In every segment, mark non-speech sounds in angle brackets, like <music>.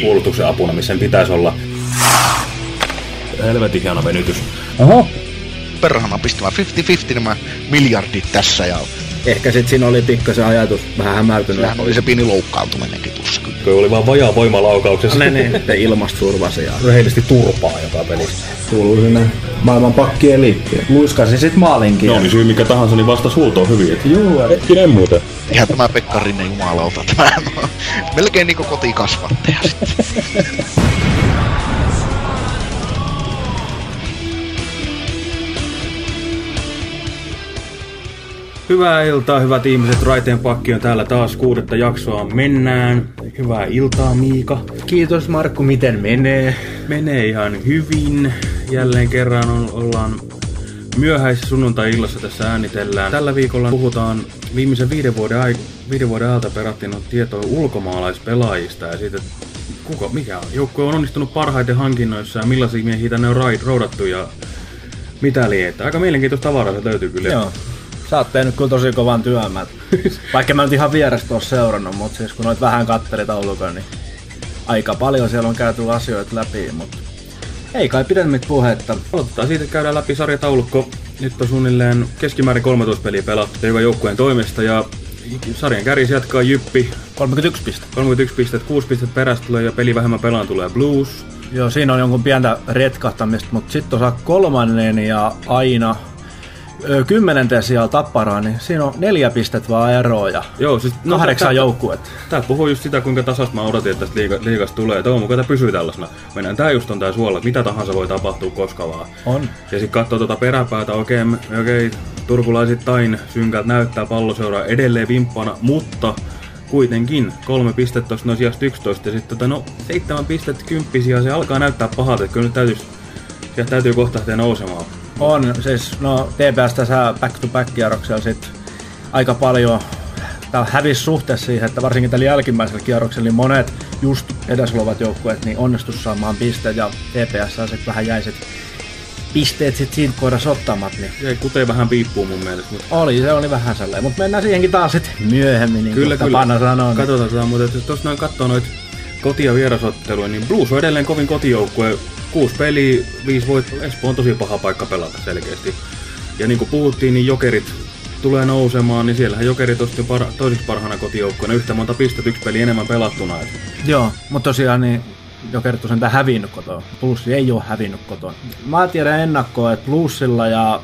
Puolustuksen apuna, missä sen pitäisi olla. Helvetin hieno venytys. Oho. Perhana pistämään 50-50 nämä miljardit tässä ja Ehkä sit siinä oli pikkasen ajatus vähän hämärtynyt. Sehän oli se pieni loukkaantuminenkin tuossa kyllä. Kyllä oli vaan vajaa voimalaukauksessa. Ne, ne, survasi ja Rehellisesti turpaa joka pelissä. Kuuluu sinne maailman pakkien liittyä. Luiskasi sit maalinkin. No oli syy mikä tahansa, niin vasta huutoon hyvin. Et... Juu, Hetkinen muuten. Ihan tämä Pekka Rinne jumalauta. Tämä on melkein niinku kotikasvattaja sitten. Hyvää iltaa, hyvät ihmiset. Raiteen pakki on täällä taas kuudetta jaksoa. Mennään. Hyvää iltaa, Miika. Kiitos Markku, miten menee? Menee ihan hyvin. Jälleen kerran on, ollaan myöhäisessä sunnuntai-illassa tässä äänitellään. Tällä viikolla puhutaan viimeisen viiden vuoden, ai- viiden vuoden ajalta perattiin on tietoa ulkomaalaispelaajista ja siitä, kuka, mikä on. Joukkue on onnistunut parhaiten hankinnoissa ja millaisia miehiä tänne on raid, roudattu ja mitä liettä. Aika mielenkiintoista tavaraa se löytyy kyllä. Joo. Sä oot tehnyt kyllä tosi kovan työn. Mä, <laughs> vaikka mä nyt ihan vierestä ole seurannut, mutta siis kun noit vähän katteli taulukon, niin aika paljon siellä on käyty asioita läpi, mutta ei kai pidemmät puhetta. Aloitetaan siitä, että käydään läpi sarjataulukko. Nyt on suunnilleen keskimäärin 13 peliä pelattu joka joukkueen toimesta ja sarjan kärjessä jatkaa Jyppi. 31 pistettä. 31 pistettä, 6 pistettä perästä tulee ja peli vähemmän pelaan tulee Blues. Joo, siinä on jonkun pientä retkahtamista, mutta sitten osaa kolmannen ja aina ö, kymmenenten sijalla tapparaa, niin siinä on neljä pistettä vaan eroa ja Joo, siis no, kahdeksan joukkuetta. Tää puhuu just sitä, kuinka tasasta mä odotin, että tästä liiga, liigasta tulee. Toivon mukaan tää pysyy tällaisena. Mennään tää just on tää suolla, että mitä tahansa voi tapahtua koska vaan. On. Ja sitten katsoo tuota peräpäätä, okei, okay, okei, turkulaisittain synkältä näyttää palloseura edelleen vimppana, mutta kuitenkin kolme pistettä noin sijasta 11 ja sitten tota, no seitsemän pistettä kymppisiä, se alkaa näyttää pahalta, että kyllä nyt täytyy, sieltä täytyy kohta lähteä nousemaan. On, siis no TPS tässä back-to-back-kierroksella sit aika paljon tää hävisi suhteessa siihen, että varsinkin tällä jälkimmäisellä kierroksella niin monet just edessä olevat joukkueet niin onnistus saamaan pisteet ja TPS saa sit vähän jäi sit pisteet sit siitä kohdassa ottamat, niin Jäi kutee vähän piippuu mun mielestä, mutta oli, se oli vähän sellainen, mutta mennään siihenkin taas sit myöhemmin, niin Kyllä, kyllä. tapana sanoa. Niin. Katsotaan tota, mutta jos tuossa noin katsoo noit koti- ja vierasotteluja, niin Blues on edelleen kovin kotijoukkue. Kuusi peliä, viisi voittoa. Espoo on tosi paha paikka pelata selkeästi. Ja niin kuin puhuttiin, niin jokerit tulee nousemaan, niin siellähän jokerit on sitten par- toiseksi parhaana kotijoukkueena. Yhtä monta pistettä, yksi peli enemmän pelattuna. Et Joo, mutta tosiaan niin Jokerit on sentään hävinnyt kotoa. Plussi ei ole hävinnyt kotoa. Mä tiedän ennakkoa, että Plussilla ja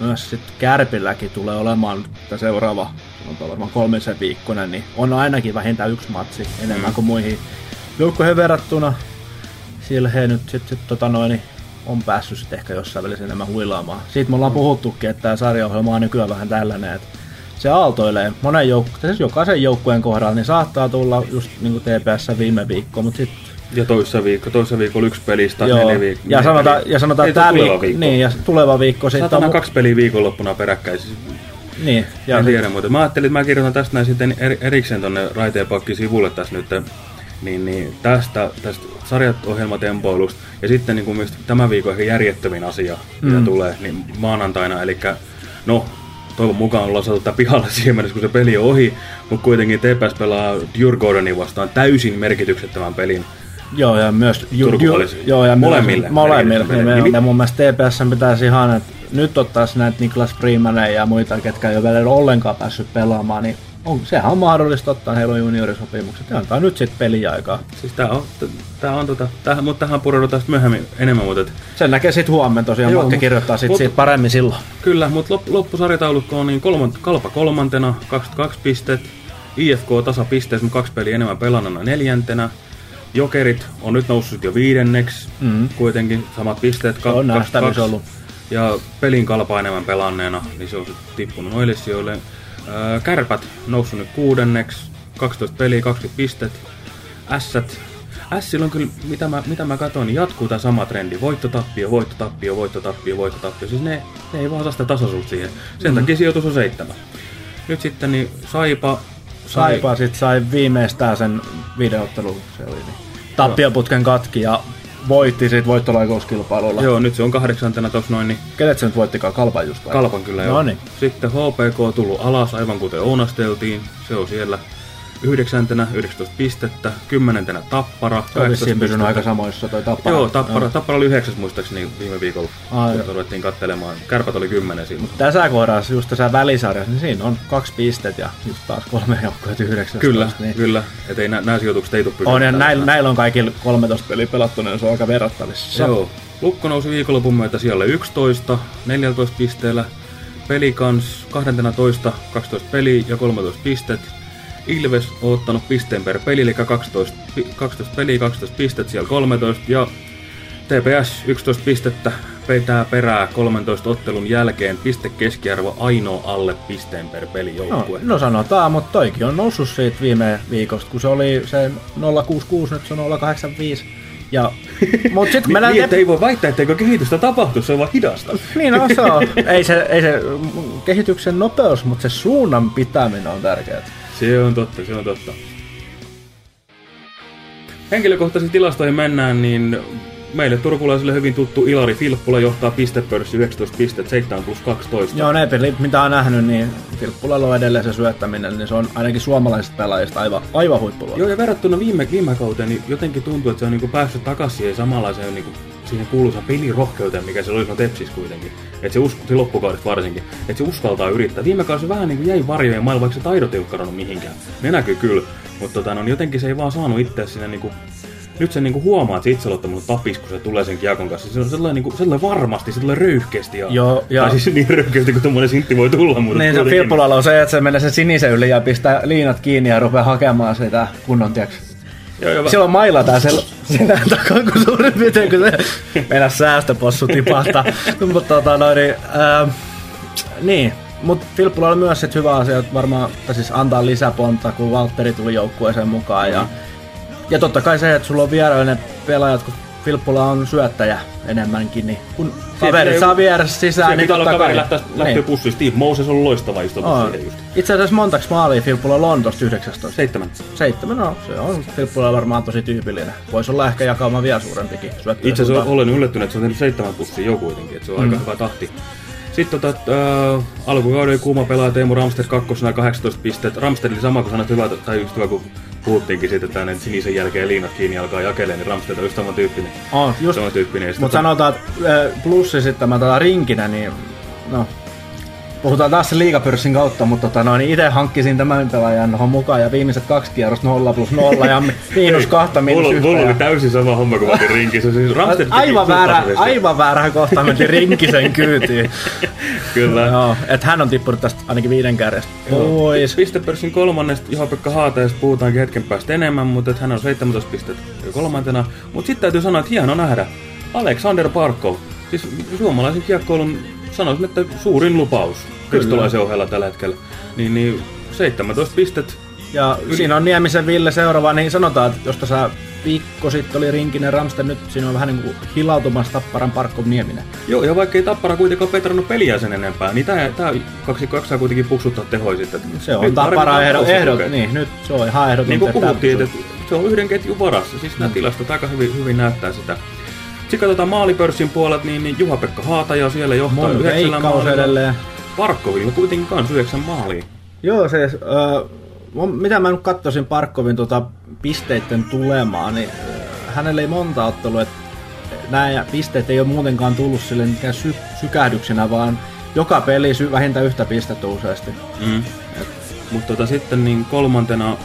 myös sitten Kärpilläkin tulee olemaan tämä seuraava, sanotaan varmaan kolmisen viikkona, niin on ainakin vähintään yksi matsi enemmän kuin muihin joukkoihin verrattuna. Sillä he nyt sitten sit, tota noin, niin on päässyt sitten ehkä jossain välissä enemmän huilaamaan. Siitä me ollaan puhuttukin, että tämä sarjaohjelma on nykyään vähän tällainen, että se aaltoilee monen joukkueen, siis jokaisen joukkueen kohdalla, niin saattaa tulla just niin kuin TPS viime viikko, mutta sitten Ja toissa viikko, toissa viikolla yksi pelistä, Joo. neljä viikkoa. Ja sanotaan, ja sanotaan että tämä tuleva viikko, viikko. niin, ja tuleva viikko sitten Saatana on, kaksi peliä viikonloppuna peräkkäin. Siis niin, ja en sit, tiedä, mutta mä ajattelin, että mä kirjoitan tästä näin sitten eri- erikseen tonne Raiteenpakki sivulle tässä nyt. Niin, niin tästä, tästä sarjaohjelmatempoilusta ja sitten niin kuin myös tämän viikon ehkä järjettömin asia, mitä Mm. tulee, niin maanantaina, eli no, toivon mukaan ollaan saatu tää pihalle <laughs> siihen mennessä, kun se peli on ohi, mutta kuitenkin TPS pelaa Djurgårdenin vastaan täysin merkityksettömän pelin. joo, ja myös ju, joo, ja molemmille molemmille, niin, menee. ja mun mielestä TPS pitäisi ihan, että nyt ottaisi näitä Niklas Freemaneja ja muita, ketkä ei ole vielä ollenkaan päässyt pelaamaan, niin on, sehän on mahdollista ottaa, heillä on juniorisopimukset, ja antaa nyt sitten peliaikaa. Siis tää on, tää on tota, tähän, mutta tähän pureudutaan sitten myöhemmin enemmän, mutta et, Sen näkee sitten huomenna tosiaan, Joo, Makke mut- kirjoittaa sit mut- siitä paremmin silloin. Kyllä, mutta lop, loppusarjataulukko on niin kolman, kalpa kolmantena, 22 pistet. IFK tasapisteessä, mutta kaksi peliä enemmän pelannana neljäntenä. Jokerit on nyt noussut jo viidenneksi, Mhm. kuitenkin samat pisteet. Se on nähtävissä ollut. Ja pelin kalpa enemmän pelanneena, niin se on sitten tippunut noille sijoille. Ää, Kärpät noussut nyt kuudenneksi, 12 peliä, 20 pistet. Ässät, Ässillä on kyllä, mitä mä, mitä mä katsoin, niin jatkuu tämä sama trendi. Voitto, tappio, voitto, tappio, voitto, tappio, voitto, tappio. Siis ne, ne ei vaan saa sitä tasaisuutta siihen. Sen Mhm. takia sijoitus on seitsemän. Nyt sitten niin Saipa, sai, Saipa sitten sai viimeistään sen videottelun, se oli niin. Tappioputken katki ja voitti sit voittolaikouskilpailulla. Joo, nyt se on kahdeksantena tossa noin, niin Kenet se nyt voittikaan? Kalpa just vai? Kalpan kyllä No joo. niin. Sitten HPK tullut alas, aivan kuten ounasteltiin. Se on siellä. Yhdeksäntenä 19 pistettä, kymmenentenä Tappara, Se on 18 vissiin pysynyt pistettä. aika samoissa toi tappara. Joo, Tappara, Tappara oli yhdeksäs muistaakseni viime viikolla, Ai, kun ruvettiin kattelemaan. Kärpät oli kymmenen siinä. Tässä kohdassa, just tässä välisarjassa, niin siinä on kaksi pistettä ja just taas kolme joukkoa 19. Kyllä, Niin. kyllä. Että ei, nä, nämä sijoitukset ei tule On, ja näillä, näillä on kaikilla 13 peliä pelattuna, niin se on aika verrattavissa. Joo. Lukko nousi viikonlopun myötä siellä 11, 14 pisteellä. Pelikans 12, 12 peliä ja 13 pistet. Ilves on ottanut pisteen per peli, eli 12, pi- 12 peliä, 12 pistet, siellä 13. Ja TPS 11 pistettä peitää perää 13 ottelun jälkeen. Piste keskiarvo ainoa alle pisteen per peli No, joukkue. no sanotaan, mutta toikin on noussut siitä viime viikosta, kun se oli se 066, nyt se on 085. Ja, <laughs> mut sit mennään niin, ei voi väittää, etteikö kehitystä tapahtu, se on vaan hidasta. Niin no se on. <laughs> ei, se, ei se mm, kehityksen nopeus, mutta se suunnan pitäminen on tärkeää. Se on totta, se on totta. Henkilökohtaisiin tilastoihin mennään, niin meille turkulaisille hyvin tuttu Ilari Filppula johtaa pistepörssi 19 pistet, 7 plus 12. Joo, ne pelit, mitä on nähnyt, niin Filppulalla on edelleen se syöttäminen, niin se on ainakin suomalaisista pelaajista aivan, aivan huippuluokka. Joo, ja verrattuna viime, viime kauteen, niin jotenkin tuntuu, että se on niinku päässyt takaisin samanlaiseen niinku, siihen kuuluisaan pelirohkeuteen, mikä se oli no Tepsis kuitenkin. Että se, usk- se loppukaudesta varsinkin, että se uskaltaa yrittää. Viime kausi vähän niinku jäi varjojen maailma, vaikka se taidot ei mihinkään. Ne näkyy kyllä, mutta tota, no, niin jotenkin se ei vaan saanut itse sinne niinku, nyt se niinku huomaa, että se itseluottamus tapis, kun se tulee sen kiekon kanssa. Se on sellainen, niinku, sellainen varmasti, se tulee röyhkeästi. Ja, Joo, ja- Tai siis niin röyhkeästi kuin tommonen sintti voi tulla. Mutta Niin se. Filppulalla on se, että se menee sen sinisen yli ja pistää liinat kiinni ja rupeaa hakemaan sitä kunnon, tiiäks, Joo, joo, Silloin mailla tää sel- selän takaa, kun suurin piirtein, kun se meidän säästöpossu tipahtaa. <laughs> mutta tota noin, niin, ää, niin. Mutta Filppulla on myös sit hyvä asia, että varmaan tai siis antaa lisäpontta, kun Valtteri tuli joukkueeseen mukaan. Ja, ja totta kai se, että sulla on vieraillinen pelaajat, kun Filppula on syöttäjä enemmänkin, niin kun kaverit ei- saa vieressä sisään, niin totta kaveri kai. lähteä, lähteä niin. pussiin. Steve Moses on loistava siihen just. Itse asiassa montaks maalia Filppula Lontosta 19? Seitsemän. Seitsemän, no se on Filppula varmaan tosi tyypillinen. Voisi olla ehkä jakauma vielä suurempikin syöttöjä Itse asiassa olen yllättynyt, että se on tehnyt seitsemän pussia jo kuitenkin, että se on mm. aika hyvä tahti. Sitten tota, äh, alkukauden kuuma pelaaja Teemu Ramsted kakkosena 18 pistet. Ramsted oli sama kuin sanoit hyvä, tai just hyvä kun puhuttiinkin siitä, että hänen sinisen jälkeen liinat kiinni alkaa jakeleen, niin Ramsted on just samantyyppinen. On, just. Samantyyppinen. Ja sit Mutta tota- sanotaan, että plussi sitten mä tätä rinkinä, niin no, puhutaan taas liigapörssin kautta, mutta tota, no, niin itse hankkisin tämän pelaajan tuohon mukaan ja viimeiset kaksi kierrosta 0 plus 0 ja <laughs> mi- miinus kahta miinus Mulla, yhtä. mulla oli täysin sama homma kuin otin rinkissä. Siis Aivan väärä, aivan väärä kohta mentiin rinkisen kyytiin. <laughs> Kyllä. Joo, että hän on tippunut tästä ainakin viiden kärjestä pois. Pistepörssin kolmannesta Juha-Pekka Haataista puhutaankin hetken päästä enemmän, mutta että hän on 17 pistettä kolmantena. Mutta sitten täytyy sanoa, että hieno nähdä. Alexander Parkov, siis suomalaisen kiekkoilun sanoisin, että suurin lupaus kristolaisen ohella tällä hetkellä. Niin, niin 17 pistet. Ja siinä on Niemisen Ville seuraava, niin sanotaan, että jos tässä viikko sitten oli Rinkinen Ramsten, nyt siinä on vähän niin kuin hilautumassa Tapparan Parkkov Nieminen. Joo, ja vaikka ei Tappara kuitenkaan petrannut peliä sen enempää, niin tää, tää kaksi kaksaa kuitenkin puksuttaa tehoja sitten. Se on Nyt Tappara ehdot, ehdot niin nyt se on ihan ehdoton. Niin kuin puhuttiin, tämä- että se on yhden ketjun varassa. Siis nämä tilastot aika hyvin, hyvin näyttää sitä. Sitten katsotaan maalipörssin puolet, niin, niin Juha-Pekka Haataja siellä johtaa yhdeksällä maalilla. edelleen. Parkkovilla kuitenkin kans yhdeksän maalia. Joo, se, äh, mitä mä nyt katsoisin Parkkovin tota pisteiden tulemaa, niin äh, hänellä ei monta ottelua, että nämä pisteet ei ole muutenkaan tullut sille mikään sy- sykähdyksenä, vaan joka peli sy- vähintään yhtä pistettä useasti. Mm. Mutta tota, sitten niin kolmantena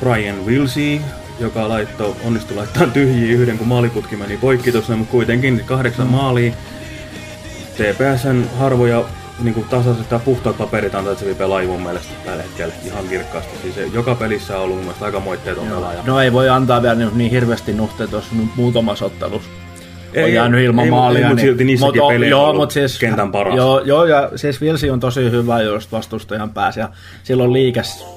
Brian Wilsey, joka laittoi, onnistui laittamaan tyhjiä yhden, kun maaliputki meni poikki tuossa, mutta kuitenkin kahdeksan mm. maalia. TPSn harvoja niin kuin tasaiset tai puhtaat paperit antaitsevia pelaajia mun mielestä tällä hetkellä ihan kirkkaasti. Siis joka pelissä on ollut mun mielestä aika moitteeton pelaaja. No ei voi antaa vielä niin, niin hirveästi nuhteita tuossa muutamassa ottelussa. Ei, on jäänyt ilman ei, maalia. ei, mut silti niissäkin o- peleissä joo, mut siis, kentän paras. Joo, joo, ja siis Vilsi on tosi hyvä, jos vastustajan pääsi. Ja silloin liikes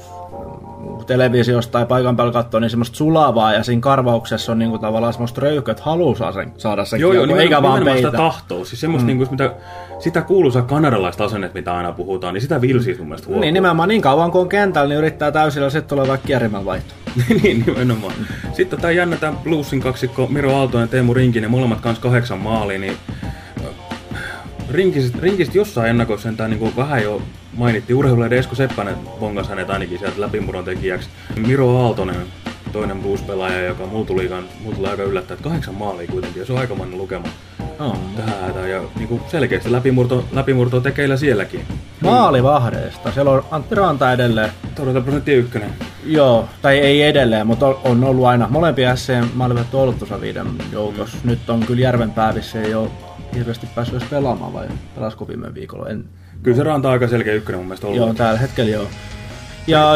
televisiosta tai paikan päällä katsoo, niin semmoista sulavaa ja siinä karvauksessa on niinku tavallaan semmoista röyhköä, että haluaa saa sen, saada sen Joo, joo, kiekon, eikä eikä vaan nimenomaan sitä peitä. tahtoa. Siis semmoista, mm. niin kuin, mitä, sitä kuuluisaa kanadalaista asennetta, mitä aina puhutaan, niin sitä Vilsiis mun mielestä huokuu. Niin nimenomaan niin kauan kuin on kentällä, niin yrittää täysillä, sitten tulee vaikka kierimän vaihto. <laughs> niin, nimenomaan. Sitten tämä jännä tämä Bluesin kaksikko, Miro Aaltonen ja Teemu Rinkinen, molemmat kans kahdeksan maalia, niin äh, rinkistä, rinkistä jossain ennakossa sentään niin vähän jo mainittiin. Urheilulehden Esko Seppänen bongas hänet ainakin sieltä läpimurron tekijäksi. Miro Aaltonen, toinen blues-pelaaja, joka mulla tuli, ikan- mulla tuli aika yllättää, että kahdeksan maalia kuitenkin, ja se on aikamoinen lukema Oh. tähän hätään. Ja niin kuin selkeästi läpimurto, läpimurto tekeillä sielläkin. Maalivahdeista. Siellä on Antti Ranta edelleen. Torjunta prosentti ykkönen. Joo, tai ei edelleen, mutta on- ollut aina. Molempia SCM maalivahdit on ollut tuossa viiden joukossa. Nyt on kyllä Järvenpää vissiin ei ole hirveästi päässyt edes pelaamaan, vai pelasko viime viikolla? En... Kyllä se ranta on aika selkeä ykkönen mun mielestä ollut. Joo, tällä hetkellä joo. Ja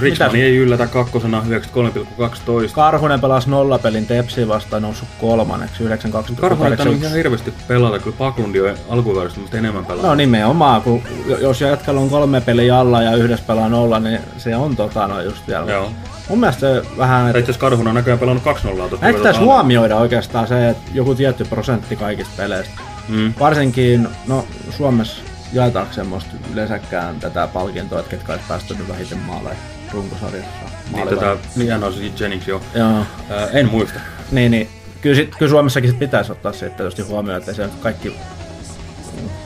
Riksmani ei yllätä kakkosena 93,12. Karhunen pelasi nollapelin Tepsi vastaan noussut kolmanneksi 92,81. Karhu on ihan hirveästi pelata, kyllä Paklundi on alkukaudesta musta enemmän pelaa. No nimenomaan, kun jos jätkällä on kolme peliä alla ja yhdessä pelaa nolla, niin se on tota no just vielä. Joo. Mun mielestä vähän, että itse asiassa Karhun on näköjään pelannut 2-0 tuosta. Näitä pitäisi huomioida oikeastaan se, että joku tietty prosentti kaikista peleistä. Mm. Varsinkin, no Suomessa jaetaanko semmoista yleensäkään tätä palkintoa, että ketkä olisi päästänyt vähiten maaleja runkosarjassa. Niin, Maaleja. tätä, niin, no, siis Jennings, joo. Joo. Ää, en muista. Niin, niin. Kyllä, sit, kyllä Suomessakin sit pitäisi ottaa se tietysti huomioon, että se kaikki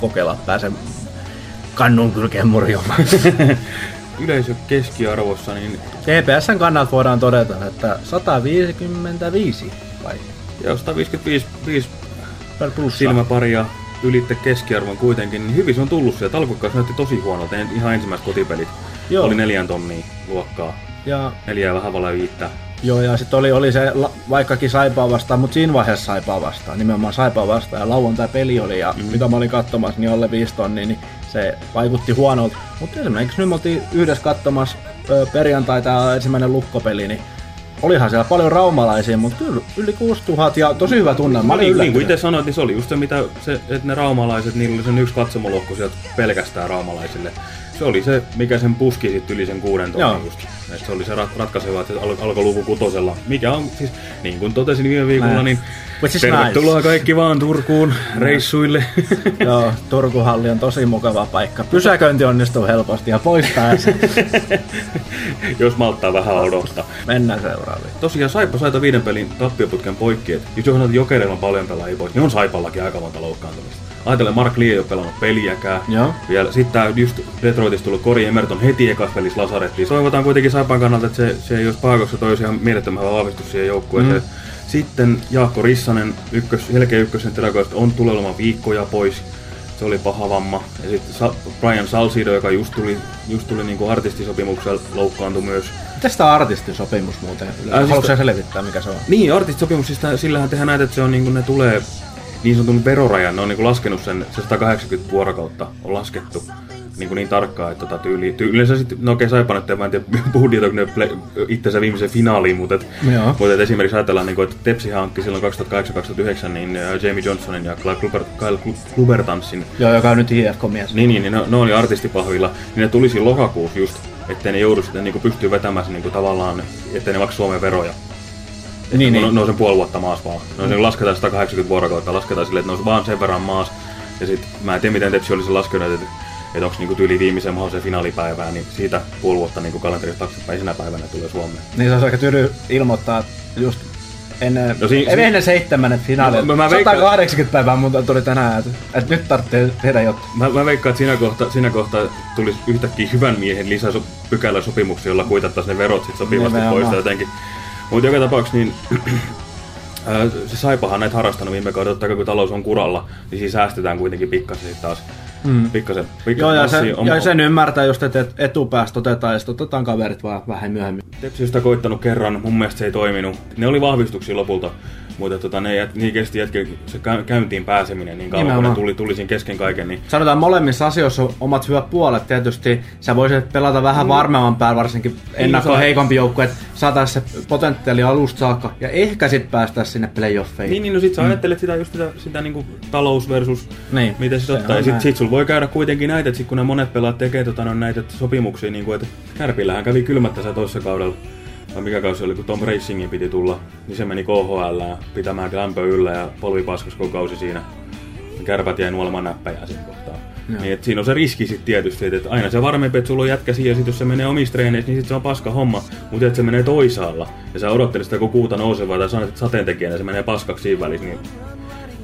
kokeilla pääse kannun kylkeen murjomaan. <laughs> Yleisö keskiarvossa, niin TPSn kannalta voidaan todeta, että 155 vai joo, 155 5 per plussa. silmäparia ylitte keskiarvon kuitenkin, niin hyvin se on tullut sieltä. Alkukaus näytti tosi huonolta, en- ihan ensimmäiset kotipelit. Joo. Oli neljän tonnia luokkaa. Ja Neljää vähän vailla viittä. Joo, ja sitten oli, oli se la, vaikkakin Saipaa vastaan, mutta siinä vaiheessa Saipaa vastaan, nimenomaan Saipaa vastaan, ja lauantai-peli oli, ja mm. mitä mä olin katsomassa, niin alle 5 tonnia, niin se vaikutti huonolta. Mutta esimerkiksi nyt me oltiin yhdessä katsomassa perjantai tämä ensimmäinen lukkopeli, niin olihan siellä paljon raumalaisia, mutta kyllä yli 6000 ja tosi hyvä tunne. Mä niin, niin kuin itse sanoit, niin se oli just se, mitä se, että ne raumalaiset, niillä oli sen yksi katsomolohko sieltä pelkästään raumalaisille. Se oli se, mikä sen puski sitten yli sen kuuden tonnin just. Et se oli se rat- ratkaiseva, että al- alkoi luku kutosella. Mikä on siis, niin kuin totesin viime viikolla, niin Which is tervetuloa nice. kaikki vaan Turkuun reissuille. <laughs> Joo, Turkuhalli on tosi mukava paikka. Pysäköinti onnistuu helposti ja poistaa se. <laughs> Jos malttaa vähän odottaa. Mennään seuraaviin. Tosiaan Saipa sai viiden pelin tappioputken poikki, et jos johon Jokereilla on paljon pelaajia pois, niin on Saipallakin aika monta loukkaantumista. Ajatellen, Mark Lee ei ole pelannut peliäkään. Joo. Vielä sitten tää just Detroitista tullut Kori Emerton heti ekas pelissä lasarettiin. Toivotaan kuitenkin Saipan kannalta, että se, se ei olisi paakossa toi olisi ihan mielettömän hyvä vahvistus siihen joukkueeseen. Mm. Sitten Jaakko Rissanen, ykkös, selkeä ykkösen terakoista, on tulee olemaan viikkoja pois. Se oli paha vamma. Ja sitten Sa- Brian Salcido, joka just tuli, just tuli niinku artistisopimuksella, loukkaantui myös. Mitäs tää artistisopimus muuten? siis Haluatko sä selvittää, mikä se on? Niin, artistisopimuksista, sillähän tehdään näitä, että se on niinku, ne tulee niin sanotun verorajan, ne on niinku laskenut sen, se 180 vuorokautta on laskettu niin, niin tarkkaan, että tota tyyli, ty, yleensä sitten, no okei Saipa nyt, mä en tiedä, <laughs> budjetoiko ne play, itsensä viimeiseen finaaliin, mutta, et, Joo. mutta et esimerkiksi ajatellaan, niin kuin, että Tepsi hankki silloin 2008-2009 niin äh, Jamie Johnsonin ja Kyle, Kluber, Kyle Klu- Klubertanssin Joo, joka on nyt IFK-mies. niin, niin, niin ne, ne oli artistipahvilla, niin ne tulisi lokakuussa just, ettei ne joudu sitten niin pystyy vetämään sen niin tavallaan, ettei ne maksa Suomen veroja. Niin, niin. ne on sen puoli vuotta maas vaan. On sen lasketaan 180 vuorokautta, lasketaan silleen, että on vaan sen verran maas. Ja sit mä en tiedä miten Tepsi olisi laskenut, että, että onko niinku tyyli viimeisen mahdollisen finaalipäivään, niin siitä puoli vuotta niinku kalenterista taaksepäin sinä päivänä tulee Suomeen. Niin se olisi aika tyly ilmoittaa, että just ennen, No no, si- ennen seitsemännet finaalia. No, mä- mä veikkaan- 180 päivää muuta tuli tänään, että, että nyt tarvitsee tehdä jotain. Mä, mä veikkaan, että siinä kohtaa, siinä kohtaa tulisi yhtäkkiä hyvän miehen lisäpykälä sopimuksia, jolla kuitattaisiin ne verot sit sopivasti Nimenomaan. pois jotenkin. Mutta joka tapauksessa niin <clears throat> se Saipahan näitä harrastanut viime kaudella, totta kai kun talous on kuralla, niin siinä säästetään kuitenkin pikkasen taas. Mm. Pikkasen, pikkasen Joo, ja, se, massia. On- ja sen ymmärtää just, että et- etupäästä otetaan ja sitten otetaan kaverit vaan vähän myöhemmin. Tepsi on sitä koittanut kerran, mun mielestä se ei toiminut. Ne oli vahvistuksia lopulta, mutta tota, ne jät, niin kesti jätkin se kä- käyntiin pääseminen niin kauan, kun ne Nimenomaan. tuli, tuli siinä kesken kaiken. Niin Sanotaan molemmissa asioissa omat hyvät puolet. Tietysti sä voisit pelata vähän varmemman päällä, varsinkin ennakko se- heikompi joukkue, että saataisiin se potentiaali alusta saakka ja ehkä sitten päästä sinne playoffeihin. Niin, niin no sit sä ajattelet sitä just sitä, sitä niinku talous versus Niin, se se ottaa. Ja sit, näin. sit sulla voi käydä kuitenkin näitä, että sit kun ne monet pelaat tekee tota, no, näitä sopimuksia, niin kuin, että Kärpillähän kävi kylmättä se toisessa kaudella. Vai mikä kausi oli, kun Tom Racingin piti tulla, niin se meni KHL pitämään lämpö yllä ja polvi paskas koko kausi siinä. Kärpät jäi nuolemaan näppäjää siinä kohtaa. Niin, et siinä on se riski sitten tietysti, että aina se varmempi, että sulla on jätkä siihen, ja sit jos se menee omissa treeneissä, niin sit se on paska homma. Mutta että se menee toisaalla, ja sä odottelet sitä, kun kuuta nousevaa tai että sateentekijänä se menee paskaksi siinä välissä, niin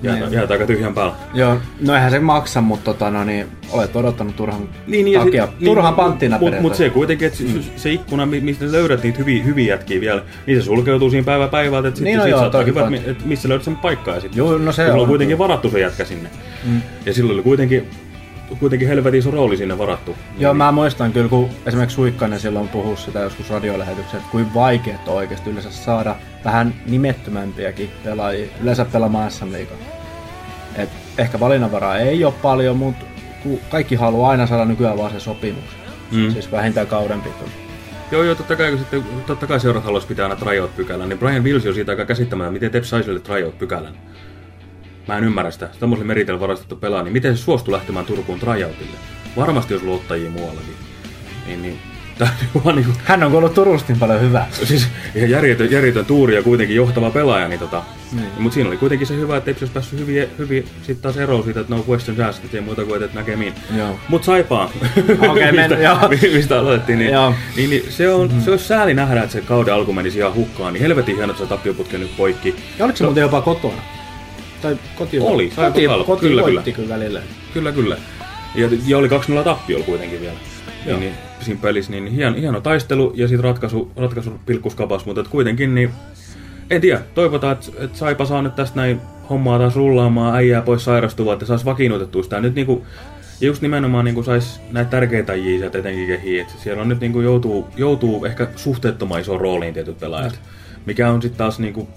jäät, Niin. aika tyhjän päällä. Joo, no eihän se maksa, mutta tota, no, niin, olet odottanut turhan Niin, ja takia. sit- turhan niin, panttina Mutta mut se kuitenkin, että mm. se ikkuna, mi- mistä löydät niitä hyviä, hyviä jätkiä vielä, niin se sulkeutuu siinä päivä päivältä, että Niin, sitten no sit hyvä, että mi- että missä löydät sen paikkaa. Ja sit, Joo, no se on on kuitenkin varattu se jätkä sinne. Mm. Ja silloin oli kuitenkin, kuitenkin helvetin iso rooli sinne varattu. Joo, mä muistan kyllä, kun esimerkiksi Suikkanen silloin puhui sitä joskus radiolähetyksessä, että kuinka vaikeaa on oikeasti yleensä saada vähän nimettömämpiäkin pelaajia yleensä pelaamaan SM. Et ehkä valinnanvaraa ei ole paljon, mutta kaikki haluaa aina saada nykyään vaan se sopimus. Mm. Siis vähintään kauden pituus. Joo, joo, totta kai, kun sitten, totta kai seurat haluaisi pitää aina tryout-pykälän, niin Brian Wills on siitä aika käsittämättä, miten Tep sai sille tryout-pykälän. Mä en ymmärrä sitä. Tämmöiselle meritel varastettu pelaa, niin miten se suostui lähtemään Turkuun tryoutille? Varmasti jos luottajia muuallakin. Niin, niin <laughs> täytyy vaan niinku... Hän on kuullut Turusta niin paljon hyvää. Siis ihan järjetön, järjetön tuuri ja kuitenkin johtava pelaaja, niin tota... Niin. Mutta siinä oli kuitenkin se hyvä, että olisi päässyt hyvin, hyvin sitten taas eroon siitä, että no questions asked ja muuta kuin, että näkemiin. Joo. Mut Saipaan, men- <laughs> mistä, joo. mistä aloitettiin, niin, Joo. niin, niin se, on, se olisi sääli nähdä, että se kauden alku menisi ihan hukkaan, niin helvetin hieno, että se tappioputki nyt poikki. Ja oliko se muuten jopa kotona? Tai koti Oli, sai koti, kotona. koti Kyllä, voitti kyllä välillä. Kyllä, kyllä. Ja, ja oli 2-0 tappiolla kuitenkin vielä. Joo. Niin, niin, siinä pelissä, niin hieno, hieno taistelu ja sitten ratkaisu, ratkaisu pilkkuskapas, mutta et kuitenkin niin, en tiedä, toivotaan, että et Saipa saa nyt tästä näin hommaa taas rullaamaan, äijää pois sairastuvaa, että saisi vakiinnutettua sitä nyt niinku, ja just nimenomaan niinku sais näitä tärkeitä sieltä etenkin kehiin, että siellä on nyt niinku joutuu, joutuu ehkä suhteettoman isoon rooliin tietyt pelaajat, mikä on sitten taas niinku,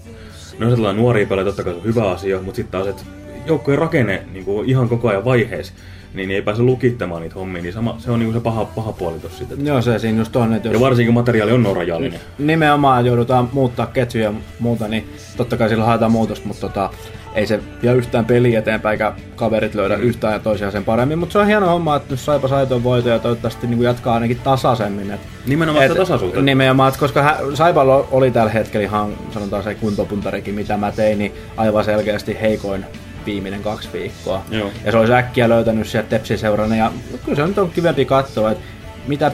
no jos ajatellaan nuoria pelaajia, totta kai se on hyvä asia, mutta sitten taas, että joukkojen rakenne niinku ihan koko ajan vaiheessa, niin ei pääse lukittamaan niitä hommia, niin sama, se on niinku se paha, paha puoli tossa. Joo, se siinä just on, että jos Ja varsinkin materiaali on noin rajallinen. nimenomaan joudutaan muuttaa ketjuja ja muuta, niin totta kai sillä haetaan muutosta, mutta tota, ei se vie yhtään peliä eteenpäin, eikä kaverit löydä yhtään ja toisiaan sen paremmin. Mutta se on hieno homma, että nyt Saipa sai tuon voiton ja toivottavasti niin jatkaa ainakin tasaisemmin. Et, Nimenomaan sitä tasaisuutta. Nimenomaan, että koska hä, Saipalla oli tällä hetkellä ihan, sanotaan se kuntopuntarikin, mitä mä tein, niin aivan selkeästi heikoin viimeinen kaksi viikkoa. Joo. Ja se olisi äkkiä löytänyt sieltä Tepsin seurana. Ja kyllä se nyt on kivempi katsoa, että mitä,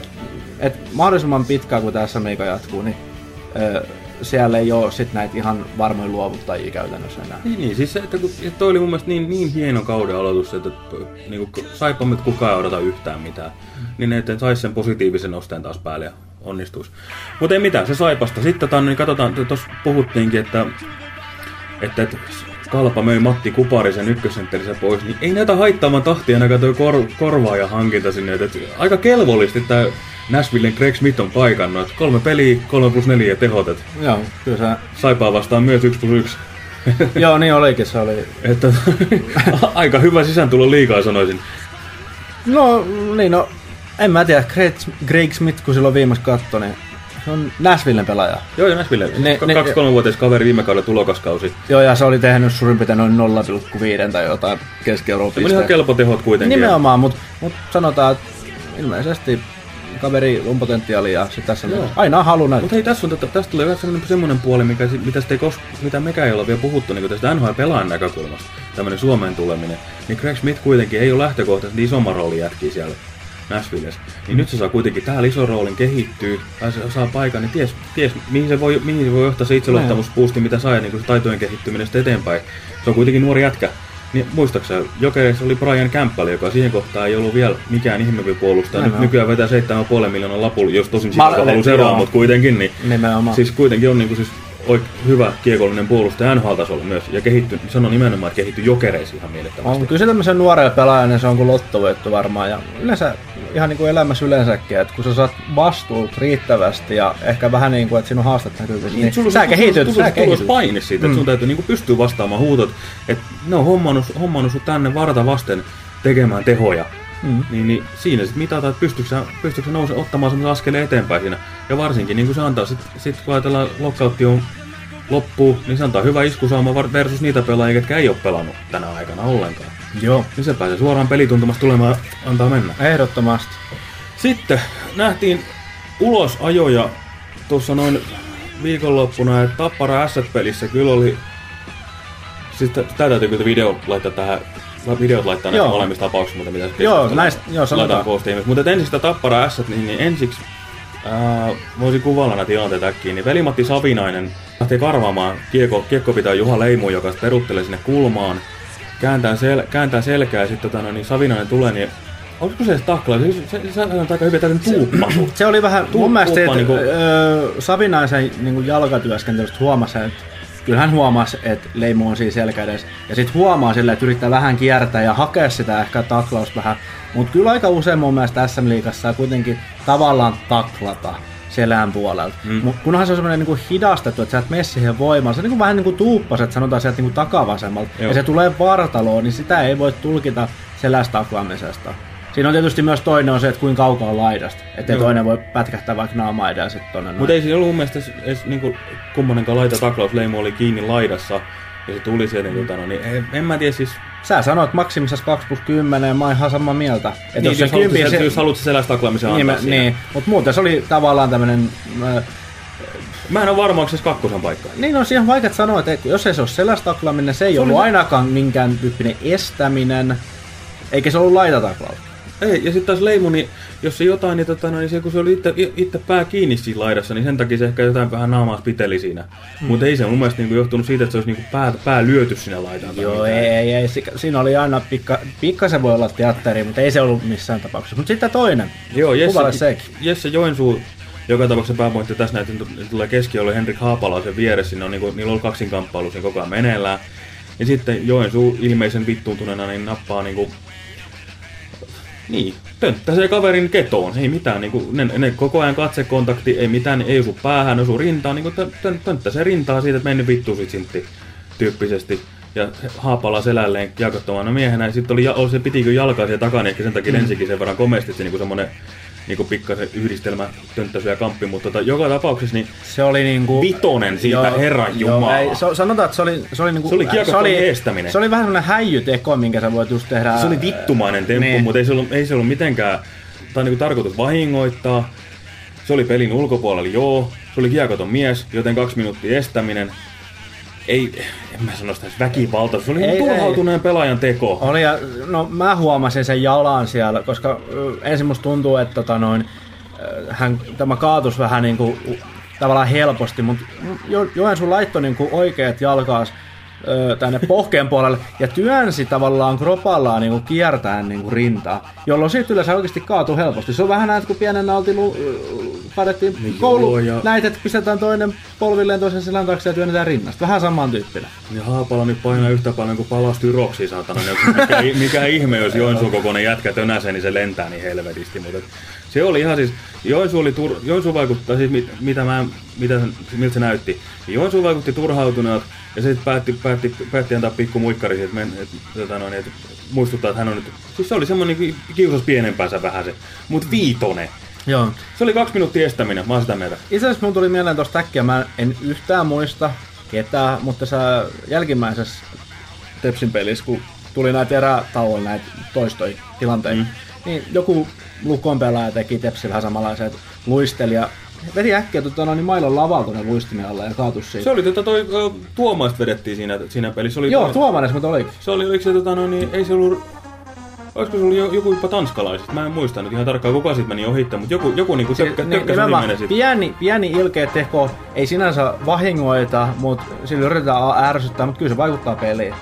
että mahdollisimman pitkään kun tässä meikä jatkuu, niin ö, siellä ei ole sit näitä ihan varmoja luovuttajia käytännössä enää. Niin, niin siis se, että, kun, että toi oli mun mielestä niin, niin hieno kauden aloitus, että niin kuin, saipa kukaan ei odota yhtään mitään. Niin että saisi sen positiivisen osteen taas päälle ja onnistuisi. Mutta ei mitään, se saipasta. Sitten tota, niin katsotaan, tuossa puhuttiinkin, että, että, että Kalpa möi Matti Kuparisen ykkössentterinsä pois, niin ei näitä haittaavan tahtia ainakaan toi kor, korvaaja hankinta sinne. Että, että aika kelvollisesti tämä Nashvillen Greg Smith on paikannut. Kolme peliä, kolme plus neljä tehot. Että Joo, kyllä se, saipaa vastaan myös yksi plus yksi. <laughs> joo niin olikin, se oli. Että <laughs> aika hyvä sisääntulo liikaa sanoisin. No niin, no en mä tiedä, Greg, Greg Smith kun silloin viimeksi katsoi, niin se on Nashvillen pelaaja. Joo, ja Nashville. Ne- ne- Kaksi kolmevuotias kaveri viime kaudella tulokaskausi. Joo, ja se oli tehnyt suurin piirtein noin 0,5 tai jotain Keski-Euroopan Se oli ihan kelpo tehot kuitenkin. Nimenomaan, mutta mut sanotaan, että ilmeisesti kaveri on potentiaalia ja sit tässä Joo. on aina halu näyttää. Mutta hei, tässä, on, tästä tulee vähän semmoinen, semmoinen puoli, mikä, mitä, ei kos, mitä mekään ei olla vielä puhuttu niin tästä NHL-pelaajan näkökulmasta, tämmöinen Suomeen tuleminen. Niin Greg Smith kuitenkin ei ole lähtökohtaisesti isomman roolin jätkiä siellä Nashvillessä. Niin nyt se saa kuitenkin täällä ison roolin kehittyy, pääsee, saa paikan, niin ties, ties mihin, se voi, mihin se voi johtaa se itseluottamuspuusti, mitä sai, niin kuin se taitojen kehittyminen sitten eteenpäin. Se on kuitenkin nuori jätkä. Niin muistaakseni Jokereissa oli Brian Campbell, joka siihen kohtaan ei ollut vielä mikään ihmeempi puolustaja. Nyt nykyään vetää 7,5 miljoonaa lapulla, jos tosin Chicago halusi eroa, mutta kuitenkin. Niin, Nimenomaan. Siis kuitenkin on niinku siis oik, hyvä kiekollinen puolustaja NHL-tasolla myös. Ja kehitty, sano nimenomaan, että kehitty jokereisiin ihan mielettömästi. On kyllä se tämmöisen nuorelle pelaajan, niin se on kuin lottovoitto varmaan. Ja yleensä ihan niin kuin elämässä yleensäkin, että kun sä saat vastuut riittävästi ja ehkä vähän niin kuin, että sinun haastat näkyvissä, niin, Sulla- sä kehityt, sä kehityt. paine siitä, että sun täytyy niinku pystyä vastaamaan huutot, että ne on hommannut, hommannut sut tänne varta vasten tekemään tehoja. Mm. Niin, niin siinä sitten mitataan, että pystyykö sä, pystyykö sä nouse, ottamaan semmoisen askeleen eteenpäin siinä. Ja varsinkin niin kuin se antaa, sitten sit kun ajatellaan lockoutti on loppuu, niin se antaa hyvä iskusauma versus niitä pelaajia, jotka ei ole pelannut tänä aikana ollenkaan. Joo, Niin se pääsee suoraan pelituntumasta tulemaan antaa mennä. ehdottomasti. Sitten nähtiin ulosajoja tuossa noin viikonloppuna, että Tappara Asset-pelissä kyllä oli... Siis tä- tää täytyy kyllä video laittaa tähän, videot laittaa näistä molemmista tapauksista, mutta mitä Joo, näistä- joo, sanotaan. Postiin. Mutta ensin sitä Tappara Asset, niin, niin ensiksi ää, voisin kuvailla näitä tilanteita äkkiä, niin Veli-Matti Savinainen lähtee karvaamaan kiekko, kiekko pitää Juha Leimu, joka peruttelee sinne kulmaan. Kääntää, sel, kääntää selkää ja sitten tota, no, niin Savinainen tulee, niin olisiko se edes taklaa? Se, se, se, se on aika hyvin tällainen tuuppasu. Se oli vähän, Tuu- mun mielestä, niinku- öö, Savinaisen niinku jalkatyöskentelystä huomasi, että kyllä hän huomasi, että Leimu on siinä selkä edes. Ja sitten huomaa sille, että yrittää vähän kiertää ja hakea sitä ehkä taklausta vähän. Mutta kyllä aika usein mun mielestä SM-liigassa kuitenkin tavallaan taklata selän puolelta. Mm. Mutta kunhan se on semmoinen niinku hidastettu, että sä et mene siihen voimaan. Se on niinku vähän niin kuin tuuppaset, sanotaan sieltä niinku takavasemmalta. Joo. Ja se tulee vartaloon, niin sitä ei voi tulkita selästä taklaamisesta. Siinä on tietysti myös toinen on se, että kuinka kaukaa on laidasta. Että Joo. toinen voi pätkähtää vaikka naamaa ja sitten tonne noin. Mutta ei siinä ollut mun mielestä edes, edes niinku, kummonenkaan laita taklausleimu oli kiinni laidassa. Ja se tuli sieltä, niin, tota, no, niin en, en mä tiedä siis... Sä sanoit maksimissaan 2 plus 10 ja mä oon ihan samaa mieltä. Et Niin, jos, jos, haluat, kympi- se, jos haluat selästä taklaamisen niin, antaa mä- niin. mutta muuten se oli tavallaan tämmönen... Äh, Mä en ole varma, onko se kakkosen paikka. niin on ihan vaikea sanoa, että jos ei se ole selästaklaaminen, se ei Se ollut oli- ainakaan minkään tyyppinen estäminen, eikä se ollut laitataklaus. Ei, ja sitten taas leimu, niin jos se jotain, niin, tota, no, niin se, kun se oli itse, itse pää kiinni siinä laidassa, niin sen takia se ehkä jotain vähän naamaa piteli siinä. Hmm. Mutta ei se mun mielestä niinku, johtunut siitä, että se olisi niinku pää, pää lyöty sinne laitaan. tai Joo, ei, ei, ei. si- Siinä oli aina pikka, pikkasen voi olla teatteri, mutta ei se ollut missään tapauksessa. Mutta sitten toinen. Joo, Jesse. Jesse Joensuu, joka tapauksessa pääpointti tässä näin, että tulee keski oli Henrik Haapalaisen vieressä, siinä on, niinku, niillä on kaksinkamppailu siinä koko ajan meneillään. Ja sitten Joensuu ilmeisen vittuuntuneena niin nappaa niinku niin, tönttäsee kaverin ketoon, ei mitään, niinku, ne, ne, koko ajan katsekontakti, ei mitään, ei osu päähän, osu rintaan, niinku, tön, tön, tönttäsee rintaa siitä, että mennyt vittu sit sintti tyyppisesti. Ja Haapala selälleen jakottomana miehenä, ja sitten oli, oli se pitikö jalkaa siellä takana, ehkä sen takia Mm. lensikin sen verran komeasti, se niinku semmonen niinku pikkasen yhdistelmä tönttäsy ja kamppi, mutta tota, joka tapauksessa niin Se oli niinku... vitonen siitä, Joo, herran joo, jumala. ei, se, sanotaan, että se oli, se oli, niinku, Se oli kiekottoman estäminen. Se oli vähän semmoinen häijyteko, minkä sä voit just tehdä. Se oli vittumainen temppu, niin. mutta ei se ollut, ei se ollut mitenkään tai niinku tarkoitus vahingoittaa. Se oli pelin ulkopuolella, joo. Se oli kiekoton mies, joten kaksi minuuttia estäminen. Ei, en mä sano sitä väkivalta. Se oli Ei, ei, turhautuneen pelaajan teko. Oli ja, no mä huomasin sen jalan siellä, koska ensin musta tuntuu, että tota noin, hän, tämä kaatus vähän niinku tavallaan helposti, mutta jo, Joensuu laittoi niinku oikeat jalkaas ö, tänne pohkeen puolelle ja työnsi tavallaan kropallaan niinku kiertäen niinku rintaa, jolloin siitä yleensä oikeasti kaatuu helposti. Se on vähän näin, kun pienenä oltiin lu, kadettiin Niin koulu, joo, ja- näitä, että pistetään toinen polvilleen toisen selän taakse ja työnnetään rinnasta. Vähän samantyyppinen. Ja Haapala nyt painaa yhtä paljon kuin palas tyroksi, saatana. Niin Mikä, mikä ihme, jos Joensuun kokoinen jätkä tönäsee, niin se lentää niin helvetisti. Mutta se oli ihan siis, Joensuu, oli tur, Joensuu vaikuttaa siis, mit, mitä mä, mitä, miltä se näytti. Joensuu vaikutti turhautuneelta ja se sitten päätti, päätti, päätti antaa pikku muikkari, että, men, että, tota noin, että muistuttaa, että hän on nyt, siis se oli semmoinen niin kiusas pienempäänsä vähän se, mutta viitonen. Joo. Se oli kaksi minuuttia estäminen, mä oon sitä mieltä. Itse asiassa mun tuli mieleen tuosta äkkiä, mä en yhtään muista ketään, mutta sä jälkimmäisessä Tepsin pelissä, kun tuli näitä erätauolla näitä toistoja tilanteita, mm. Niin joku Lukon pelaaja teki Tepsillä vähän samanlaisen, että luisteli ja veti äkkiä tota, noin, niin mailon lavalta tuonne luistimen alle ja kaatus siitä. Se oli tota toi, Tuomaista vedettiin siinä, siinä pelissä. Oli Joo, toi- Tuomanes, mutta olikin. Se oli, oliko se tota, no, niin, ei se ollut, olisiko se ollut jo- joku jopa tanskalaiset, mä en muista nyt ihan tarkkaan kuka siitä meni ohittamaan, mutta joku, joku niinku tökkä, Ni- tökkäsi nimenomaan nimenen siitä. pieni, pieni ilkeä teko ei sinänsä vahingoita, mutta sillä yritetään ärsyttää, mutta kyllä se vaikuttaa peliin.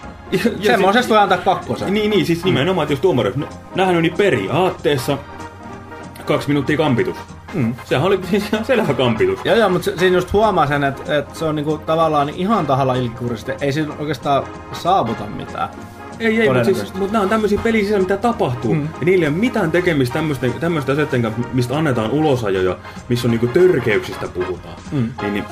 Semmoisesta voi antaa kakkosen. Niin, niin, siis nimenomaan, että jos tuomari olisi nähnyt niin periaatteessa kaksi minuuttia kampitus. Mm. Sehän oli siis ihan selvä kampitus. Joo, joo, mutta siinä just huomaa sen, että, että se on niinku tavallaan ihan tahalla ilkkurisesti. Ei siinä oikeastaan saavuta mitään. Ei, ei, mutta siis, mut nämä on tämmöisiä pelisisällä, mitä tapahtuu. Mm. Ja niillä ei ole mitään tekemistä tämmöisten asioiden kanssa, mistä annetaan ulosajoja, missä on niinku törkeyksistä puhutaan. Mm. Niin, niin,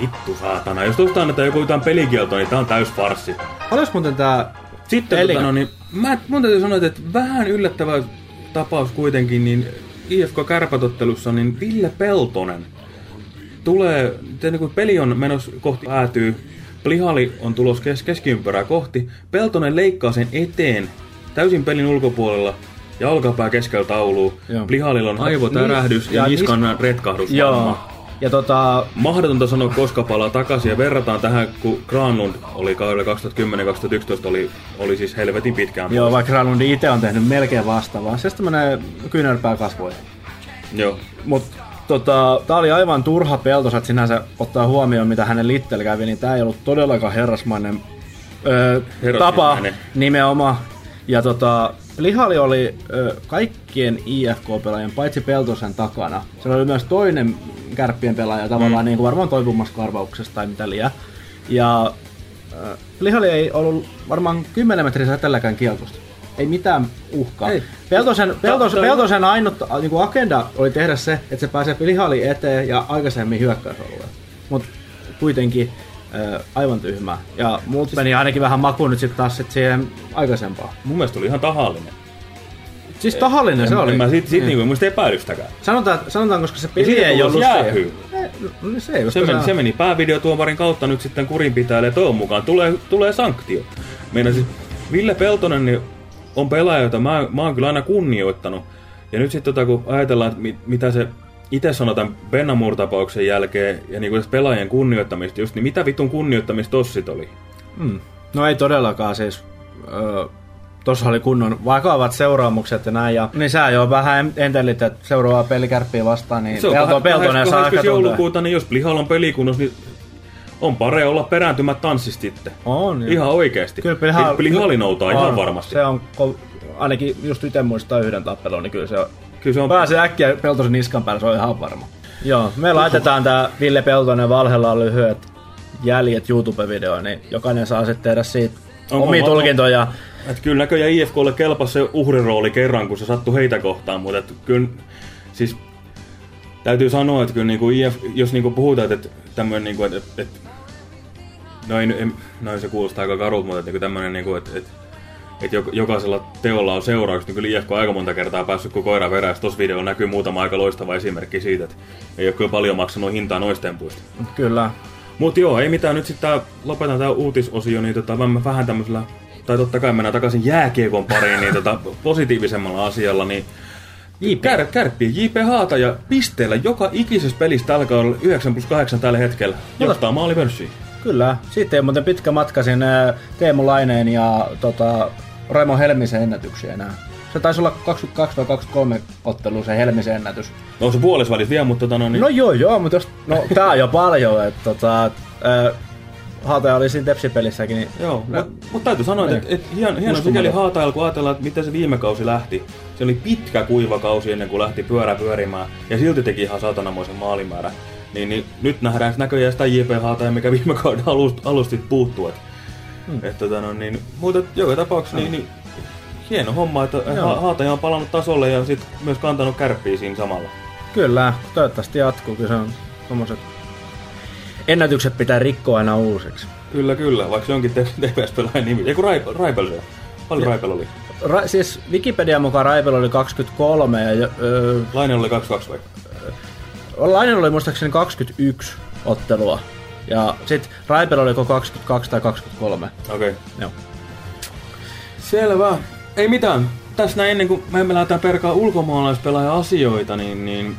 vittu saatana. Jos tuosta annetaan joku jotain pelikieltoa, niin tää on täys farssi. Olis muuten tää... Sitten Eli- tota, no, niin, mä, mun täytyy sanoa, että vähän yllättävä tapaus kuitenkin, niin IFK Kärpätottelussa, niin Ville Peltonen tulee, te- kun peli on menossa kohti päätyy, Plihali on tulos kes, keskiympärää kohti, Peltonen leikkaa sen eteen täysin pelin ulkopuolella ja olkapää keskellä tauluu. Joo. Plihalilla on aivotärähdys Niin, ja, ja niskan retkahdus. Joo. Ja tota... Mahdotonta sanoa, koska palaa takaisin ja verrataan tähän, kun Granlund oli kaudella 2010-2011, oli, oli siis helvetin pitkään Joo, vaikka Ralundi itse on tehnyt melkein vastaavaa. Se sitten menee kyynärpää kasvoihin. Joo. Mut tota, tää oli aivan turha peltos, että sinänsä ottaa huomioon, mitä hänen Littel kävi, niin tää ei ollut todellakaan herrasmainen ö, Herrasmies tapa nimenomaan. Ja tota, Lihali oli ö, kaikkien IFK-pelaajien, paitsi Peltosen takana. Se oli myös toinen kärppien pelaaja tavallaan mm. niin kuin varmaan toipumassa karvauksesta tai mitä liian. Ja ö, Lihali ei ollut varmaan 10 metriä säteelläkään kieltosta. Ei mitään uhkaa. Ei. Peltosen, Ta- ta- Peltosen ainut niin kuin agenda oli tehdä se, että se pääsee Lihali eteen ja aikaisemmin hyökkäysalueelle. Mutta kuitenkin aivan tyhmää. Ja muut siis... meni ainakin vähän makuun nyt sitten taas sit siihen aikaisempaan. Mun mielestä oli ihan tahallinen. Siis tahallinen se en, oli. En mä siitä, siitä Niin. niinku, muista epäilystäkään. Sanotaan, sanotaan, koska se peli siitä ei ei ollut jäähyy. siihen. No, se, ei, Se meni, se meni päävideotuomarin kautta nyt sitten kurinpitäjälle ja toivon mukaan tulee, tulee sanktio. Meidän siis Ville Peltonen niin on pelaaja, jota mä, mä oon kyllä aina kunnioittanut. Ja nyt sitten tota, kun ajatellaan, että mit, mitä se itse sanotaan Bennamur-tapauksen jälkeen ja niin kuin pelaajien kunnioittamista just, niin mitä vitun kunnioittamista tossa sit oli? Mm. No ei todellakaan siis. Öö, Tuossa oli kunnon vakavat seuraamukset ja näin. Ja, niin sä jo vähän entelit, että seuraavaa pelikärppiä vastaan, niin Se on Pelto, Peltonen saa 20. ehkä tuntea. joulukuuta, niin jos Plihal on pelikunnossa, niin on pare olla perääntymät tanssista sitten. On, joo. Ihan oikeesti. Kyllä Plihal, Plihal- Plihali noutaa on. ihan varmasti. Se on, ainakin just itse muistaa yhden tappelun, niin kyllä se on. Kyllä se on Pääsee äkkiä Peltosen niskan päälle, se on ihan varma. Joo, me laitetaan tää Ville Peltonen valhella lyhyet jäljet YouTube-videoon, niin jokainen saa sitten tehdä siitä Onko omia tulkintoja. Et kyllä näköjään IFKlle kelpasi se uhrirooli kerran, kun se sattui heitä kohtaan, mutta et kyllä, siis täytyy sanoa, että kyllä niinku IF, jos niinku puhutaan, että tämmöinen, niinku, että, että, että no, ei, ei, no se kuulostaa aika karulta, mutta että niinku tämmöinen, niinku, että, että, että jok- jokaisella teolla on seuraukset, niin kyllä IFK on aika monta kertaa päässyt kuin koira perässä. Tuossa videolla näkyy muutama aika loistava esimerkki siitä, että ei ole kyllä paljon maksanut hintaa noista tempuista. Kyllä. Mut joo, ei mitään. Nyt sitten lopetan tää uutisosio, niin tota, mä vähän tämmöisellä, tai totta kai mennään takaisin jääkiekon pariin, niin tota, <laughs> positiivisemmalla asialla, niin JP. Kär, kärppi JP Haata ja pisteellä joka ikisessä pelissä tällä kaudella 9 plus 8 tällä hetkellä. Johtaa maalipörssiin. Kyllä. Siitä ei muuten pitkä matka sinne Teemu Laineen ja tota, Raimo Helmisen ennätyksiä enää. Se taisi olla 22 vai 23 ottelu se Helmisen ennätys. No on se puolesvälis vielä, mutta tota, no, niin, No joo joo, mutta jos, no tää on jo paljon, että tota, ää, Haata oli siinä Tepsi-pelissäkin, niin Joo, No, mutta mut täytyy sanoa, että et, et, hieno, hieno sikäli haatailla, kun ajatellaan, että miten se viime kausi lähti. Se oli pitkä kuiva kausi ennen kuin lähti pyörä pyörimään, ja silti teki ihan satanamoisen maalimäärä. Niin, niin nyt nähdään näköjään sitä JP Haata, mikä viime kauden alust, alusti puuttuu. Et, hmm. et, tota, no, niin, mutta joka tapauksessa niin, niin, hieno homma, että Joo. ha, Haataja on palannut tasolle ja sitten myös kantanut kärppiä siinä samalla. kyllä, toivottavasti jatkuu, kyllä se on tommoset ennätykset pitää rikkoa aina uusiksi. Kyllä, kyllä, vaikka se onkin TPS-pelaajan nimi. Eiku Raip- Raipel se on. Paljon Raipel oli? Ra- siis Wikipedian mukaan Raipel oli 23 ja öö, Laine oli 2-2 vai? Lainen oli muistaakseni 21 ottelua. Ja sit Raipel oli joko 22 tai 23. Okei. Okay. Joo. Selvä. Ei mitään. Tässä näin ennen kuin me emme lähdetään perkaa ulkomaalaispelaajan asioita, niin, niin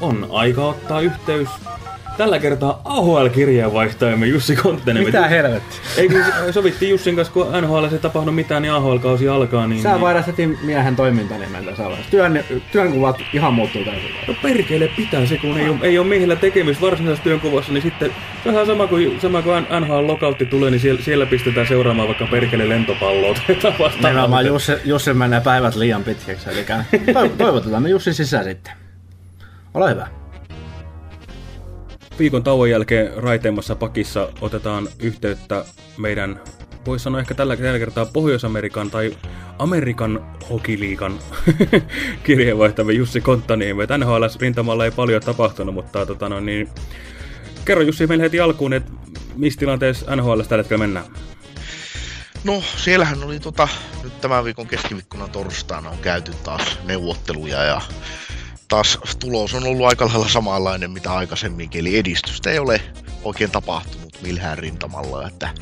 on aika ottaa yhteys tällä kertaa AHL-kirjeenvaihtajamme Jussi Kontinen. Mitä helvetti? Ei kun sovittiin Jussin kanssa, kun NHL ei tapahdu mitään, niin AHL-kausi alkaa. Niin, Sä niin... heti miehen toimintanimen tässä vaiheessa. Työn, työnkuvat ihan muuttuu täysin. No perkele pitää se, kun ei ole, ei ole miehillä tekemistä varsinaisessa työnkuvassa, niin sitten se on ihan sama kuin, sama kuin NHL-lokautti tulee, niin siellä, siellä pistetään seuraamaan vaikka perkele lentopalloa tai <laughs> vastaavaa. Nimenomaan Jussi, Jussi menee päivät liian pitkiksi, eli <laughs> toiv- toivotetaan me Jussi sisään sitten. Ole hyvä. Viikon tauon jälkeen raiteimmassa pakissa otetaan yhteyttä meidän, voisi sanoa ehkä tällä, kertaa Pohjois-Amerikan tai Amerikan hokiliikan <laughs> kirjeenvaihtaja Jussi Konttaniemi. Et NHL-rintamalla ei paljon tapahtunut, mutta tota, no, niin, kerro Jussi meille heti alkuun, että missä tilanteessa NHL tällä hetkellä mennään? No, siellähän oli tota, nyt tämän viikon keskiviikkona torstaina on käyty taas neuvotteluja ja taas tulos on ollut aika lailla samanlainen mitä aikaisemminkin, eli edistystä ei ole oikein tapahtunut millään rintamalla, että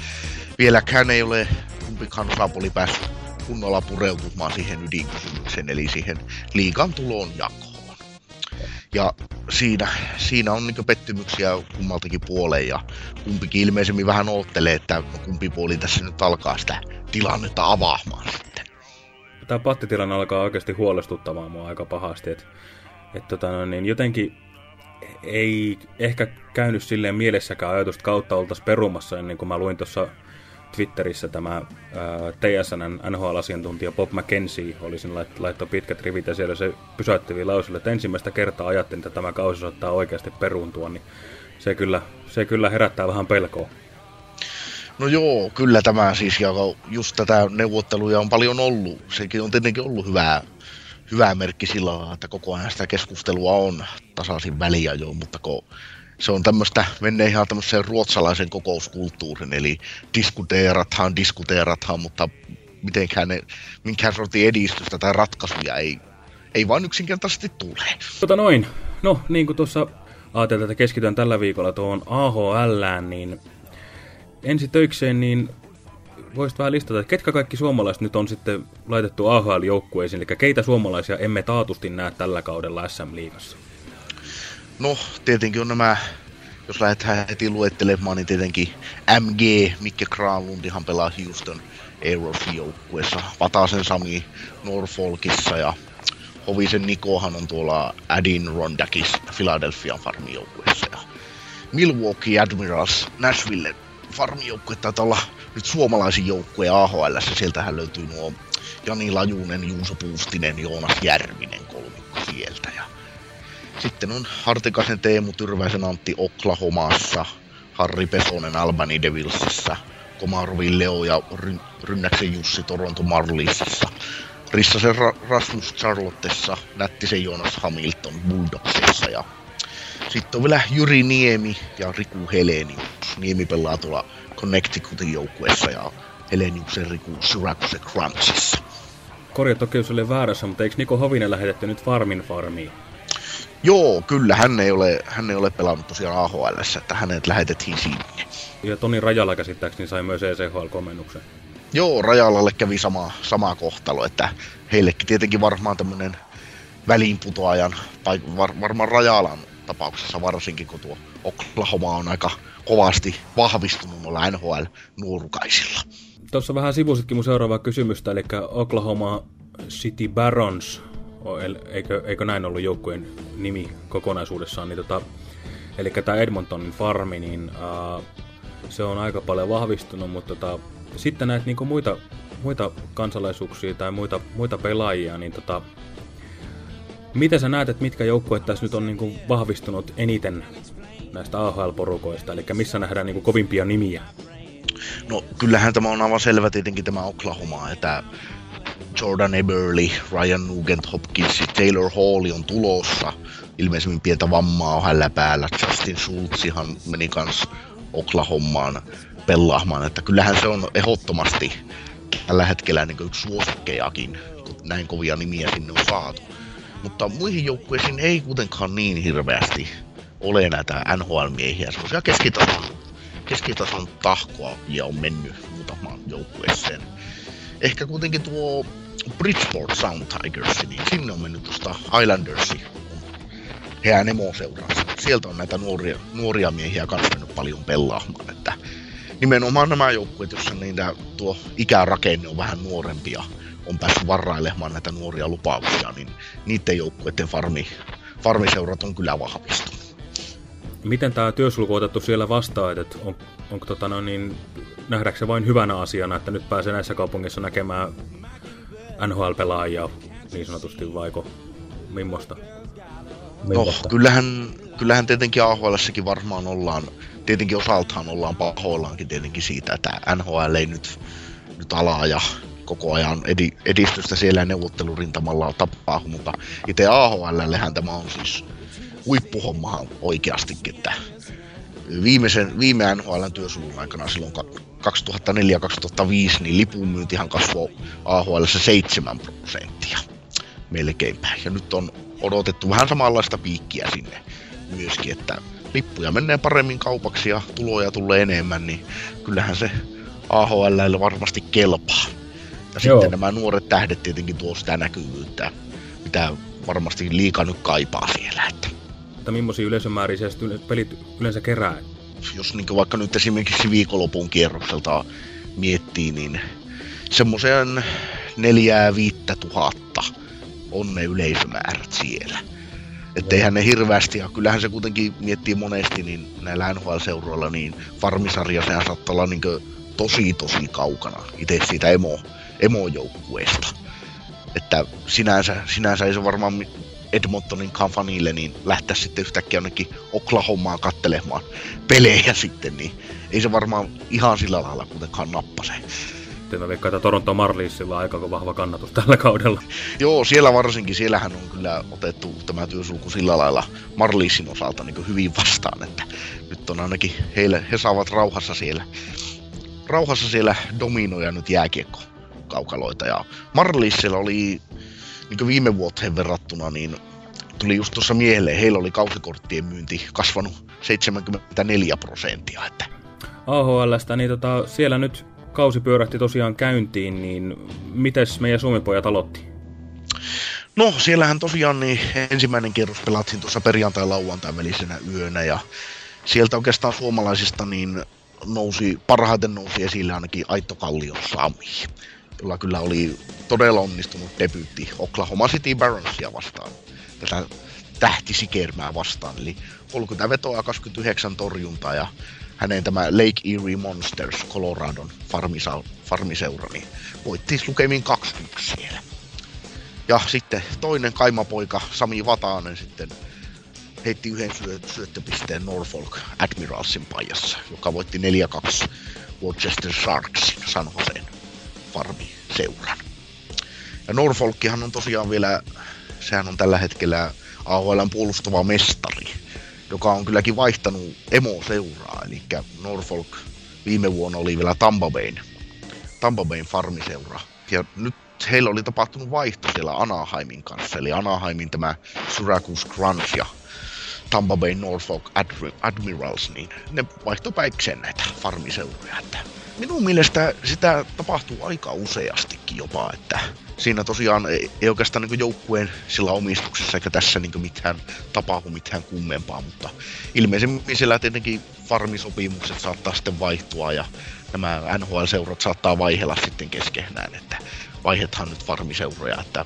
vieläkään ei ole kumpikaan osapuoli päässyt kunnolla pureutumaan siihen ydinkysymykseen, eli siihen liigan tulon jakoon. Ja siinä, siinä on niin pettymyksiä kummaltakin puoleen ja kumpikin ilmeisemmin vähän oottelee, että no kumpi puoli tässä nyt alkaa sitä tilannetta avaamaan sitten. Tämä pattitilanne alkaa oikeasti huolestuttamaan mua aika pahasti, että et, tota, niin jotenkin ei ehkä käynyt silleen mielessäkään ajatusta kautta oltaisiin perumassa ennen kuin mä luin tuossa Twitterissä tämä TSN NHL-asiantuntija Bob McKenzie oli sen laittoi pitkät rivit ja siellä se pysäyttävi lausille, että ensimmäistä kertaa ajattelin, että tämä kausi ottaa oikeasti peruuntua, niin se kyllä, se kyllä herättää vähän pelkoa. No joo, kyllä tämä siis, ja just tätä neuvotteluja on paljon ollut. Sekin on tietenkin ollut hyvää, hyvää merkki sillä että koko ajan sitä keskustelua on tasaisin väliä jo, mutta kun se on tämmöistä, menee ihan tämmöiseen ruotsalaisen kokouskulttuurin, eli diskuteerathan, diskuteerathan, mutta mitenkään ne, minkään sortin edistystä tai ratkaisuja ei, ei vaan yksinkertaisesti tule. Tota noin, no niin kuin tuossa ajateltiin, että keskitytään tällä viikolla tuohon AHL, niin ensi töikseen, niin voisit vähän listata, että ketkä kaikki suomalaiset nyt on sitten laitettu AHL-joukkueisiin, eli keitä suomalaisia emme taatusti näe tällä kaudella SM-liigassa? No, tietenkin on nämä, jos lähdetään heti luettelemaan, niin tietenkin MG, Mikke Granlundihan pelaa Houston Aeros-joukkueessa, Vatasen Sami Norfolkissa ja Hovisen Nikohan on tuolla Adin Rondakis Philadelphia farmijoukkueessa. Ja Milwaukee Admirals Nashville farmijoukkue taitaa olla nyt suomalaisin joukkue AHL. Sieltähän löytyy nuo Jani Lajunen, Juuso Puustinen, Joonas Järvinen kolmikko sieltä. Ja sitten on Hartikasen Teemu Tyrväisen Antti Oklahomassa, Harri Pesonen Albany Devilsissä, Komarovin Leo ja Rynnäksen Jussi Toronto Marliesissa, Rissasen Ra- Rasmus Charlottessa, Nättisen Joonas Hamilton Bulldogsissa ja sitten on vielä Jyri Niemi ja Riku Helenius. Niemi pelaa tuolla Connecticutin joukkueessa ja Heleniuksen Riku Syracuse Crunchissa. Korja toki jos oli väärässä, mutta eikö Niko Hovinen lähetetty nyt Farmin Farmiin? Joo, kyllä. Hän ei ole, hän ei ole pelannut tosiaan AHL, että hänet lähetettiin sinne. Ja Toni Rajala käsittääkseni sai myös ECHL-komennuksen. Joo, Rajalalle kävi sama, sama kohtalo, että heillekin tietenkin varmaan tämmöinen väliinputoajan, tai var, varmaan Rajalan tapauksessa varsinkin, kun tuo Oklahoma on aika kovasti vahvistunut noilla NHL-nuorukaisilla. Tuossa vähän sivusitkin mun seuraavaa kysymystä, eli Oklahoma City Barons, eikö, eikö näin ollut joukkueen nimi kokonaisuudessaan, niin tota, eli tämä Edmontonin farmi, niin uh, se on aika paljon vahvistunut, mutta tota, sitten näitä niinku muita, muita kansalaisuuksia tai muita, muita pelaajia, niin tota, Miten sä näet, että mitkä joukkueet tässä nyt on niin vahvistunut eniten näistä AHL-porukoista, eli missä nähdään niin kuin kovimpia nimiä? No kyllähän tämä on aivan selvä tietenkin tämä Oklahoma, että Jordan Eberly, Ryan Nugent Hopkins, Taylor Hall on tulossa. Ilmeisemmin pientä vammaa on hänellä päällä. Justin Schultzihan meni kans Oklahomaan pelaamaan, että kyllähän se on ehdottomasti tällä hetkellä niin yksi suosikkejakin, kun näin kovia nimiä sinne on saatu. Mutta muihin joukkueisiin ei kuitenkaan niin hirveästi ole näitä NHL-miehiä, semmoisia keskitason, keskitason tahkoa ja on mennyt muutamaan joukkueeseen. Ehkä kuitenkin tuo Bridgeport Sound Tigers, niin sinne on mennyt tuosta Islandersi, heidän emoseuransa. Sieltä on näitä nuoria, nuoria miehiä kanssa paljon pelaamaan, että nimenomaan nämä joukkueet, joissa niitä tuo ikärakenne on vähän nuorempia, on päässyt varailemaan näitä nuoria lupauksia, niin niiden joukkueiden farmi, farmiseurat on kyllä vahvistunut. Miten tämä työsulku on otettu siellä vastaan, että on, onko tota no niin, nähdäänkö se vain hyvänä asiana, että nyt pääsee näissä kaupungeissa näkemään NHL-pelaajia niin sanotusti, vaiko mimmosta? No, kyllähän, kyllähän tietenkin ahl varmaan ollaan, tietenkin osaltaan ollaan pahoillaankin tietenkin siitä, että NHL ei nyt, nyt alaa ja koko ajan edi, edistystä siellä neuvottelurintamalla tapahtuu, mutta itse AHLllähän tämä on siis huippuhommahan oikeastikin, että viimeisen, viime NHLn työsulun aikana silloin 2004-2005, niin lipun myyntihan kasvoi AHL 7 prosenttia melkeinpä. Ja nyt on odotettu vähän samanlaista piikkiä sinne myöskin, että lippuja menee paremmin kaupaksi ja tuloja tulee enemmän, niin kyllähän se AHL varmasti kelpaa. Ja Joo. sitten nämä nuoret tähdet tietenkin tuo sitä näkyvyyttä, mitä varmasti liikaa nyt kaipaa siellä. Että. Mutta millaisia yleisömääriä pelit yleensä kerää? Jos niin vaikka nyt esimerkiksi viikonlopun kierrokselta miettii, niin semmoisen neljää viittä tuhatta on ne yleisömäärät siellä. Että eihän ne hirveästi, ja kyllähän se kuitenkin miettii monesti, niin näillä NHL-seuroilla, niin farmisarja sehän saattaa olla niin tosi tosi kaukana itse siitä emo, emojoukkueesta. Että sinänsä, sinänsä ei se varmaan Edmontonin fanille niin lähteä sitten yhtäkkiä jonnekin Oklahomaan kattelemaan pelejä sitten, niin ei se varmaan ihan sillä lailla kuitenkaan nappase. Sitten mä veikkaan, että Toronto Marliesilla on aika vahva kannatus tällä kaudella. Joo, siellä varsinkin, siellähän on kyllä otettu tämä työsulku sillä lailla Marliisin osalta niin hyvin vastaan, että nyt on ainakin heille, he saavat rauhassa siellä, rauhassa siellä dominoja nyt jääkiekko kaukaloita. Ja Marliisilla oli niin viime vuoteen verrattuna, niin tuli just tuossa mieleen, heillä oli kausikorttien myynti kasvanut 74 prosenttia. Että. AHLstä, niin tota, siellä nyt kausi pyörähti tosiaan käyntiin, niin mites meidän Suomipojat aloitti? No, siellähän tosiaan niin ensimmäinen kierros pelattiin tuossa perjantai lauantai välisenä yönä ja sieltä oikeastaan suomalaisista niin nousi, parhaiten nousi esille ainakin Aitto Kallion Sami, jolla kyllä oli todella onnistunut debyytti Oklahoma City Baronsia vastaan. Tätä tähtisikermää vastaan, eli 30 vetoa 29 torjuntaa ja hänen tämä Lake Erie Monsters, Coloradon farmisa, farmiseura, niin voitti lukemin 2 siellä. Ja sitten toinen kaimapoika, Sami Vatanen, sitten heitti yhden syöttöpisteen Norfolk Admiralsin pajassa, joka voitti 4-2 Worcester Sharksin San Joseen farmiseuran. Ja Norfolkkihan on tosiaan vielä, sehän on tällä hetkellä AHLn puolustava mestari joka on kylläkin vaihtanut emo-seuraa, eli Norfolk viime vuonna oli vielä Tampa Bayn, Tampa Bayn farmiseura. Ja nyt heillä oli tapahtunut vaihto siellä Anaheimin kanssa, eli Anaheimin tämä Syracuse Crunch ja Tampa Bay Norfolk Admirals, niin ne vaihtoi päikseen näitä farmiseuroja. Että minun mielestä sitä tapahtuu aika useastikin jopa, että siinä tosiaan ei, ei oikeastaan niin joukkueen sillä omistuksessa eikä tässä niin mitään tapahdu mitään kummempaa, mutta ilmeisemmin siellä tietenkin farmisopimukset saattaa sitten vaihtua ja nämä NHL-seurat saattaa vaihella sitten keskenään, että vaihethan nyt farmiseuroja, että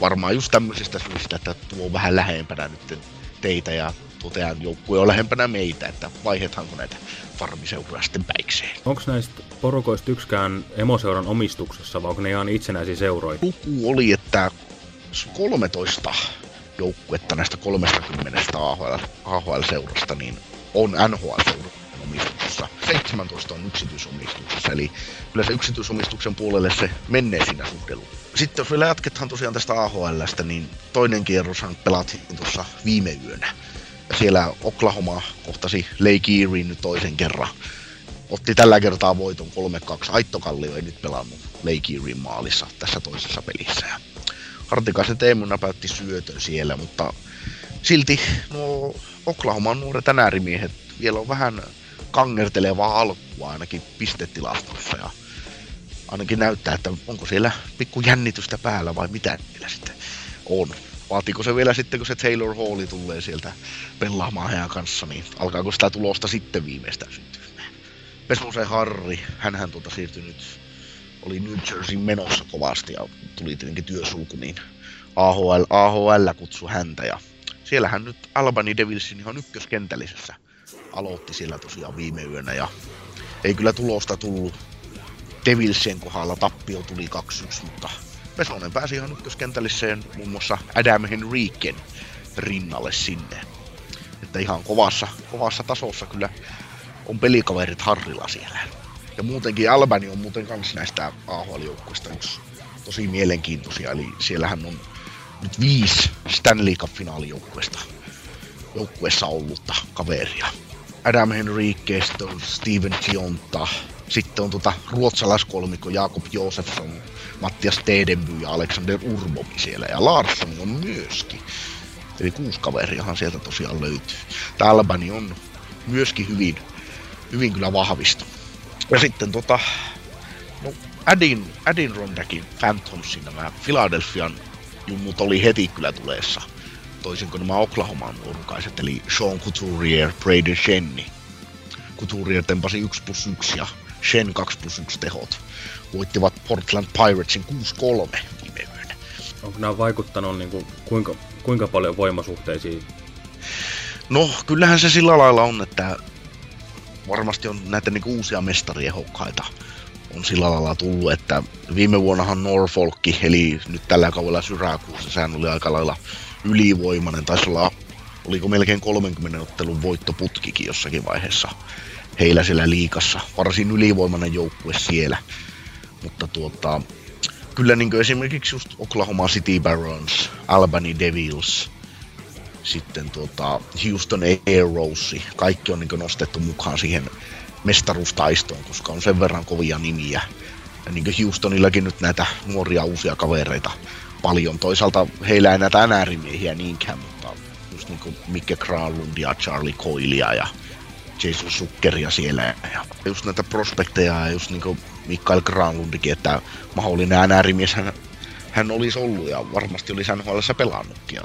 varmaan just tämmöisistä syistä, että tuo vähän lähempänä nyt teitä ja tuo teidän joukkue on lähempänä meitä, että vaihethanko näitä farmiseuraa sitten päikseen. Onko näistä porukoista yksikään emoseuran omistuksessa, vai onko ne ihan itsenäisiä seuroja? Luku oli, että 13 joukkuetta näistä 30 AHL, AHL-seurasta niin on NHL-seura omistuksessa. 17 on yksityisomistuksessa, eli kyllä se yksityisomistuksen puolelle se menee siinä suhdelu. Sitten jos vielä jatketaan tosiaan tästä AHLstä, niin toinen kierroshan pelattiin tuossa viime yönä. Siellä Oklahoma kohtasi Lake Erie nyt toisen kerran. Otti tällä kertaa voiton 3-2. Aitto Kallio ei nyt pelannut Lake Erien maalissa tässä toisessa pelissä. Hartikaisen Teemu näpäytti syötön siellä, mutta silti nuo Oklahoman nuoret äärimiehet vielä on vähän kangertelevaa alkua ainakin pistetilastossa ja ainakin näyttää, että onko siellä pikku jännitystä päällä vai mitä niillä sitten on vaatiko se vielä sitten, kun se Taylor Halli tulee sieltä pelaamaan heidän kanssa, niin alkaako sitä tulosta sitten viimeistään syntyä? Pesosen Harri, hänhän tuota siirtyi nyt, oli New Jersey menossa kovasti ja tuli tietenkin työsulku, niin AHL, AHL kutsui häntä ja siellähän nyt Albany Devilsin ihan ykköskentällisessä aloitti siellä tosiaan viime yönä ja ei kyllä tulosta tullut Devilsien kohdalla tappio tuli 2-1, mutta Pesonen pääsi ihan ykköskentälliseen muun muassa Adam Henriken rinnalle sinne. Että ihan kovassa, kovassa tasossa kyllä on pelikaverit Harrilla siellä. Ja muutenkin Albani on muuten kans näistä AHL-joukkuista yksi tosi mielenkiintoisia. Eli siellähän on nyt viisi Stanley Cup-finaalijoukkuesta joukkueessa ollutta kaveria. Adam Henrique, Steven Gionta, sitten on tota ruotsalaiskolmikko Jakob Josefsson, Mattias Tedenby ja Alexander Urbomi siellä. Ja Larsson on myöskin. Eli kuusi kaveriahan sieltä tosiaan löytyy. Tämä Albani on myöskin hyvin, hyvin kyllä vahvistunut. Ja sitten tota, no, Adin, Adin Rondakin Phantomsin nämä Philadelphian jummut oli heti kyllä tuleessa. Toisin kuin nämä Oklahoman nuorukaiset, eli Sean Couturier, Braden Shenni. Couturier tempasi 1 plus 1 ja Shen 2 plus 1 tehot voittivat Portland Piratesin 6-3 viime yönä. Onko nämä vaikuttanut niin kuin, kuinka, kuinka paljon voimasuhteisiin? No, kyllähän se sillä lailla on, että varmasti on näitä niinku uusia mestariehokkaita on sillä lailla tullut, että viime vuonnahan Norfolk, eli nyt tällä kaudella Syrakuussa, sehän oli aika lailla ylivoimainen, taisi olla, oliko melkein 30 ottelun voittoputkikin jossakin vaiheessa heillä siellä liikassa. Varsin ylivoimainen joukkue siellä. Mutta tuota, kyllä niin esimerkiksi just Oklahoma City Barons, Albany Devils, sitten tuota Houston Aeros, kaikki on niin nostettu mukaan siihen mestaruustaistoon, koska on sen verran kovia nimiä. Ja niin Houstonillakin nyt näitä nuoria uusia kavereita paljon. Toisaalta heillä ei näitä NR-miehiä niinkään, mutta just niin kuin Mikke Granlundia, Charlie Coilia ja Jason Zuckeria siellä. Ja just näitä prospekteja ja just niin kuin Mikael Granlundikin, että mahdollinen NR-mies hän, hän olisi ollut ja varmasti olisi NHL pelannutkin.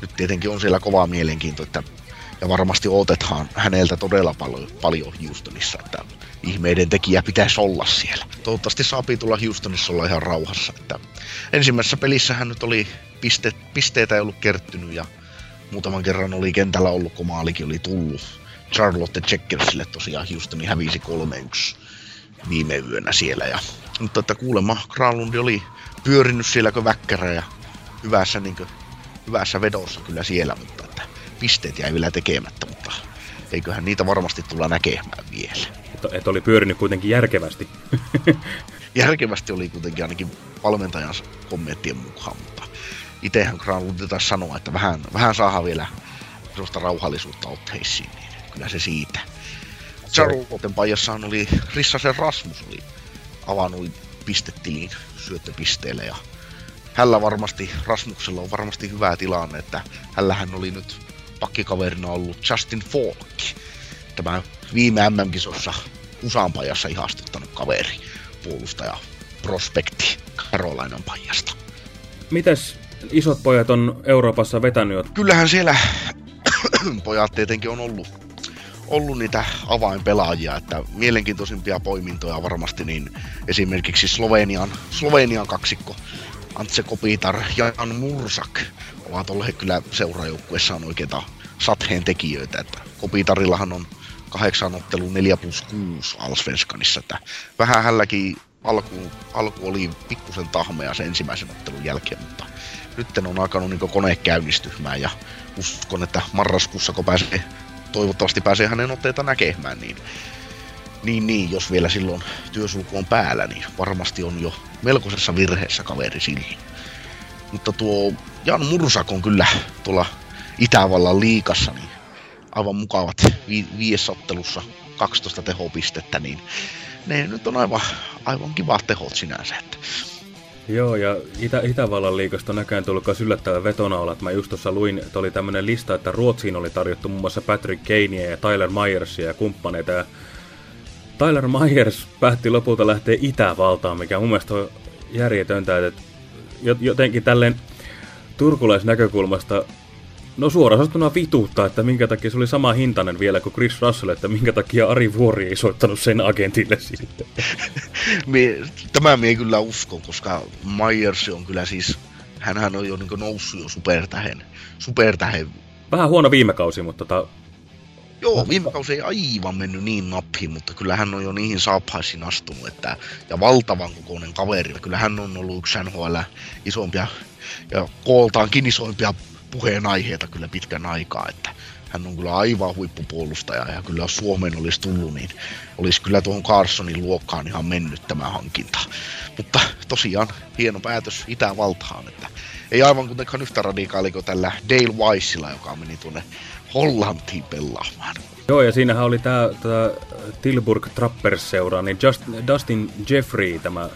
Nyt tietenkin on siellä kovaa mielenkiinto, että ja varmasti otetaan häneltä todella paljon, paljon Houstonissa, että ihmeiden tekijä pitäisi olla siellä. Toivottavasti saapi tulla Houstonissa olla ihan rauhassa. Että ensimmäisessä pelissä hän nyt oli piste, pisteitä ei ollut kertynyt ja muutaman kerran oli kentällä ollut, kun maalikin oli tullut. Charlotte Checkersille tosiaan Houstoni hävisi 3-1 viime yönä siellä. Ja, mutta että kuulemma Granlundi oli pyörinyt siellä kuin väkkärä ja hyvässä, niin kuin, hyvässä vedossa kyllä siellä, mutta että pisteet jäi vielä tekemättä, mutta eiköhän niitä varmasti tulla näkemään vielä. Et, et oli pyörinyt kuitenkin järkevästi. <laughs> järkevästi oli kuitenkin ainakin valmentajan kommenttien mukaan, mutta itsehän Granlund taisi sanoa, että vähän, vähän saadaan vielä sellaista rauhallisuutta otteisiin, niin kyllä se siitä. Charlotten pajassahan oli Rissasen Rasmus oli avannut pistetiliin syöttöpisteelle ja hällä varmasti, Rasmuksella on varmasti hyvä tilanne, että hällähän oli nyt pakkikaverina ollut Justin Falk. Tämä viime MM-kisossa USAn pajassa ihastuttanut kaveri, puolustaja, prospekti Karolainan pajasta. Mitäs isot pojat on Euroopassa vetänyt? Kyllähän siellä <coughs> pojat tietenkin on ollut, ollut niitä avainpelaajia, että mielenkiintoisimpia poimintoja varmasti niin esimerkiksi Slovenian, Slovenian kaksikko Antse Kopitar ja Jan Mursak ovat olleet kyllä seurajoukkuessa on oikeita satheen tekijöitä, että Kopitarillahan on kahdeksan ottelu 4 plus 6 Alsvenskanissa, että vähän hälläkin alku, alku oli pikkusen tahmea sen ensimmäisen ottelun jälkeen, mutta nyt on alkanut niin kone käynnistymään ja uskon, että marraskuussa kun pääsee, toivottavasti pääsee hänen otteita näkemään, niin niin, niin, jos vielä silloin työsulku on päällä, niin varmasti on jo melkoisessa virheessä kaveri silloin. Mutta tuo Jan Mursak on kyllä tuolla Itävallan liikassa niin aivan mukavat vi- viiesottelussa 12 tehopistettä, niin ne nyt on aivan, aivan kivat tehot sinänsä. Että. Joo, ja Itä- Itävallan liikasta näkään tullut myös yllättävä vetona että mä just tuossa luin, että oli tämmöinen lista, että Ruotsiin oli tarjottu muun muassa Patrick Kanea ja Tyler Myersia ja kumppaneita, ja Tyler Myers päätti lopulta lähteä Itävaltaan, mikä mun mielestä on järjetöntä, että jotenkin tälleen turkulaisnäkökulmasta No suoraan sanottuna vituutta, että minkä takia se oli sama hintainen vielä kuin Chris Russell, että minkä takia Ari Vuori ei soittanut sen agentille sitten. <laughs> mie, tämä mie kyllä uskon, koska Myers on kyllä siis, hänhän on jo niin noussut jo supertähen, supertähen. Vähän huono viime kausi, mutta tota, Joo, viime kausi ei aivan mennyt niin nappiin, mutta kyllä hän on jo niihin saaphaisiin astunut. Että, ja valtavan kokoinen kaveri. Kyllä hän on ollut yksi NHL isompia ja kooltaankin isoimpia puheenaiheita kyllä pitkän aikaa. Että hän on kyllä aivan huippupuolustaja ja kyllä jos Suomeen olisi tullut, niin olisi kyllä tuohon Carsonin luokkaan ihan mennyt tämä hankinta. Mutta tosiaan hieno päätös Itävaltaan, että ei aivan kuitenkaan yhtä radikaali kuin tällä Dale Weissilla, joka meni tuonne Hollantiin pelaamaan. Joo, ja siinähän oli tämä Tilburg Trappers-seura, niin Just, Dustin Jeffrey, tämä,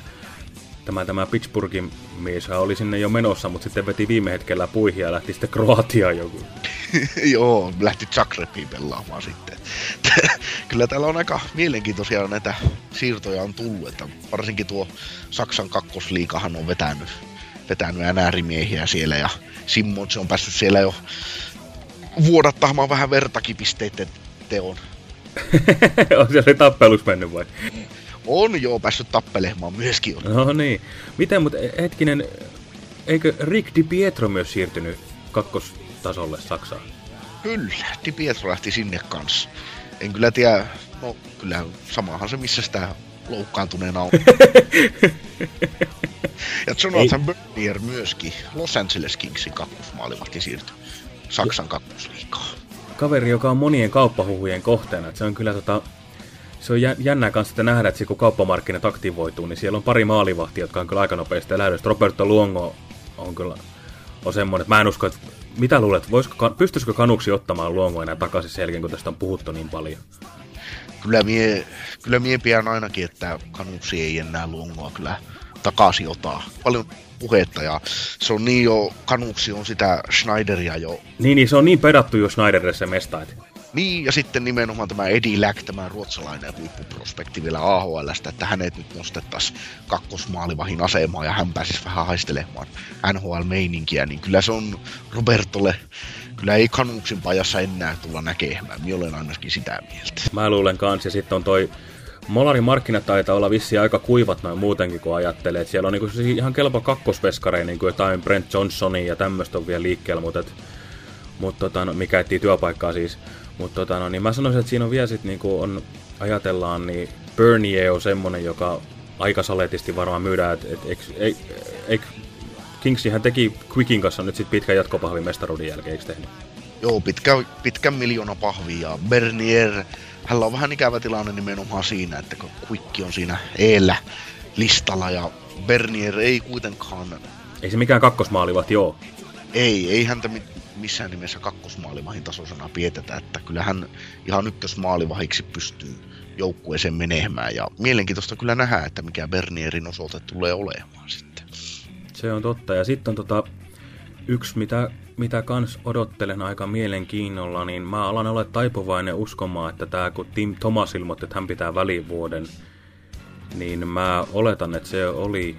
tämä, tämä Pittsburghin mies, oli sinne jo menossa, mutta sitten veti viime hetkellä puihin ja lähti sitten Kroatiaan joku. <laughs> Joo, lähti Zagrebiin pelaamaan sitten. <laughs> Kyllä täällä on aika mielenkiintoisia näitä siirtoja on tullut, että varsinkin tuo Saksan kakkosliikahan on vetänyt, vetänyt NR-miehiä siellä ja Simmons on päässyt siellä jo vuodattamaan vähän vertakin pisteiden teon. <laughs> on se tappelus mennyt vai? On joo, päässyt tappelemaan myöskin. On. No niin. Miten, mutta hetkinen, eikö Rick Di Pietro myös siirtynyt kakkostasolle Saksaan? Kyllä, Di Pietro lähti sinne kanssa. En kyllä tiedä, No, kyllä samahan se, missä sitä loukkaantuneena on. <laughs> ja Jonathan Bernier myöskin Los Angeles Kingsin kakkosmaalivahti siirtyi Saksan kakkosliikaa. Kaveri, joka on monien kauppahuhujen kohteena. Että se on kyllä tota, se on jännää kanssa että nähdä, että kun kauppamarkkinat aktivoituu, niin siellä on pari maalivahtia, jotka on kyllä aika nopeasti lähdöstä. Roberto Luongo on kyllä on semmoinen, että mä en usko, että mitä luulet, voisiko, pystyisikö kanuksi ottamaan Luongo enää takaisin sen jälkeen, kun tästä on puhuttu niin paljon? Kyllä mie, kyllä mie pian ainakin, että kanuksi ei enää Luongoa kyllä takaisin ottaa. Paljon puhetta ja se on niin jo, kanuksi on sitä Schneideria jo. Niin, niin se on niin pedattu jo Schneiderille se mesta, että niin, ja sitten nimenomaan tämä Eddie Lack, tämä ruotsalainen huippuprospekti vielä AHLstä, että hänet nyt nostettaisiin kakkosmaalivahin asemaan ja hän pääsisi vähän haistelemaan NHL-meininkiä, niin kyllä se on Robertolle, kyllä ei Kanuksin pajassa enää tulla näkemään. Minä olen ainakin sitä mieltä. Mä luulen kanssa, ja sitten on toi Molarin markkinat taitaa olla vissi aika kuivat noin muutenkin, kun ajattelee. että siellä on niinku ihan kelpo kakkosveskareja, niin kuin jotain Brent Johnsonia ja tämmöistä on vielä liikkeellä, mutta, et, mutta tota, no, mikä etsii työpaikkaa siis. Mutta tota, no, niin mä sanoisin, että siinä on vielä sit, niin kuin on, ajatellaan, niin Bernier on semmonen, joka aika saletisti varmaan myydään, että et, et, et, Kingsihän teki Quickin kanssa nyt sit pitkän jatkopahvin mestaruuden jälkeen, eikö tehnyt? Joo, pitkä, pitkän miljoona pahvia. Bernier, hänellä on vähän ikävä tilanne nimenomaan siinä, että kun Quick on siinä eellä listalla ja Bernier ei kuitenkaan... Ei se mikään kakkosmaalivahti joo. Ei, ei häntä missään nimessä kakkosmaalivahin tasoisena pietetä, että kyllähän ihan ykkösmaalivahiksi pystyy joukkueeseen menemään. Ja mielenkiintoista kyllä nähdä, että mikä Bernierin osoite tulee olemaan sitten. Se on totta. Ja sitten on tota, yksi, mitä, mitä kans odottelen aika mielenkiinnolla, niin mä alan olla taipuvainen uskomaan, että tämä kun Tim Thomas ilmoitti, että hän pitää välivuoden, niin mä oletan, että se oli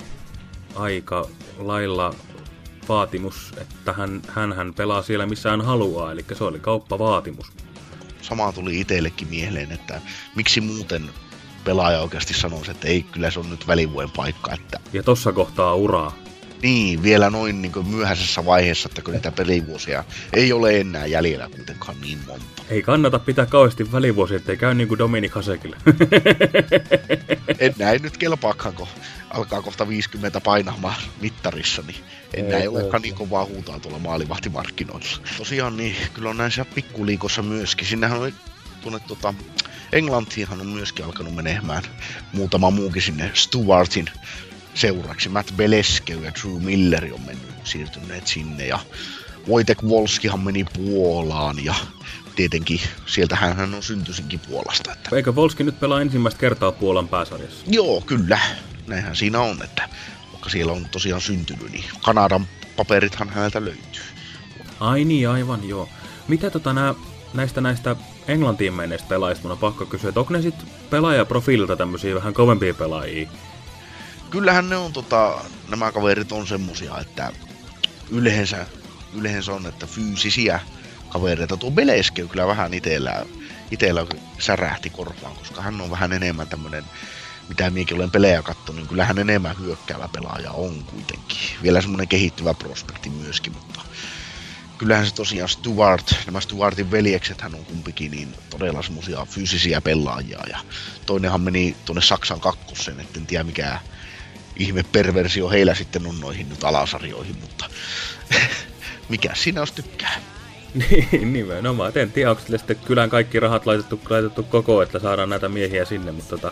aika lailla vaatimus, että hän, hän, hän pelaa siellä missä hän haluaa, eli se oli kauppavaatimus. Sama tuli itsellekin mieleen, että miksi muuten pelaaja oikeasti sanoisi, että ei, kyllä se on nyt välivuoden paikka. Että... Ja tossa kohtaa uraa. Niin, vielä noin niin myöhäisessä vaiheessa, että kun niitä pelivuosia ei ole enää jäljellä kuitenkaan niin monta. Ei kannata pitää kauheasti välivuosia, ettei käy niin kuin Dominik Hasekille. <laughs> en näin nyt kelpaakaan, kun alkaa kohta 50 painamaan mittarissa, niin enää ei, ei olekaan niin kovaa huutaa tuolla maalivahtimarkkinoilla. Tosiaan niin, kyllä on näissä pikkuliikossa myöskin. Sinnehän on tuonne tota, Englantiinhan on myöskin alkanut menemään muutama muukin sinne Stuartin seuraksi. Matt Beleskeu ja Drew Miller on mennyt, siirtyneet sinne ja Wojtek Volskihan meni Puolaan ja tietenkin sieltä hän on syntyisinkin Puolasta. Että... Eikö Volski nyt pelaa ensimmäistä kertaa Puolan pääsarjassa? Joo, kyllä. Näinhän siinä on, että vaikka siellä on tosiaan syntynyt, niin Kanadan paperithan häneltä löytyy. Ai niin, aivan joo. Mitä tota nää, näistä näistä Englantiin menneistä pelaajista mun on pakko kysyä, että onko ne sitten pelaajaprofiililta tämmöisiä vähän kovempia pelaajia? Kyllähän ne on tota, nämä kaverit on semmosia, että yleensä, yleensä on, että fyysisiä kavereita. Tuo Beleski on kyllä vähän itellä, itellä särähti korvaan, koska hän on vähän enemmän tämmönen, mitä minäkin olen pelejä katsonut, niin kyllähän enemmän hyökkäävä pelaaja on kuitenkin. Vielä semmoinen kehittyvä prospekti myöskin, mutta kyllähän se tosiaan Stuart, nämä Stuartin veljekset hän on kumpikin niin todella semmoisia fyysisiä pelaajia ja toinenhan meni tuonne Saksan kakkosen, etten tiedä mikä ihme perversio heillä sitten on noihin nyt alasarjoihin, mutta <laughs> mikä sinä olisi tykkää? Niin, nimenomaan. En tiedä, onko sitten kylän kaikki rahat laitettu, laitettu koko, että saadaan näitä miehiä sinne, mutta tota...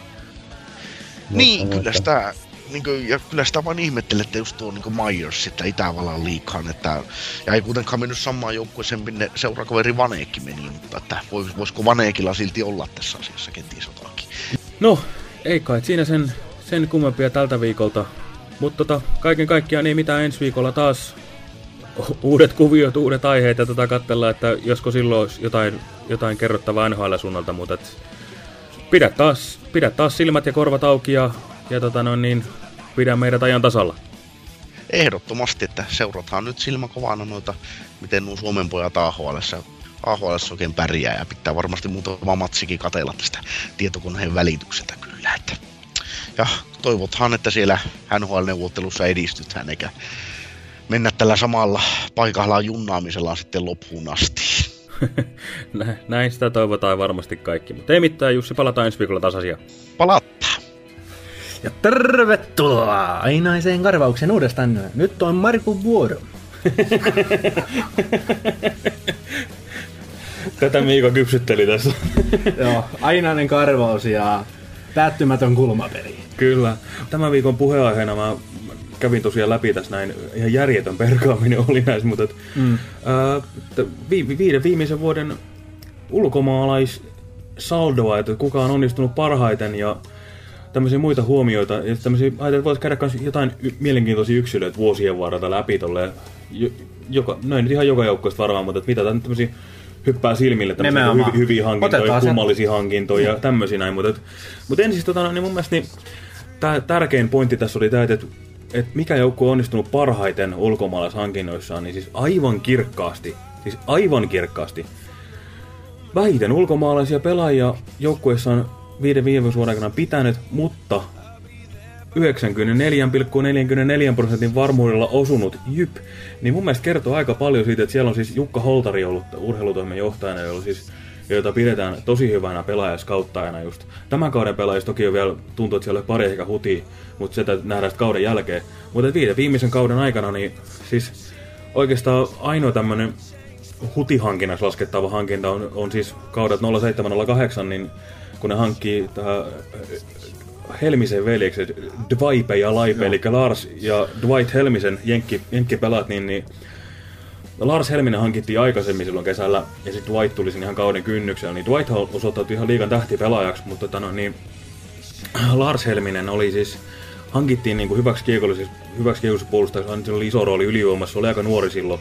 Niin, mutta, kyllä sitä, niin kuin, ja kyllä sitä vaan ihmettelee, että just tuo niin Myers sitten Itävallan liikaan, että ja ei kuitenkaan mennyt samaan joukkueeseen, minne seurakaveri Vaneekki meni, mutta että vois, voisiko Vaneekilla silti olla tässä asiassa kenties jotakin. No, ei kai siinä sen, sen kummempia tältä viikolta, mutta tota, kaiken kaikkiaan ei mitään ensi viikolla taas uudet kuviot, uudet aiheet ja tota katsellaan, että josko silloin olisi jotain, jotain kerrottavaa NHL-suunnalta, mutta et pidä, taas, pidä taas silmät ja korvat auki ja, ja tota no, niin, pidä meidät ajan tasalla. Ehdottomasti, että seurataan nyt silmäkovana noita, miten nuo Suomen pojat AHL AHL oikein pärjää ja pitää varmasti muutama matsikin katella tästä tietokoneen välityksestä kyllä. Että. Ja toivotaan, että siellä NHL-neuvottelussa edistytään eikä mennä tällä samalla paikallaan junnaamisella sitten loppuun asti. <laughs> Nä- Näin sitä toivotaan varmasti kaikki. Mutta ei mitään, Jussi, palataan ensi viikolla taas asiaan. Palattaa. Ja tervetuloa ainaiseen karvauksen uudestaan. Nyt on Markun vuoro. <laughs> Tätä Miika kypsytteli tässä. Joo, ainainen karvaus ja päättymätön kulmapeli. Kyllä. Tämän viikon puheenaiheena mä kävin tosiaan läpi tässä näin, ihan järjetön perkaaminen oli näissä, mutta et, mm. ää, vi, viiden viimeisen vuoden ulkomaalais saldoa, että kuka on onnistunut parhaiten ja tämmöisiä muita huomioita. Ja tämmöisiä, että voisi käydä kans jotain mielenkiintoisia yksilöitä vuosien varrelta läpi tolleen. Jo, joka, no ei nyt ihan joka joukkoista varmaan, mutta että mitä tämmöisiä hyppää silmille, tämmöisiä hyvi, hyviä hankintoja, Otetaan kummallisia hankintoja ja tämmöisiä näin. Mutta, et, mutta ensin tota, niin mun mielestä niin, tää, tärkein pointti tässä oli tämä, että, että mikä joukko on onnistunut parhaiten ulkomaalaishankinnoissaan, niin siis aivan kirkkaasti, siis aivan kirkkaasti. Vähiten ulkomaalaisia pelaajia joukkueessa on viiden viime vuoden aikana pitänyt, mutta 94,44 prosentin varmuudella osunut Jyp, niin mun mielestä kertoo aika paljon siitä, että siellä on siis Jukka Holtari ollut urheilutoimen johtajana, jolla siis, jota pidetään tosi hyvänä pelaajaskauttajana just. Tämän kauden pelaajista toki on vielä tuntuu, että siellä on pari ehkä hutia, mutta sitä nähdään kauden jälkeen. Mutta viiden viimeisen kauden aikana, niin siis oikeastaan ainoa tämmönen hutihankinnassa laskettava hankinta on, on siis kaudet 0708, niin kun ne hankkii tähän Helmisen veljekset, Dwipe ja Laipe, eli Lars ja Dwight Helmisen jenkki, jenkkipelät, niin, niin Lars Helminen hankittiin aikaisemmin silloin kesällä, ja sitten Dwight tuli sinne ihan kauden kynnyksellä, niin Dwight osoittautui ihan liigan tähtipelaajaksi, mutta tota, no, niin, Lars Helminen oli siis, hankittiin niin kuin hyväksi kiekollisessa, hyväksi kiekollisessa puolustajaksi, oli iso rooli ylivoimassa, oli aika nuori silloin,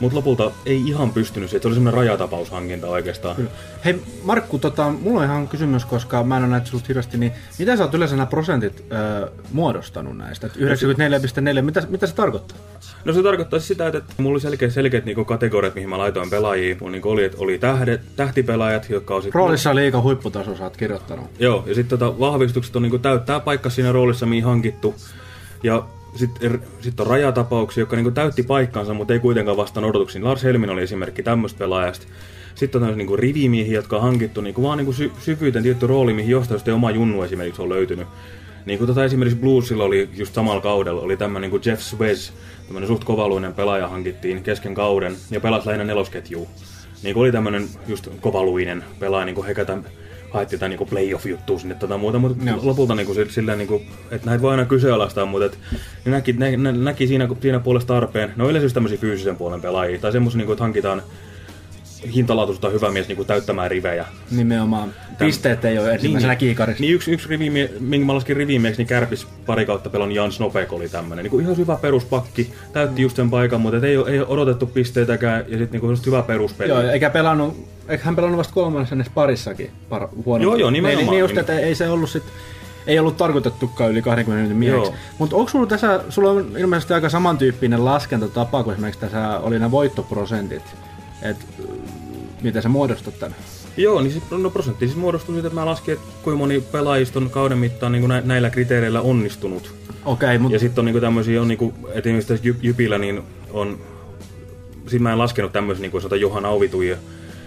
mutta lopulta ei ihan pystynyt, se oli semmoinen rajatapaushankinta oikeastaan. Kyllä. Hei Markku, tota, mulla on ihan kysymys, koska mä en ole näitä sulta hirveästi, niin mitä sä oot yleensä nämä prosentit ö, muodostanut näistä? Et 94,4, mitä, mitä se tarkoittaa? No se tarkoittaa sitä, että mulla oli selkeät, selkeät niin kategoriat, mihin mä laitoin pelaajia. Mulla niin oli, että oli tähdet, tähtipelaajat, jotka on sit, Roolissa liiga huipputaso sä oot kirjoittanut. Joo, ja sitten tota, vahvistukset on niin täyttää paikka siinä roolissa, mihin hankittu. Ja sitten sit on rajatapauksia, jotka niin täytti paikkansa, mutta ei kuitenkaan vastaan odotuksiin. Lars Helmin oli esimerkki tämmöistä pelaajasta. Sitten on niin rivimiehiä, jotka on hankittu niin vaan niin sy- syvyyteen tietty rooli, mihin jostain oma junnu esimerkiksi on löytynyt. Niin kuin tota esimerkiksi Bluesilla oli just samalla kaudella, oli tämmöinen niin kuin Jeff Swez, tämmöinen suht kovaluinen pelaaja hankittiin kesken kauden ja pelasi lähinnä nelosketjuu. Niin kuin oli tämmöinen just kovaluinen pelaaja, niin kuin he tämän haettiin jotain niin playoff-juttua sinne tota muuta, mutta Joo. lopulta niin kuin, sillä, niin kuin, että näitä voi aina kyseenalaistaa, mutta et, ne näki, ne, näki siinä, siinä puolessa tarpeen. Ne on yleensä just tämmöisiä fyysisen puolen pelaajia, tai semmoisia, niin kuin, että hankitaan hintalaatuista hyvä mies niin kuin täyttämään rivejä. Nimenomaan. Pisteet ei ole ensimmäisenä kiikarissa. Niin yksi, yksi rivi, minkä mä laskin rivimieksi, niin Kärpis pari kautta pelon Jan Snopek oli tämmönen. Niin kuin ihan hyvä peruspakki, täytti just sen paikan, mutta ei, ole, ei ole odotettu pisteitäkään ja sitten niin hyvä peruspeli. Joo, eikä pelannut, eikä hän pelannut vasta kolmannessa parissakin par, huono. Joo, joo, nimenomaan. Niin, niin just, että ei se ollut sit, ei ollut tarkoitettukaan yli 20 minuutin mieheksi. Mutta onko sulla tässä, sulla on ilmeisesti aika samantyyppinen laskentatapa kuin esimerkiksi tässä oli nämä voittoprosentit. Et, miten sä muodostat tämän? Joo, niin sit, no prosentti siis muodostui siitä, että mä laskin, että kuinka moni pelaajista on kauden mittaan niin nä, näillä kriteereillä onnistunut. Okei, okay, mutta Ja sitten on niinku tämmöisiä, on niinku, et esimerkiksi tässä Jyp- Jypillä, niin on, sit mä en laskenut tämmöisiä niinku sanotaan Johan Auvituja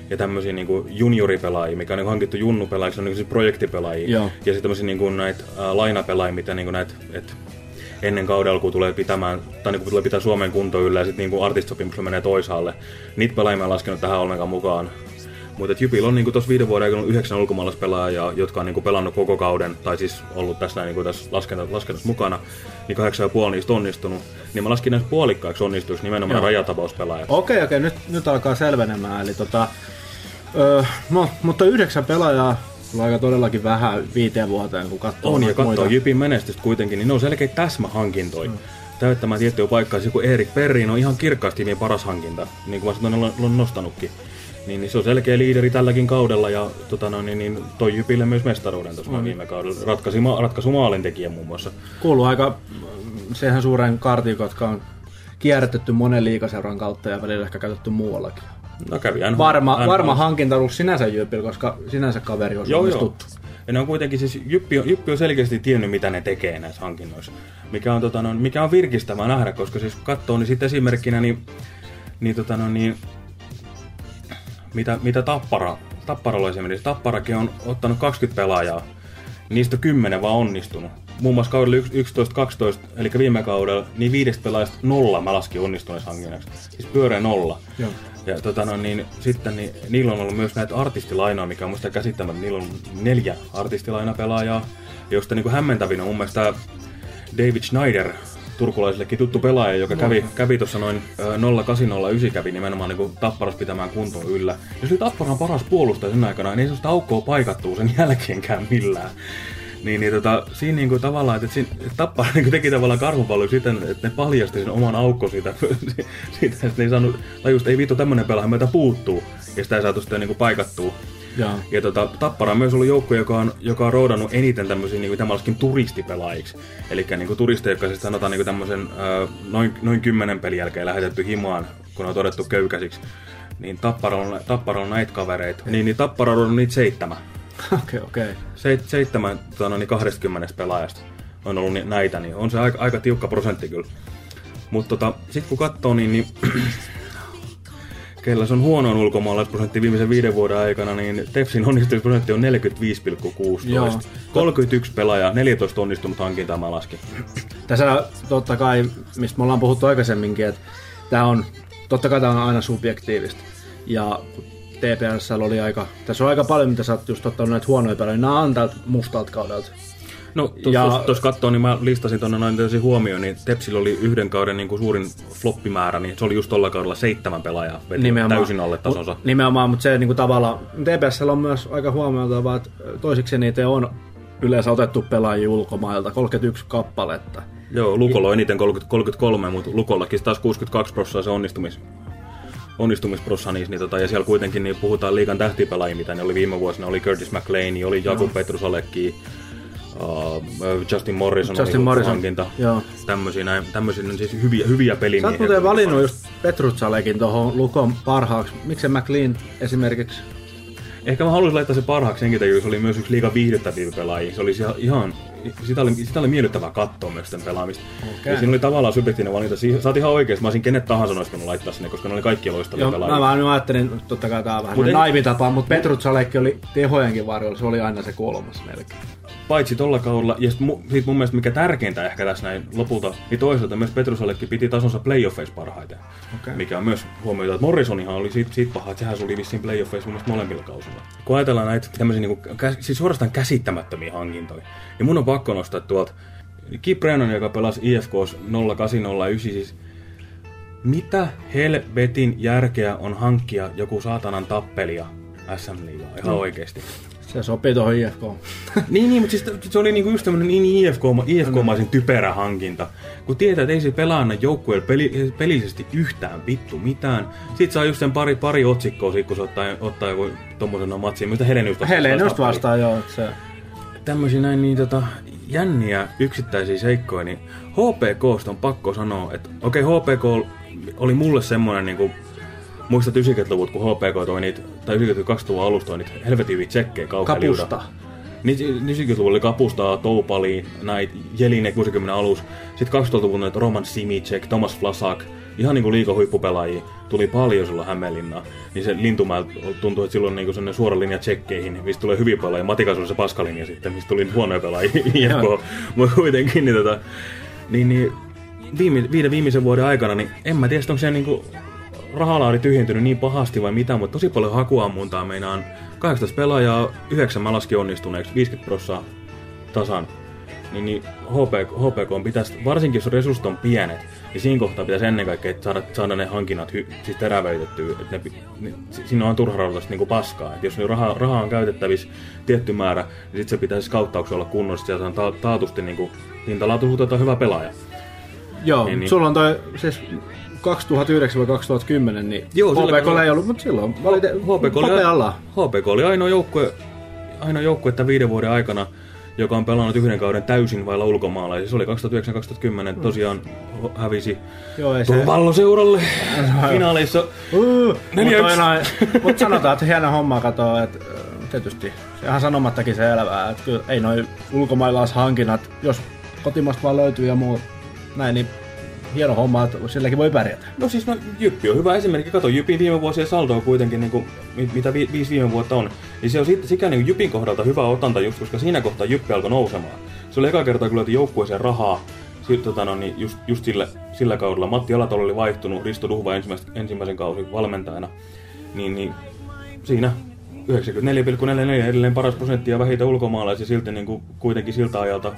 ja tämmöisiä niinku junioripelaajia, mikä on niinku hankittu junnupelaajiksi, on niinku siis projektipelaajia. Joo. Ja sitten tämmöisiä niinku näitä ää, lainapelaajia, mitä niinku näitä, et ennen kauden alkuun tulee pitämään, tai niinku tulee pitää Suomen kunto yllä ja sitten niinku artistisopimuksella menee toisaalle. Niitä pelaajia mä en laskenut tähän ollenkaan mukaan. Mutta Jypillä on niinku tuossa viiden vuoden aikana yhdeksän ulkomaalaispelaajaa, jotka on niinku pelannut koko kauden, tai siis ollut tässä, näin, niinku tässä laskennassa, laskennassa mukana, niin kahdeksan ja puoli niistä onnistunut. Niin mä laskin näistä puolikkaiksi onnistuisi nimenomaan Joo. rajatapauspelaajat. Okei, okei, nyt, nyt alkaa selvenemään. Eli tota, öö, no, mutta yhdeksän pelaajaa, on aika todellakin vähän viiteen vuoteen, kun katsoo On, ja katsoo. Jypin menestystä kuitenkin, niin ne on selkeitä täsmähankintoja. Mm. Täyttämään tiettyä paikkaa. Siis joku Erik Perrin on ihan kirkkaasti meidän paras hankinta, niin kuin mä sanoin, on, on nostanutkin. Niin, niin se on selkeä liideri tälläkin kaudella ja tota, no, niin, niin, toi Jypille myös mestaruuden tuossa mm. viime kaudella. Ratkaisi, ma- ratkaisu maalintekijä muun muassa. Kuuluu aika siihen suuren kartiin, jotka on kierrätetty monen liikaseuran kautta ja välillä ehkä käytetty muuallakin. No kävi NHL. Varma, NHL. varma hankinta ollut sinänsä Jypillä, koska sinänsä kaveri on Joo, joo. tuttu. Ja ne on kuitenkin siis, Jyppi on, Jyppi on selkeästi tiennyt, mitä ne tekee näissä hankinnoissa. Mikä on, tota, no, mikä on virkistävää nähdä, koska siis kun katsoo, niin sitten esimerkkinä, niin, niin, tota, no, niin mitä, mitä Tappara, Tapparalla esimerkiksi. Tapparakin on ottanut 20 pelaajaa, niistä 10 vaan onnistunut. Muun muassa kaudella 11-12, eli viime kaudella, niin viidestä pelaajasta nolla mä laskin onnistuneessa hankinnaksi. Siis pyöreä nolla. Joo. Ja tota no, niin, sitten niin, niillä on ollut myös näitä artistilainoja, mikä on musta käsittämättä. Niillä on neljä artistilainapelaajaa, josta niin kuin hämmentävin on mun mielestä David Schneider, turkulaisellekin tuttu pelaaja, joka kävi, kävi tuossa noin ö, 0809 kävi nimenomaan niin Tapparas pitämään kuntoon yllä. Ja se oli Tapparan paras puolustaja sen aikana, niin ei sellaista aukkoa paikattuu sen jälkeenkään millään. Niin, niin tota, siinä niinku tavallaan, että, siinä, että Tappara <laughs> niinku teki tavallaan karhupalloa siten, että ne paljasti sen oman aukko siitä, <laughs> siitä että ne ei saanut, tai just ei vittu tämmönen pelaaja meiltä puuttuu, ja sitä ei saatu sitten niinku paikattua. Joo. Ja tota, Tappara on myös ollut joukko, joka on, joka on roodannut eniten tämmöisiä, niin olisikin turistipelaajiksi. Eli niin turisteja, jotka siis sanotaan niin tämmöisen noin, noin kymmenen pelin jälkeen lähetetty himaan, kun on todettu köykäisiksi. Niin Tappara on, Tappara on näitä kavereita. Niin, niin Tappara on niitä seitsemän. <laughs> Okei, okei. Seit, seitsemän tota, no, niin 20 pelaajasta on ollut näitä, niin on se aika, aika tiukka prosentti kyllä. Mutta tota, sitten kun katsoo, niin, niin <clears throat> kellä se on huonoin ulkomaalaisprosentti viimeisen viiden vuoden aikana, niin Tepsin onnistumisprosentti on 45,16. Joo. 31 pelaajaa, 14 onnistunut hankintaa mä laskin. Tässä totta kai, mistä me ollaan puhuttu aikaisemminkin, että tämä on, totta kai tämä on aina subjektiivista. Ja TPS oli aika, tässä on aika paljon, mitä sä oot just ottanut näitä huonoja pelejä, nämä on tältä mustalta kaudelta. No, tuossa Ja- katsoo, niin mä listasin tuonne noin täysin huomioon, niin Tepsillä oli yhden kauden niin kuin suurin floppimäärä, niin se oli just tolla kaudella seitsemän pelaajaa, veti täysin alle tasonsa. Mut, nimenomaan, mutta se niinku tavallaan, TPS on myös aika huomioitavaa, että toisiksi niitä on yleensä otettu pelaajia ulkomailta, 31 kappaletta. Joo, Lukolla on eniten 30, 33, mutta Lukollakin taas 62 prosenttia se onnistumis, onnistumisprossa niissä, niin tota, ja siellä kuitenkin niin puhutaan liikan tähtipelaajia, mitä ne oli viime vuosina, oli Curtis McLean, oli Jakub Petrusalekki, uh, Justin Morrison Justin oli Morrison, hankinta. Tämmöisiä, näin, tämmöisiä on siis hyviä, hyviä Sä pelimiehiä. oot muuten valinnut just Petrutsalekin tuohon Lukon parhaaksi. Miksi McLean esimerkiksi? Ehkä mä haluaisin laittaa se parhaaksi senkin takia, se oli myös yksi liiga viihdyttäviä pelaajia. Se oli ihan sitä oli, sitä oli miellyttävää katsoa myös sitä pelaamista. Okei. Ja siinä oli tavallaan subjektiivinen valinta. Oot ihan oikeesti, mä olisin kenet tahansa olisi voinut laittaa sinne, koska ne oli kaikki loistavia pelaajia. mä vaan ajattelin, totta kai tää on vähän en- naivi tapa, mutta Petrutsalekin oli tehojenkin varjolla, se oli aina se kolmas melkein. Paitsi tolla kaudella, ja sit mu, sit mun mielestä mikä tärkeintä ehkä tässä näin lopulta, niin toisaalta myös Petrusallekin piti tasonsa playoffeissa parhaiten. Okei. Mikä on myös huomioitu, että Morrisonihan oli siitä, siitä paha, että sehän suli vissiin playoffeissa mun mielestä molemmilla kausilla. Kun ajatellaan näitä tämmöisiä niinku, kä, siis suorastaan käsittämättömiä hankintoja, niin mun on pakko nostaa tuolta Kip Brennan, joka pelasi IFKs 0809, siis mitä helvetin järkeä on hankkia joku saatanan tappelia SM-liigaa, ihan oikeesti. Se sopii tuohon IFK. <laughs> niin, niin, mutta siis se oli niinku just tämmönen niin IFK, IFK-maisen typerä hankinta. Kun tietää, että ei se pelaa aina joukkueelle peli, pelillisesti yhtään vittu mitään. Sitten saa just sen pari, pari otsikkoa sit, kun se ottaa, ottaa joku tommosen matsin. Mitä Helenius vastaan. Helene just vastaan, joo. Se. Tämmöisiä näin niin tota, jänniä yksittäisiä seikkoja, niin HPKsta on pakko sanoa, että okei, okay, HPK oli mulle semmoinen niinku, Muistat 90-luvut, kun HPK toi niitä, tai 92-luvun alusta toi niitä helvetin hyviä tsekkejä kautta Kapusta. niin 90-luvulla oli Kapustaa, Toupali, näitä Jeline 60 alus. Sitten 2000-luvun näitä Roman Simicek, Thomas Flasak, ihan niinku liikan huippupelaajia, tuli paljon silloin Hämeenlinnaan. Niin se Lintumäellä tuntui, että silloin niinku sellainen suora linja tsekkeihin, mistä tulee hyviä pelaajia. Matikas oli se paskalinja sitten, mistä tuli huonoja pelaajia <laughs> IFK. Mutta kuitenkin, niin, tota, niin, niin viime, viiden viimeisen vuoden aikana, niin en mä tiedä, onko se niinku rahalaari tyhjentynyt niin pahasti vai mitä, mutta tosi paljon hakuammuntaa meinaan 18 pelaajaa, 9 mä laskin onnistuneeksi, 50 prossaa tasan. Niin, niin HPK, HPK pitäisi, varsinkin jos resurssit on pienet, niin siinä kohtaa pitäisi ennen kaikkea että saada, saada ne hankinnat hy, siis terävöitettyä. Että ne, pi- ne, si- siinä on turha rahoitusta niin paskaa. Et jos niin rahaa, rahaa on käytettävissä tietty määrä, niin sitten se pitäisi kauttauksen olla kunnossa, ja se on ta, taatusti niin kuin, hintalaatuisuudelta hyvä pelaaja. Joo, Niin, niin, niin. sulla on toi, siis 2009-2010, niin Joo, HPK ei ollut, mutta silloin valite, HPK oli. HPK oli ainoa joukkue, ainoa joukkue tämän viiden vuoden aikana, joka on pelannut yhden kauden täysin vailla ulkomailla. Ja se oli 2009-2010, tosiaan hävisi Joo, ei se... Turvalloseuralle finaaleissa. Uh, mutta mut sanotaan, että hieno homma katoa, että tietysti se ihan sanomattakin selvää, että kyllä ei noin ulkomaalaishankinnat, jos kotimasta vaan löytyy ja muut näin, niin hieno homma, että silläkin voi pärjätä. No siis no, Jyppi on hyvä esimerkki. Kato, Jypin viime vuosien saldo on kuitenkin, niin kuin, mit- mitä vi- viisi viime vuotta on. Niin se on sikäli niin Jypin kohdalta hyvä otanta just, koska siinä kohtaa Jyppi alkoi nousemaan. Se oli eka kerta, kun löytyi joukkueeseen rahaa. Sitten tota, no, niin just, just sillä, sillä kaudella Matti Alatalo oli vaihtunut, Risto Duhva ensimmäisen, ensimmäisen kausi valmentajana. Niin, niin siinä 94,44 edelleen paras prosentti ja vähitä ulkomaalaisia silti niin kuin kuitenkin siltä ajalta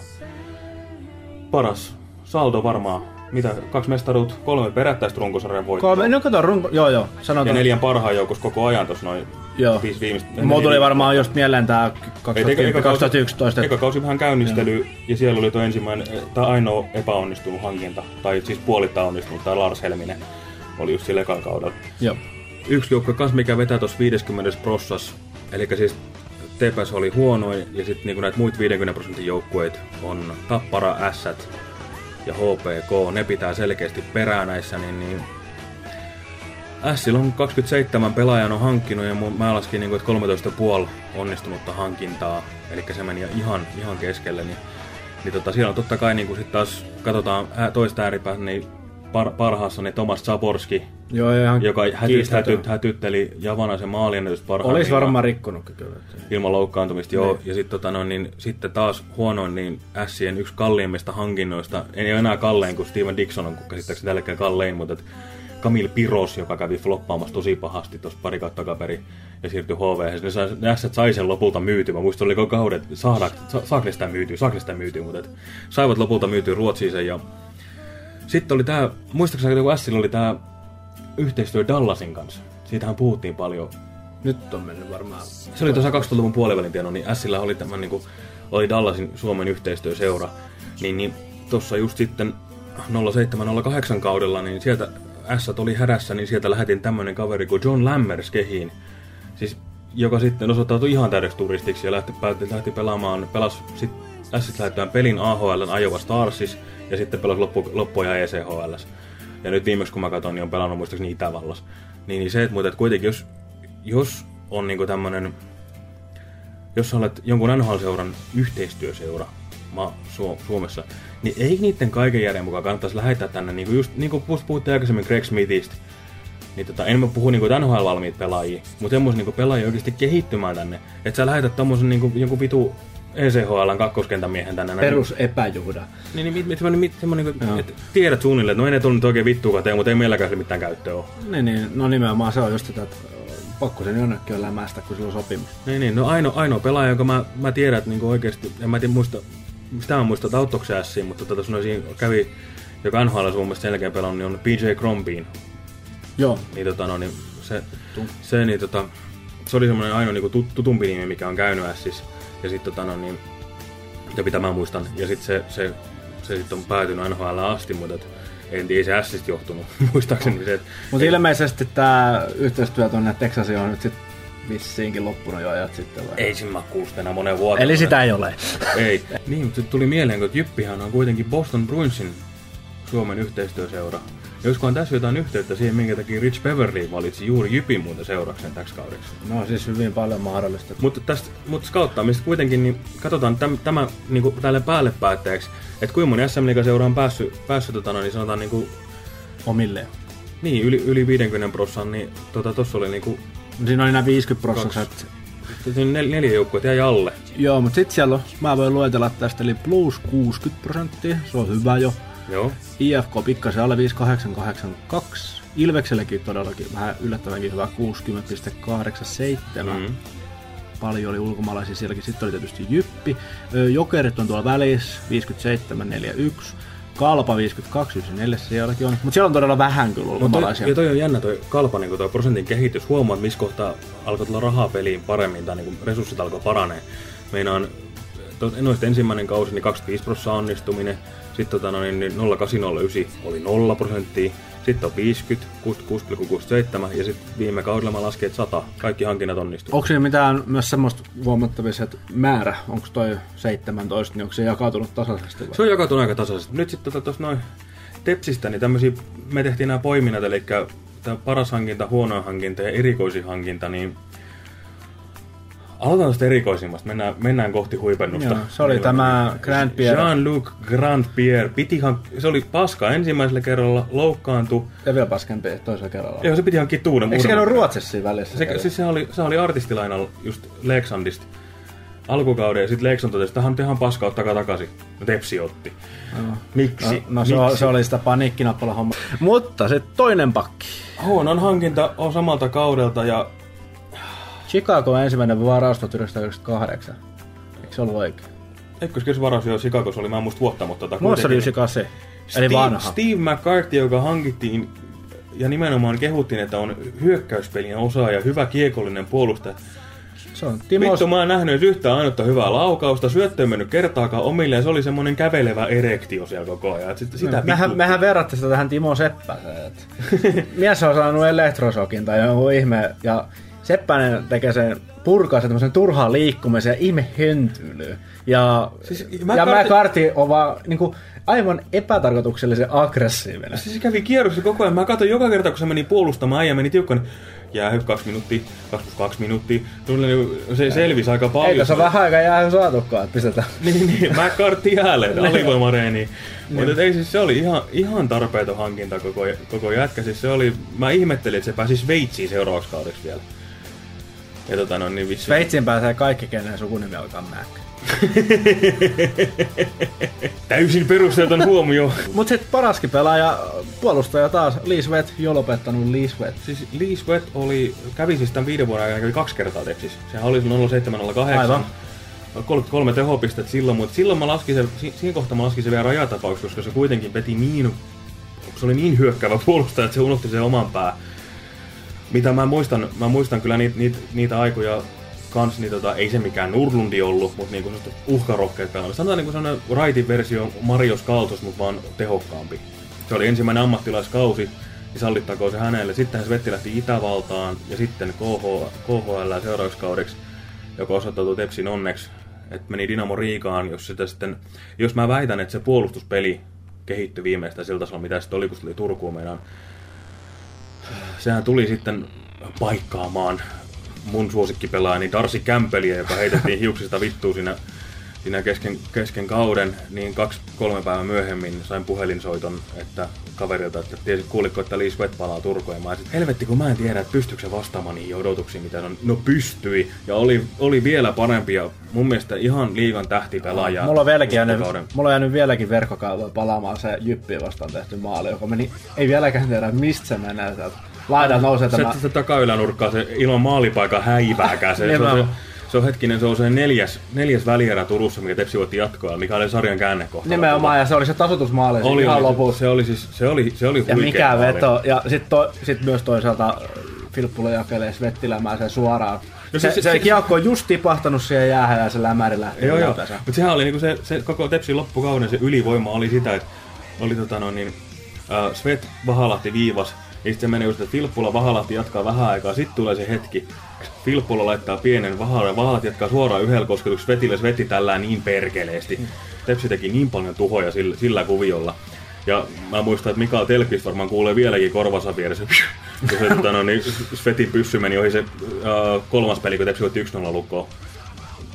paras saldo varmaan. Mitä, kaksi mestaruut, kolme perättäistä runkosarjan voittoa. Kolme, no kato, runko, joo joo, Ja sanotaan. neljän parhaan joukossa koko ajan tuossa noin Joo. viisi viimeistä. Mulla tuli varmaan just mieleen tää Ei, eka- eka 2011. Eka kausi vähän käynnistely ja siellä oli tuo ensimmäinen, tai ainoa epäonnistunut hankinta, tai siis puolittain onnistunut, tai Lars Helminen oli just sillä ekalla kaudella. Joo. Yksi joukkue kans, mikä vetää tuossa 50 prossas, eli siis TPS oli huonoin, ja sitten niinku näitä muita 50 prosentin joukkueita on Tappara, Ässät ja HPK, ne pitää selkeästi perää näissä, niin, niin Ässillä on 27 pelaajan on hankkinut ja mä laskin, niin kuin, että 13,5 onnistunutta hankintaa, eli se meni ihan, ihan keskelle, niin, niin tota, siellä on totta kai, niin kun sit taas katsotaan toista ääripäätä, niin par, parhaassa niin Tomas Zaborski, Joo, ihan joka häty, kiistämätön. häty, hätytteli Javanaisen maalien parhaan. Olisi varmaan rikkonutkin kyllä. Ilman loukkaantumista, joo. Ja sitten tota, no, niin, sitten taas huonoin niin Sien yksi kalliimmista hankinnoista. Ei ole enää kallein kuin Steven Dixon on, kun käsittääkseni tällä hetkellä kallein, mutta et Camille Piros, joka kävi floppaamassa tosi pahasti tuossa pari kautta takaperin ja siirtyi HV. Ne, sai, ne sai sen lopulta myytyä. Mä muistan, oliko kaudet, saada, sa, saako ne sitä myytyä, saako ne sitä myytyä, mutta et, saivat lopulta myytyä Ruotsiin sen. Ja sitten oli tää, muistaakseni kun Sillä oli tää yhteistyö Dallasin kanssa. Siitähän puhuttiin paljon Nyt on mennyt varmaan. se oli tuossa 2000-luvun puolivälin tieno, niin Sillä oli tämä niin kuin, oli Dallasin Suomen yhteistyöseura. Niin, niin tuossa just sitten 07-08 kaudella, niin sieltä S oli hädässä, niin sieltä lähetin tämmöinen kaveri kuin John Lammers kehiin. Siis, joka sitten osoittautui ihan täydeksi turistiksi ja lähti, päätti, lähti pelaamaan, pelasi sitten S lähettään pelin AHL Iowa Starsis ja sitten pelasi loppu, loppuja ECHL. Ja nyt viimeksi kun mä katson, niin on pelannut muistaakseni Itävallassa. Niin, niin se, että, mutta, että kuitenkin jos, jos on niinku tämmönen jos olet jonkun NHL-seuran yhteistyöseura ma, Su- Suomessa, niin ei niiden kaiken järjen mukaan kannattaisi lähettää tänne, niin kuin just niin kuin puhuttiin aikaisemmin Greg Smithistä, niin tota, en mä puhu niinku NHL-valmiit pelaajia, mutta semmoisia niinku pelaajia oikeasti kehittymään tänne. Että sä lähetät tommosen niinku, jonkun vitu ECHLn kakkoskentän miehen tänne. Perus epäjuhda. Niin, niin mit, mit, mit, semmoinen niinku, että tiedät suunnilleen, että no ei ne tullut nyt oikein vittuakaan tee, mutta ei meilläkään sille mitään käyttöä ole. Niin, niin, no nimenomaan se on just sitä, että pakko sen jonnekin on lämästä, kun sillä on sopimus. Niin, niin. No ainoa, ainoa pelaaja, jonka mä, mä tiedän, että niinku oikeasti, en mä tiedä muista, sitä mä muista Tautoksen ässiin, mutta tota, no, siinä kävi, joka NHL Suomessa sen jälkeen pelannut, niin on PJ Crombeen. Joo, Niin, tota, no, niin se, se, niin, tota, se oli semmoinen ainoa niin tut, tutumpi nimi, mikä on käynyt ässissä. Ja sitten tota, no, niin, mitä mä muistan. Ja sitten se, se, se sit on päätynyt NHL asti, mutta et, en tiedä, ei se ässistä johtunut. <laughs> Muistaakseni se, että mutta ilmeisesti tämä yhteistyö tuonne Texasiin on nyt sitten vissiinkin loppunut jo ajat sitten. Vai? ei siinä mä enää monen vuoteen. Eli sitä ei ole. <laughs> Ei. Niin, mutta tuli mieleen, että Jyppihän on kuitenkin Boston Bruinsin Suomen yhteistyöseura. Olisikohan tässä jotain yhteyttä siihen, minkä takia Rich Beverly valitsi juuri Jypin muuten seurakseen täksi kaudeksi. No siis hyvin paljon mahdollista. Mutta tästä mutta scouttaamista kuitenkin, niin katsotaan täm, tämä niin kuin tälle päälle päätteeksi, että kuinka moni SM Liiga-seura on päässyt, päässyt tota, no, niin sanotaan niin, kuin, Omilleen. niin yli, yli 50 prosenttia, niin tota, tossa oli niin kuin, Siinä oli nämä 50 prosenttia. nel, neljä joukkuetta jäi alle. Joo, mutta sitten siellä on, mä voin luetella tästä, eli plus 60 prosenttia, se on hyvä jo. Joo. IFK pikkasen alle 5882. Ilveksellekin todellakin vähän yllättävänkin hyvä 60,87. Mm. Paljon oli ulkomaalaisia sielläkin. Sitten oli tietysti Jyppi. Ö, Jokerit on tuolla välissä 5741. Kalpa 5294 sielläkin on. Mutta siellä on todella vähän kyllä Mutta ulkomaalaisia. ja toi on jännä toi kalpa, niin toi prosentin kehitys. Huomaat, missä kohtaa alkoi tulla rahaa peliin paremmin tai niin resurssit alkoi paranee. Meinaan, noista ensimmäinen kausi, niin 25 prosenttia onnistuminen. Sitten tota, no, niin, niin 0809 oli 0 prosenttia. Sitten on 50, 66,67 ja sitten viime kaudella mä laskin, että 100. Kaikki hankinnat onnistuivat. Onko siinä mitään myös semmoista huomattavissa, että määrä, onko toi 17, niin onko se jakautunut tasaisesti vai? Se on jakautunut aika tasaisesti. Nyt sitten tuossa noin Tepsistä, niin tämmöisiä, me tehtiin nämä poiminnat, eli tää paras hankinta, huono hankinta ja erikoisin hankinta, niin Aloitetaan tästä erikoisimmasta, mennään, mennään kohti huipennusta. Joo, se oli tämä Grand Pierre. Jean-Luc Grand Pierre. Piti hank- se oli paska ensimmäisellä kerralla, loukkaantui. Ja vielä paskempi toisella kerralla. Joo, se piti hankkia tuuden Eikö se käynyt Ruotsissa välissä? Se, siis se oli, se oli artistilainalla just Leksandista alkukauden ja sitten Lekson totesi, että tähän on ihan paska ottaa takaisin. No Tepsi otti. Miksi? No, no se, Miksi? se, oli sitä paniikkinappala homma. Mutta se toinen pakki. Huonon hankinta on samalta kaudelta ja Chicago ensimmäinen varaus 1998. Eikö se ollut oikein? ykköskys varaus jo Chicagossa oli, mä en muista vuotta, mutta tota se oli kuitenkin- 98. Eli Steve, vanha. Steve McCarthy, joka hankittiin ja nimenomaan kehuttiin, että on hyökkäyspelien osaaja, hyvä kiekollinen puolustaja. Se on Timo... Vittu, mä en nähnyt yhtään ainutta hyvää laukausta, syöttö ei mennyt kertaakaan omille ja se oli semmonen kävelevä erektio siellä koko ajan. Et sit, sitä mehän, vittu- mehän verrattiin sitä tähän Timo Seppäseen. <laughs> Mies on saanut elektrosokin tai joku ihme, ja Seppänen tekee sen purkaa sen tämmöisen turhaan liikkumisen ja ihme höntyily. Ja, Siis McCarthy- ja McCarthy on vaan niinku, aivan epätarkoituksellisen aggressiivinen. Siis se kävi kierroksessa koko ajan. Mä katsoin joka kerta, kun se meni puolustamaan, äijä meni tiukkaan. Jäähy kaksi minuuttia, kaksi plus kaksi minuuttia. Suunnilleen Se selvisi aika paljon. Se ole vähän aikaa jää saatukaan, että pistetään. <laughs> Niin, niin. McCarthy jälleen, alivoimareeni. Mutta ei siis se oli ihan, ihan tarpeeton hankinta koko, koko jätkä. Siis se oli, mä ihmettelin, että se pääsi Sveitsiin seuraavaksi kaudeksi vielä. Ja tota no niin vissi. Sveitsiin pääsee kaikki, kenen sukunimi alkaa Mac. <laughs> Täysin perustelton huomio. Mut sit paraskin pelaaja, puolustaja taas, Lee Sweat, jo lopettanut Lee Sweat. Siis Lee Sweat oli, kävi siis tämän viiden vuoden aikana kävi kaksi kertaa Tepsissä. Sehän oli 0708. Aivan. 33 tehopistettä silloin, mutta silloin mä laskin se, si- siinä kohtaa mä laskin se vielä rajatapauksessa, koska se kuitenkin veti niin, se oli niin hyökkäävä puolustaja, että se unohti sen oman pää. Mitä mä muistan, mä muistan kyllä niitä, niitä, niitä aikoja kans, niin tota, ei se mikään Nurlundi ollut, mutta niinku semmoista uhkarohkeet pelaamista. Sanotaan niinku sellainen raitin versio Mario Skaltos, mutta vaan tehokkaampi. Se oli ensimmäinen ammattilaiskausi, niin sallittakoon se hänelle. Sitten hän Svetti lähti Itävaltaan ja sitten KH, KHL seuraavaksi kaudeksi, joka osoittautui Tepsin onneksi, että meni Dynamo Riikaan, jos sitä sitten, jos mä väitän, että se puolustuspeli kehittyi viimeistä sillä tasolla, mitä sitten oli, kun se tuli Turkuun meidän sehän tuli sitten paikkaamaan mun suosikkipelaajani Darcy Campbellia, joka heitettiin hiuksista vittuun siinä, siinä kesken, kesken kauden, niin kaksi, kolme päivää myöhemmin sain puhelinsoiton että kaverilta, että tiesi, kuulitko, että Lee Sweat palaa Turkuun. Mä olisin, helvetti, kun mä en tiedä, että pystyykö se vastaamaan niihin odotuksiin, mitä se on. No pystyi, ja oli, oli vielä parempi, ja mun mielestä ihan liigan tähtipelaaja. Mulla on, vieläkin jäänyt, mulla on jäänyt vieläkin verkkokaudella palaamaan se Jyppiä vastaan tehty maali, joka meni, ei vieläkään tiedä mistä se menee sieltä. Laidat nousee Se, tämä, se takaylänurkkaa, se ilman maalipaikan häivääkään. Se, se, se. Se, on hetkinen, se on se neljäs, neljäs välierä Turussa, mikä Tepsi voitti jatkoa, mikä oli sarjan käännekohta. nimenomaan, ja se oli se tasoitusmaali oli, ihan oli, lopussa. Se oli, siis, se oli, se oli Ja mikä maali. veto. Ja sitten to, sit myös toisaalta Filppulo jakelee Svettilämään sen suoraan. No se, se- se, se- kiekko on just tipahtanut siihen jäähän ja se lämäri lähti Joo, joo. Mutta sehän oli niinku se, se koko Tepsin loppukauden se ylivoima oli sitä, että oli tota no niin, äh, Svet Vahalahti viivas, ja sitten se menee just, että Filppula Vahalahti jatkaa vähän aikaa, sitten tulee se hetki, Filppula laittaa pienen Vahala, ja Vahalahti jatkaa suoraan yhdellä kosketuksella, Svetille Sveti tällä niin perkeleesti. Tepsi teki niin paljon tuhoja sillä, sillä kuviolla. Ja mä muistan, että Mikael Telkvist varmaan kuulee vieläkin korvansa vieressä, <laughs> kun se tota, no, niin, Svetin pyssy meni ohi se äh, kolmas peli, kun Tepsi voitti 1-0 lukkoon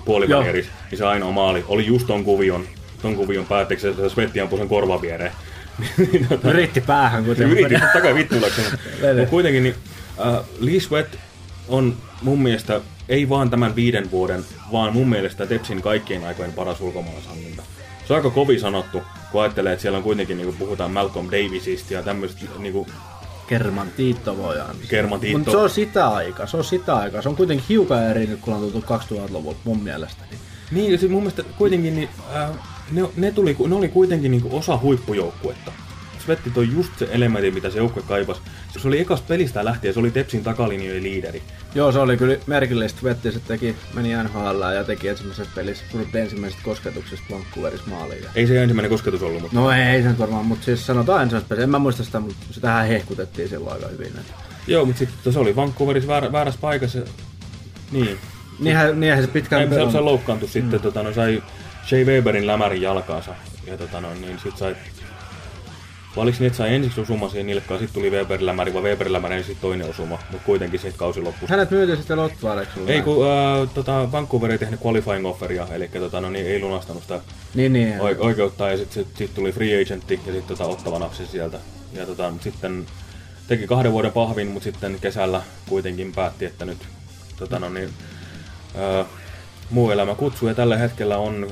puolivälierissä, niin se ainoa maali oli just ton kuvion, ton kuvion päätteeksi, että Svetti ampui sen korvan viereen. Yritti päähän kuitenkin. Yritin takaa vittuilaksi. Veli. Mutta kuitenkin niin, äh, Lee Sweat on mun mielestä ei vaan tämän viiden vuoden, vaan mun mielestä Tepsin kaikkien aikojen paras ulkomaalaishankinta. Se on aika kovin sanottu, kun ajattelee, että siellä on kuitenkin, niin kuin puhutaan Malcolm Davisista ja tämmöisestä niin kuin Kerman Tiitto voi antaa. Kerman Tiitto. Mutta se on sitä aikaa, se on sitä aikaa. Se on kuitenkin hiukan eri nyt, kun on tultu 2000-luvulta mun mielestä. Niin, ja se mun mielestä kuitenkin, niin, äh, ne, ne, tuli, ne oli kuitenkin niin osa huippujoukkuetta. Svetti toi just se elementti, mitä se joukkue kaipasi. Se oli ekasta pelistä lähtien, se oli Tepsin takalinjojen liideri. Joo, se oli kyllä merkillistä. Vetti se teki, meni NHL ja teki ensimmäisessä pelissä tuli ensimmäisestä kosketuksesta Vancouverissa maaliin. Ei se ensimmäinen kosketus ollut, mutta No ei, ei se varmaan, mutta siis sanotaan ensimmäisessä pelissä. En mä muista sitä, mutta sitähän hehkutettiin silloin aika hyvin. Että... joo, mutta sitten se oli Vancouverissa väärä, väärässä paikassa. Niin, Niinhän, niinhän se pitkään Ei, se, se loukkaantui mm. sitten, tota, no, sai Shea Weberin lämärin jalkaansa. Ja tota, no, niin sit sai Vai oliko niin, että sai ensiksi osuma siihen nilkkaan, sitten tuli Weber-lämäri, vai Weber-lämäri ja sitten toinen osuma, mutta kuitenkin sitten kausi loppui. Hänet myytiin sitten Lottuareksi sulle. Ei, kun äh, tota, Vancouver ei tehnyt qualifying offeria, eli tota, no, niin, ei lunastanut sitä Niin, niin. oi- oikeutta, ja sitten sit, sit tuli free agentti, ja sitten tota, ottava napsi sieltä. Ja tota, sitten teki kahden vuoden pahvin, mutta sitten kesällä kuitenkin päätti, että nyt tota, no, niin, äh, muu elämä kutsuu, ja tällä hetkellä on,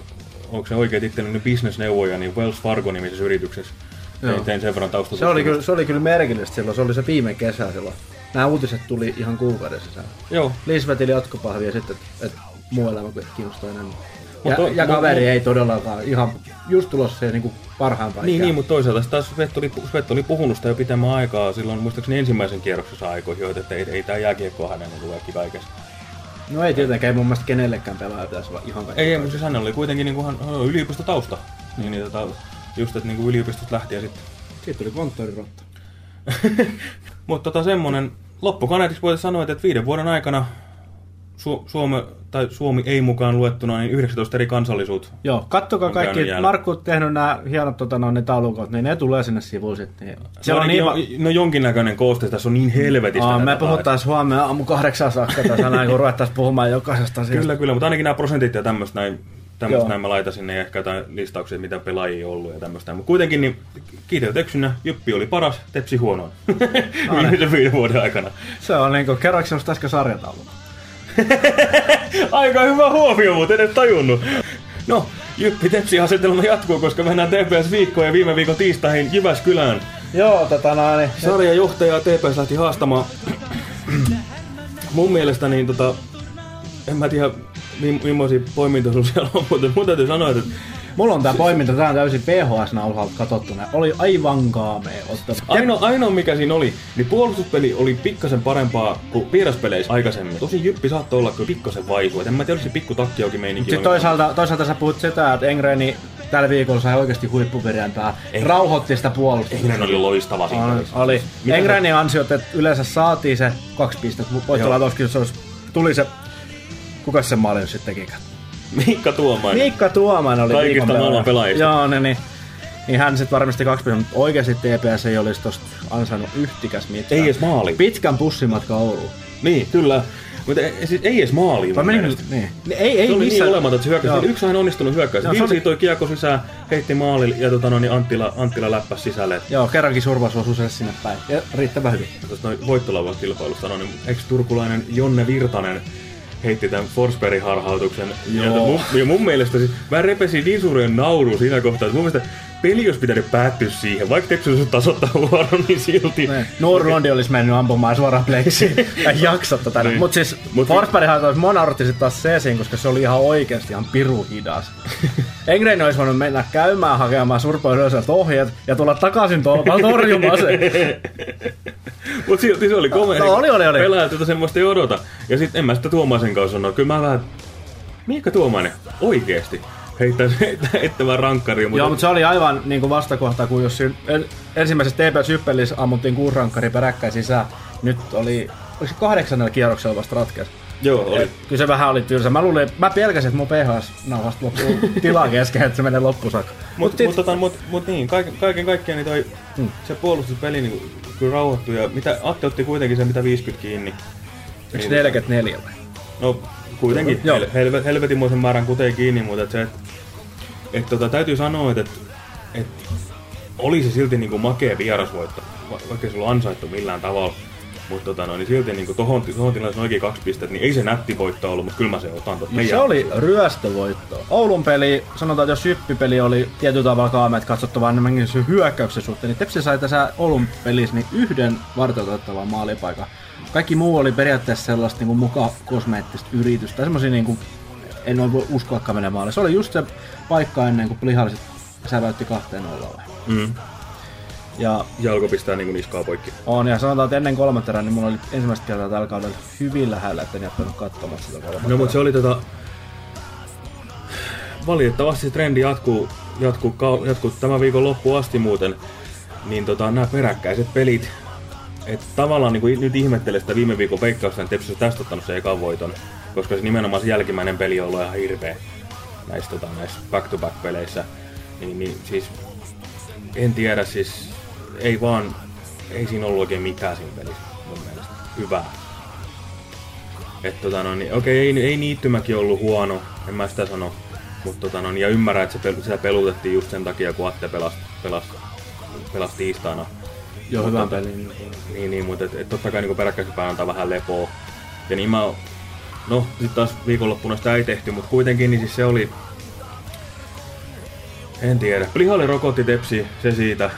onko se oikea titteli, niin bisnesneuvoja, niin Wells Fargo-nimisessä yrityksessä. Joo. Tein, sen verran Se oli, kyllä, se oli kyllä merkillistä silloin, se oli se viime kesä silloin. Nämä uutiset tuli ihan kuukauden sisään. Joo, Lisvetili jatkopahvi ja sitten, että et muu elämä kiinnostaa enemmän. Ja, to- ja kaveri mut- ei todellakaan ihan just tulossa se niinku parhaimpaan Niin, ikään. niin, mutta toisaalta taas Svet oli, Svet oli puhunut sitä jo pitemmän aikaa silloin muistaakseni ensimmäisen kierroksessa aikoihin, jo, että ei, ei tämä jääkiekko hänen niin kaikki kaikessa. No ei tietenkään, ei mun mielestä kenellekään pelaaja pitäisi olla ihan kaikki. Ei, ei mutta siis hänellä oli kuitenkin niin kuin, hän, hän oli yliopistotausta. Niin, niin tota, just, että niin kuin yliopistosta lähti ja sitten. Siitä tuli konttorirotta. <laughs> Mutta tota semmonen, loppukaneetiksi voitaisiin sanoa, että viiden vuoden aikana Su- Suome, tai Suomi ei mukaan luettuna, niin 19 eri kansallisuutta. Joo, kattokaa kaikki. Markku on tehnyt nämä hienot tota, no, ne taulukot, niin ne tulee sinne sivuun sitten. Siellä on niin, va- no, no jonkinnäköinen kooste, tässä on niin helvetistä. Aa, me puhutaan huomenna aamu kahdeksan saakka tässä näin, kun ruvettaisiin puhumaan jokaisesta asiasta. Kyllä, kyllä, mutta ainakin nämä prosentit ja tämmöistä näin, tämmöistä näin mä laitan sinne ja ehkä jotain listauksia, mitä pelaajia on ollut ja tämmöistä. Mutta kuitenkin niin kiitos eksynä, Jyppi oli paras, Tepsi huono. <laughs> Viimeisen viiden vuoden aikana. Se on niinku, kerroinko sinusta äsken sarjataulu? <laughs> Aika hyvä huomio, mutta en tajunnut. No, Jyppi Tepsi asetelma jatkuu, koska mennään TPS viikkoon ja viime viikon tiistaihin Jyväskylään. Joo, tota no, niin. Sarjajohtaja TPS lähti haastamaan. Mun mielestä niin tota, en mä tiedä millaisia poimintoja sulla siellä on, mutta mun täytyy sanoa, että Mulla on tää poiminta, tää on täysin VHS-nauhalta katsottuna. Oli aivan kaamea ottaa. Ainoa, ainoa mikä siinä oli, niin puolustuspeli oli pikkasen parempaa kuin vieraspeleissä aikaisemmin. Tosi Jyppi saattoi olla kyllä pikkasen vaikua. Et En mä tiedä, olisi pikku takkiauki meininki. Sitten toisaalta, toisaalta sä puhut sitä, että Engreni tällä viikolla sai oikeasti huippuperjantaa. Rauhoitti sitä puolustusta. Engren oli loistava siinä. Oli. oli. Engrenin ansiot, että yleensä saatiin se kaksi pistettä. Se olisi, tuli se, kuka se maali nyt sitten tekikään? Mikka Tuomainen. Mikka Tuomainen oli Kaikista maailman pelaajista. Joo, niin, niin, niin hän sitten varmasti kaksi pistettä, mutta oikeasti TPS ei olisi tosta ansainnut yhtikäs mitään. Ei edes maali. Pitkän pussimatka Ouluun. Niin, kyllä. Mutta ei, siis ei edes maaliin. Vai mielestä. Niin. Ei, ei Se oli niin missään. olematon, että se hyökkäsi. Joo. Yksi aina onnistunut hyökkäys. Vilsi oli- toi kiekko sisään, heitti maalille ja tota, no, niin Anttila, Anttila läppäsi sisälle. Joo, kerrankin survaus osui se sinne päin. Ja riittävän hyvin. Tuosta noin voittolauvan kilpailusta sanoin, niin ex-turkulainen Jonne Virtanen heitti tämän Forsbergin harhautuksen. Ja, mun, ja mun mielestä siis, mä repesin niin suuren nauru siinä kohtaa, että mun mielestä peli olisi pitänyt päättyä siihen. Vaikka Tepsi olisi tasoittaa vuoron, niin silti. Nordlondi olisi mennyt ampumaan suoraan pleksiin. ja <laughs> jaksa tätä. Niin. Niin. Mut siis Mut- Mut, Forsberg haluaisi mua nauratti sit taas seesiin, koska se oli ihan oikeasti ihan piru hidas. <laughs> Engren olisi voinut mennä käymään hakemaan surpoiselta ohjeet ja tulla takaisin tolpalla torjumaan se. <laughs> Mutta silti se oli komea. No, oli, oli, oli. Pelaajat jota semmoista ei odota. Ja sitten en mä sitä Tuomaisen kanssa sanoa. Kyllä mä vähän... Miikka Tuomainen? Oikeesti. Heittää, <laughs> heittää ettävän rankkari. Joo, mutta se oli aivan niin kuin vastakohta, kun jos siinä en, ensimmäisessä TPS Yppelissä ammuttiin kuusi rankkari peräkkäin sisään. Nyt oli, oliko se kahdeksannella kierroksella vasta ratkesi. Joo, oli. Et Kyllä se vähän oli tylsä. Mä luulin, mä pelkäsin, että mun PHS-nauhasta loppuu <laughs> tilaa kesken, että se menee loppusaakka. Mutta mut, tota, mut, mut niin, kaiken, kaiken kaikkiaan niin toi, Mm. se puolustuspeli niin, kyllä rauhoittui. Ja mitä, Atte otti kuitenkin se mitä 50 kiinni. Eikö se 44 vai? No kuitenkin Joo. hel, helve, helvetimoisen määrän kutee kiinni, mutta et se, et, et, tota, täytyy sanoa, että et, et, oli se silti niinku makea vierasvoitto, va, vaikka se ollut ansaittu millään tavalla. Mutta tota, no, niin silti niinku tohon, tohon tilanteessa oikein kaksi pistettä, niin ei se nätti voitto ollut, mutta kyllä mä se otan totta. Se oli ryöstövoitto. Oulun peli, sanotaan, että jos Syppipeli oli tietyllä tavalla kaameet katsottavaa enemmänkin se hyökkäyksen suhteen, niin Tepsi sai tässä Oulun pelissä niin yhden varteutettavan maalipaikan. Kaikki muu oli periaatteessa sellaista niin muka kosmeettista yritystä. Semmoisia niin kuin, en voi uskoakaan menee maaliin. Se oli just se paikka ennen kuin lihalliset säväytti kahteen nollalle. Mm. Ja Jalko pistää niinku niskaa poikki. on, ja sanotaan, että ennen kolmatta erää, niin mulla oli ensimmäistä kertaa tällä kaudella hyvin lähellä, että en jättänyt katsomaan sitä kolmatta No mutta se oli tota... Valitettavasti se trendi jatkuu, jatkuu, jatkuu tämän viikon loppuun asti muuten. Niin tota, nämä peräkkäiset pelit, et tavallaan niin nyt ihmettelen sitä viime viikon veikkausta, että olisi tästä ottanut sen ekan voiton. Koska se nimenomaan se jälkimmäinen peli on ollut ihan hirveä näissä, tota, näissä back-to-back-peleissä. Niin, niin siis en tiedä siis, ei vaan, ei siinä ollut oikein mitään siinä pelissä mun mielestä. Hyvää. Että tota no, niin, okei, ei, ei niittymäkin ollut huono, en mä sitä sano. Mutta tota no, ja ymmärrän, että se pel, sitä pelutettiin just sen takia, kun Atte pelasi, pelasi, pelasi tiistaina. Joo, hyvän pelin. Niin, niin, mutta et, et totta kai niin peräkkäispäin antaa vähän lepoa. Ja niin mä, no sit taas viikonloppuna sitä ei tehty, mutta kuitenkin niin siis se oli, en tiedä. Lihalle rokotti tepsi, se siitä.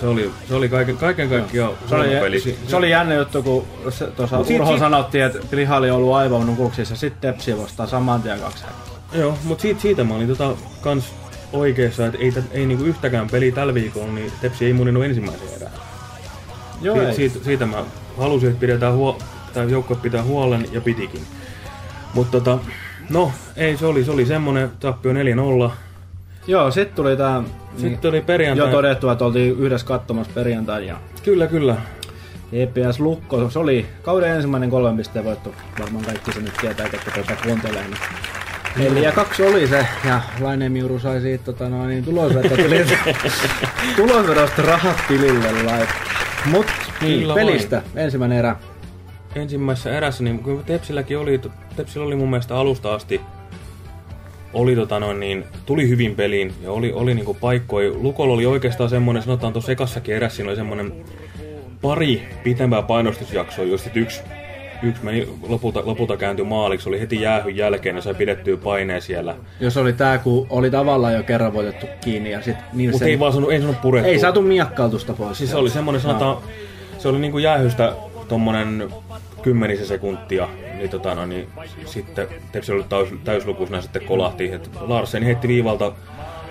Se oli, se oli kaiken, kaiken kaikkiaan Se oli, peli. se, se oli jännä juttu, kun se- tuossa Urho sanottiin, että Plihali on ollut aivan nukuksissa, sitten Tepsi vastaa saman tien kaksi häkkiä. Joo, mutta siitä, siitä mä olin tota kans oikeassa, että ei, ei niinku yhtäkään peli tällä viikolla, niin Tepsi ei muninut ensimmäisen erään. Joo, Siit, ei. siitä, siitä mä halusin, että pidetään huo, tai joukkue pitää huolen ja pitikin. Mutta tota, no, ei se oli, se oli semmonen tappio 4-0. Joo, sitten tuli tää... Sitten oli perjantai. Jo todettu, että oltiin yhdessä katsomassa perjantai ja Kyllä, kyllä. EPS Lukko, se oli kauden ensimmäinen kolmen pisteen voitto. Varmaan kaikki se nyt tietää, että tätä kuuntelee. Niin. Neljä ja kaksi oli se, ja Lainemiuru sai siitä tota, noin, niin tulosvedosta <laughs> rahat tilille laittaa. Mut niin, Kyllä pelistä, ensimmäinen erä. ensimmäisessä erässä, niin kun Tepsilläkin oli, Tepsillä oli mun mielestä alusta asti, oli tota noin, niin, tuli hyvin peliin ja oli, oli niinku paikkoja. Lukolla oli oikeastaan semmonen, sanotaan tuossa ekassakin erässä, siinä oli semmonen pari pitempää painostusjaksoa, joista yksi, yksi meni lopulta, lopulta kääntyi maaliksi, oli heti jäähyn jälkeen ja sai pidettyä paineen siellä. Jos oli tää, kun oli tavallaan jo kerran voitettu kiinni ja sit niin Mutta se ei vaan saanut, ei saanut purettua. ei saatu miakkautusta pois. Siis se oli semmonen, sanotaan, se oli niinku jäähystä tommonen kymmenisen sekuntia, niin, tota, no, niin sitten Tepsi oli täys, täyslukuisena sitten kolahti. Et Larsen heitti viivalta,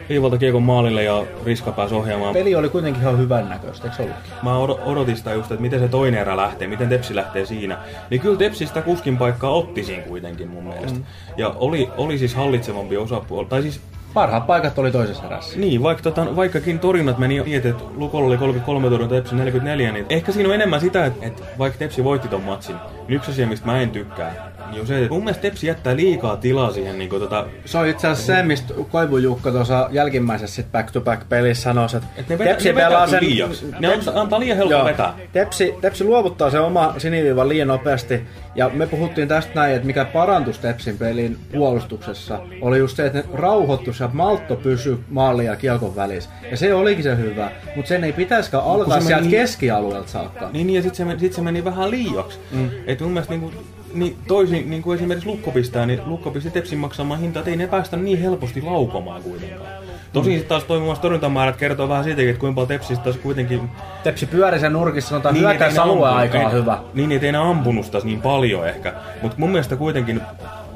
viivalta kiekon maalille ja Riska pääsi ohjaamaan. Peli oli kuitenkin ihan hyvän näköistä, eikö ollutkin? Mä odo- odotin sitä just, että miten se toinen erä lähtee, miten Tepsi lähtee siinä. Niin kyllä Tepsi sitä kuskin paikkaa otti siinä kuitenkin mun mielestä. Mm. Ja oli, oli siis hallitsevampi osapuoli. Tai siis Parhaat paikat oli toisessa erässä. niin, vaikka, tota, vaikkakin torinat meni niin, että Lukolla oli 33 torjunta, Tepsi 44, niin ehkä siinä on enemmän sitä, että, että vaikka Tepsi voitti ton matsin, niin yksi asia, mistä mä en tykkää, niin on se, että mun mielestä Tepsi jättää liikaa tilaa siihen niin kuin, tota, Se on itse asiassa se, mistä Koivu Jukka tuossa jälkimmäisessä back-to-back-pelissä sanoi, että ne, vetä, ne vetäytyy liiaksi. Ne antaa, antaa liian helppo Joo. vetää. Tepsi, Tepsi luovuttaa se oma siniviivan liian nopeasti. Ja me puhuttiin tästä näin, että mikä parantus Tepsin pelin puolustuksessa oli just se, että ne rauhoittus ja maltto pysy maalin ja kiekon välissä. Ja se olikin se hyvä, mutta sen ei pitäisikään alkaa se sieltä meni- keskialueelta saakka. Niin, niin ja sitten se, meni- sit se meni vähän liiaksi. Mm. Et mun mielestä niin kuin, niin toisin, niin kuin esimerkiksi Lukko pistää, niin Lukko pisti Tepsin maksamaan hintaa, että ei ne päästä niin helposti laukomaan kuitenkaan. Tosin sitten taas toimivassa torjuntamäärät kertoo vähän siitäkin, että kuinka paljon Tepsistä taas kuitenkin Tepsi pyöri sen nurkissa, sanotaan niin, et ei ne hyökkäysalue ampunut- aikaa hyvä. Niin, että ei ne ampunut niin paljon ehkä. Mutta mun mielestä kuitenkin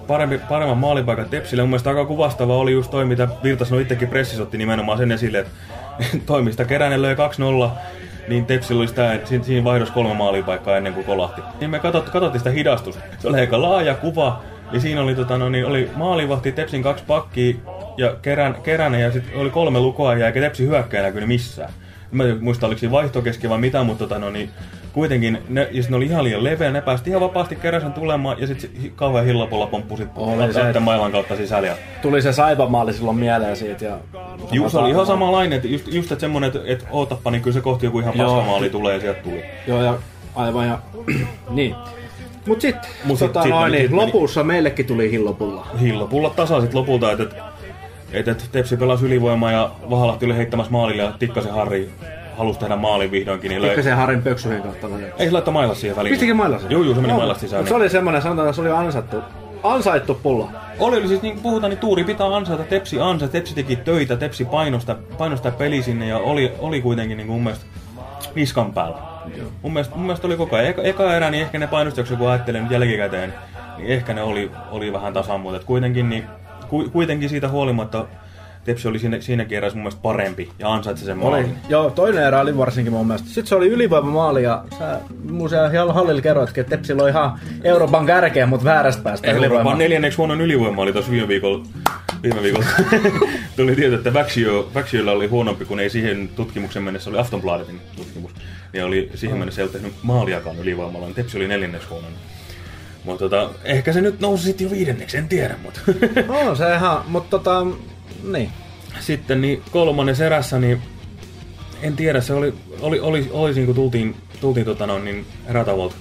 parempi, paremman maalipaikan Tepsille. Mun mielestä aika kuvastava oli just toi, mitä Virta sanoi itsekin pressissä otti nimenomaan sen esille, että <laughs> toimista Keränen löi 2-0, niin Tepsillä oli sitä, että siinä- siinä vaihdos kolme maalipaikkaa ennen kuin kolahti. Niin me katsot, katsottiin sitä hidastusta. Se oli aika laaja kuva, niin siinä oli, tota, no, niin oli maalivahti Tepsin kaksi pakkia ja kerän, Keränen ja sitten oli kolme lukoa ja eikä Tepsi hyökkäjä näkynyt missään. En muista, oliko siinä vaihto kesken vai mitä, mutta tota, no, niin, kuitenkin ne, ja sit ne oli ihan liian leveä, ne päästi ihan vapaasti keräsen tulemaan ja sitten kauhean hillapulla pomppu se. sitten mailan kautta sisällä. Ja, Tuli se saipamaali silloin mieleen siitä. Ja... Juu, se oli ihan samanlainen, että just, just että semmonen, että et ootappa, niin kyllä se kohti joku ihan paskamaali tulee ja sieltä tuli. Joo, ja aivan ja... <clears throat> niin. Mut sit, Mut sit- tota sit noin, niin, sit meni. lopussa meillekin tuli hillopulla. Hillapullat tasaisit lopulta, että et, et, et Tepsi pelasi ylivoimaa ja Vahalahti oli heittämässä maalille ja Tikkasen Harri halusi tehdä maalin vihdoinkin. Niin löi... Tikkasen Harin pöksyihin kautta. Ei se laittaa mailas siihen väliin. Pistikin mailasi? Joo, joo, se meni Joo, mailas sisään. mut Se oli semmonen, sanotaan, että se oli ansaittu, ansaittu pulla. Oli, oli siis niin kuin puhutaan, niin Tuuri pitää ansaita, Tepsi ansa, Tepsi teki töitä, Tepsi painostaa, painostaa peli sinne ja oli, oli kuitenkin niin kuin mun mielestä niskan päällä. Mun mielestä, mun mielestä oli koko ajan. Eka, eka erä, niin ehkä ne painostukset, kun ajattelee nyt jälkikäteen, niin ehkä ne oli, oli vähän tasan, mutta kuitenkin, niin, ku, kuitenkin siitä huolimatta Tepsi oli siinä, siinäkin erässä mun mielestä parempi ja ansaitsi sen Oli. maalin. Joo, toinen erä oli varsinkin mun mielestä. Sitten se oli ylivoimamaali ja sä siellä hallilla kerroitkin, että Tepsillä on ihan Euroopan kärkeä, mutta väärästä päästä Euroopan neljänneksi huonon ylivoima oli tuossa viime viikolla. Viime viikolla <laughs> tuli tieto, että Väksiö, Väksiöllä oli huonompi, kun ei siihen tutkimuksen mennessä oli Aftonbladetin tutkimus. Niin oli siihen mennessä ei ollut tehnyt maaliakaan ylivoimalla, niin Tepsi oli neljänneksi huonon. Mutta tota, ehkä se nyt nousi sitten jo viidenneksi, en tiedä. Mutta. <laughs> No se ihan, mutta tota, niin. sitten niin kolmannes erässä, niin en tiedä, se oli, oli, oli, oli siinä kun tultiin, tultiin tota noin, niin erätavolta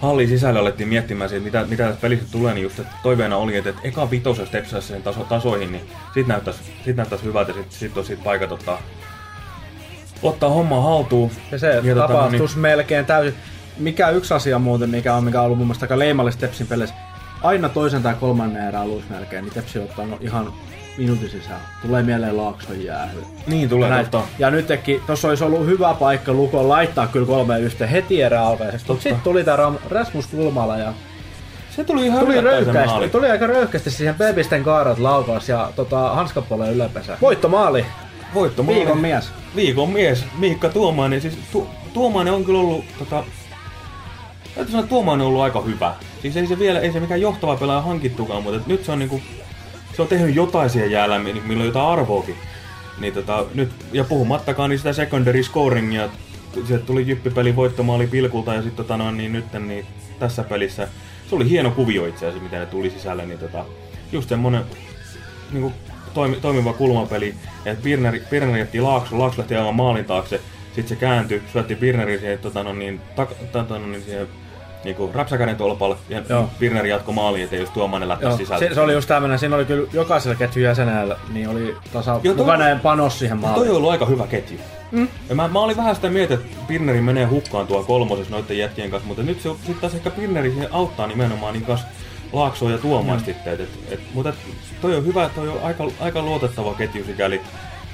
hallin sisällä alettiin miettimään siitä, mitä, mitä tässä pelissä tulee, niin just että toiveena oli, että, että eka vitosen stepsaisi sen taso, tasoihin, niin sit näyttäisi, sit näyttäisi hyvältä ja sit, sit on siitä paikat ottaa, ottaa homma haltuun. Ja se ja tapahtuisi tota, niin... melkein täysin. Mikä yksi asia muuten, mikä on, mikä on ollut mun mielestä aika leimallista Tepsin peleissä, aina toisen tai kolmannen erään alussa melkein, niin Tepsi ottaa no ihan minuutin sisään. Tulee mieleen Laakson jäähy. Niin tulee ja, totta. ja nytkin, tuossa olisi ollut hyvä paikka Lukon laittaa kyllä kolme yhteen heti erää alkaisesti. Sitten tuli tämä Rasmus Kulmala ja se tuli ihan tuli röyhkäisesti, tuli aika röyhkäisesti siihen Bebisten kaarat laukaus ja tota, hanskapuoleen yläpesä. Voittomaali. Voittomaali. Viikon mies. Viikon mies. Miikka Tuomainen. Siis tu, Tuomainen on kyllä ollut tota, Täytyy sanoa, että Tuomainen on ollut aika hyvä. Siis ei se vielä, ei se mikään johtava pelaaja hankittukaan, mutta nyt se on niinku se on tehnyt jotain siihen jäällä, millä on jotain arvoakin. Niin tota, nyt, ja puhumattakaan niin sitä secondary scoringia, sieltä tuli jyppipeli voittomaali pilkulta ja sitten tota, no, niin nyt niin tässä pelissä, se oli hieno kuvio itse asiassa, miten ne tuli sisälle, niin tota, just semmonen niin toimi, toimiva kulmapeli, ja Pirner, Pirner jätti Laakso, Laakso lähti aivan maalin taakse, sitten se kääntyi, syötti Pirnerin siihen, tota, no, niin, tak, tota, no, niin, siihen niinku rapsakainen tolpalla ja Joo. Pirner jatko maaliin, ettei just Tuomainen lähtee sisältä. Se, se, oli just tämmönen, siinä oli kyllä jokaisella ketjun jäsenellä, niin oli tasa Joo, mukainen panos siihen maaliin. Toi on ollut aika hyvä ketju. Mm. Ja mä, mä olin vähän sitä mieltä, että Pirneri menee hukkaan tuolla kolmosessa noiden jätkien kanssa, mutta nyt se sitten taas ehkä Pirneri siihen auttaa nimenomaan niin kanssa Laaksoa ja Tuomaista mm. et, et, mutta toi on hyvä, toi on aika, aika luotettava ketju sikäli.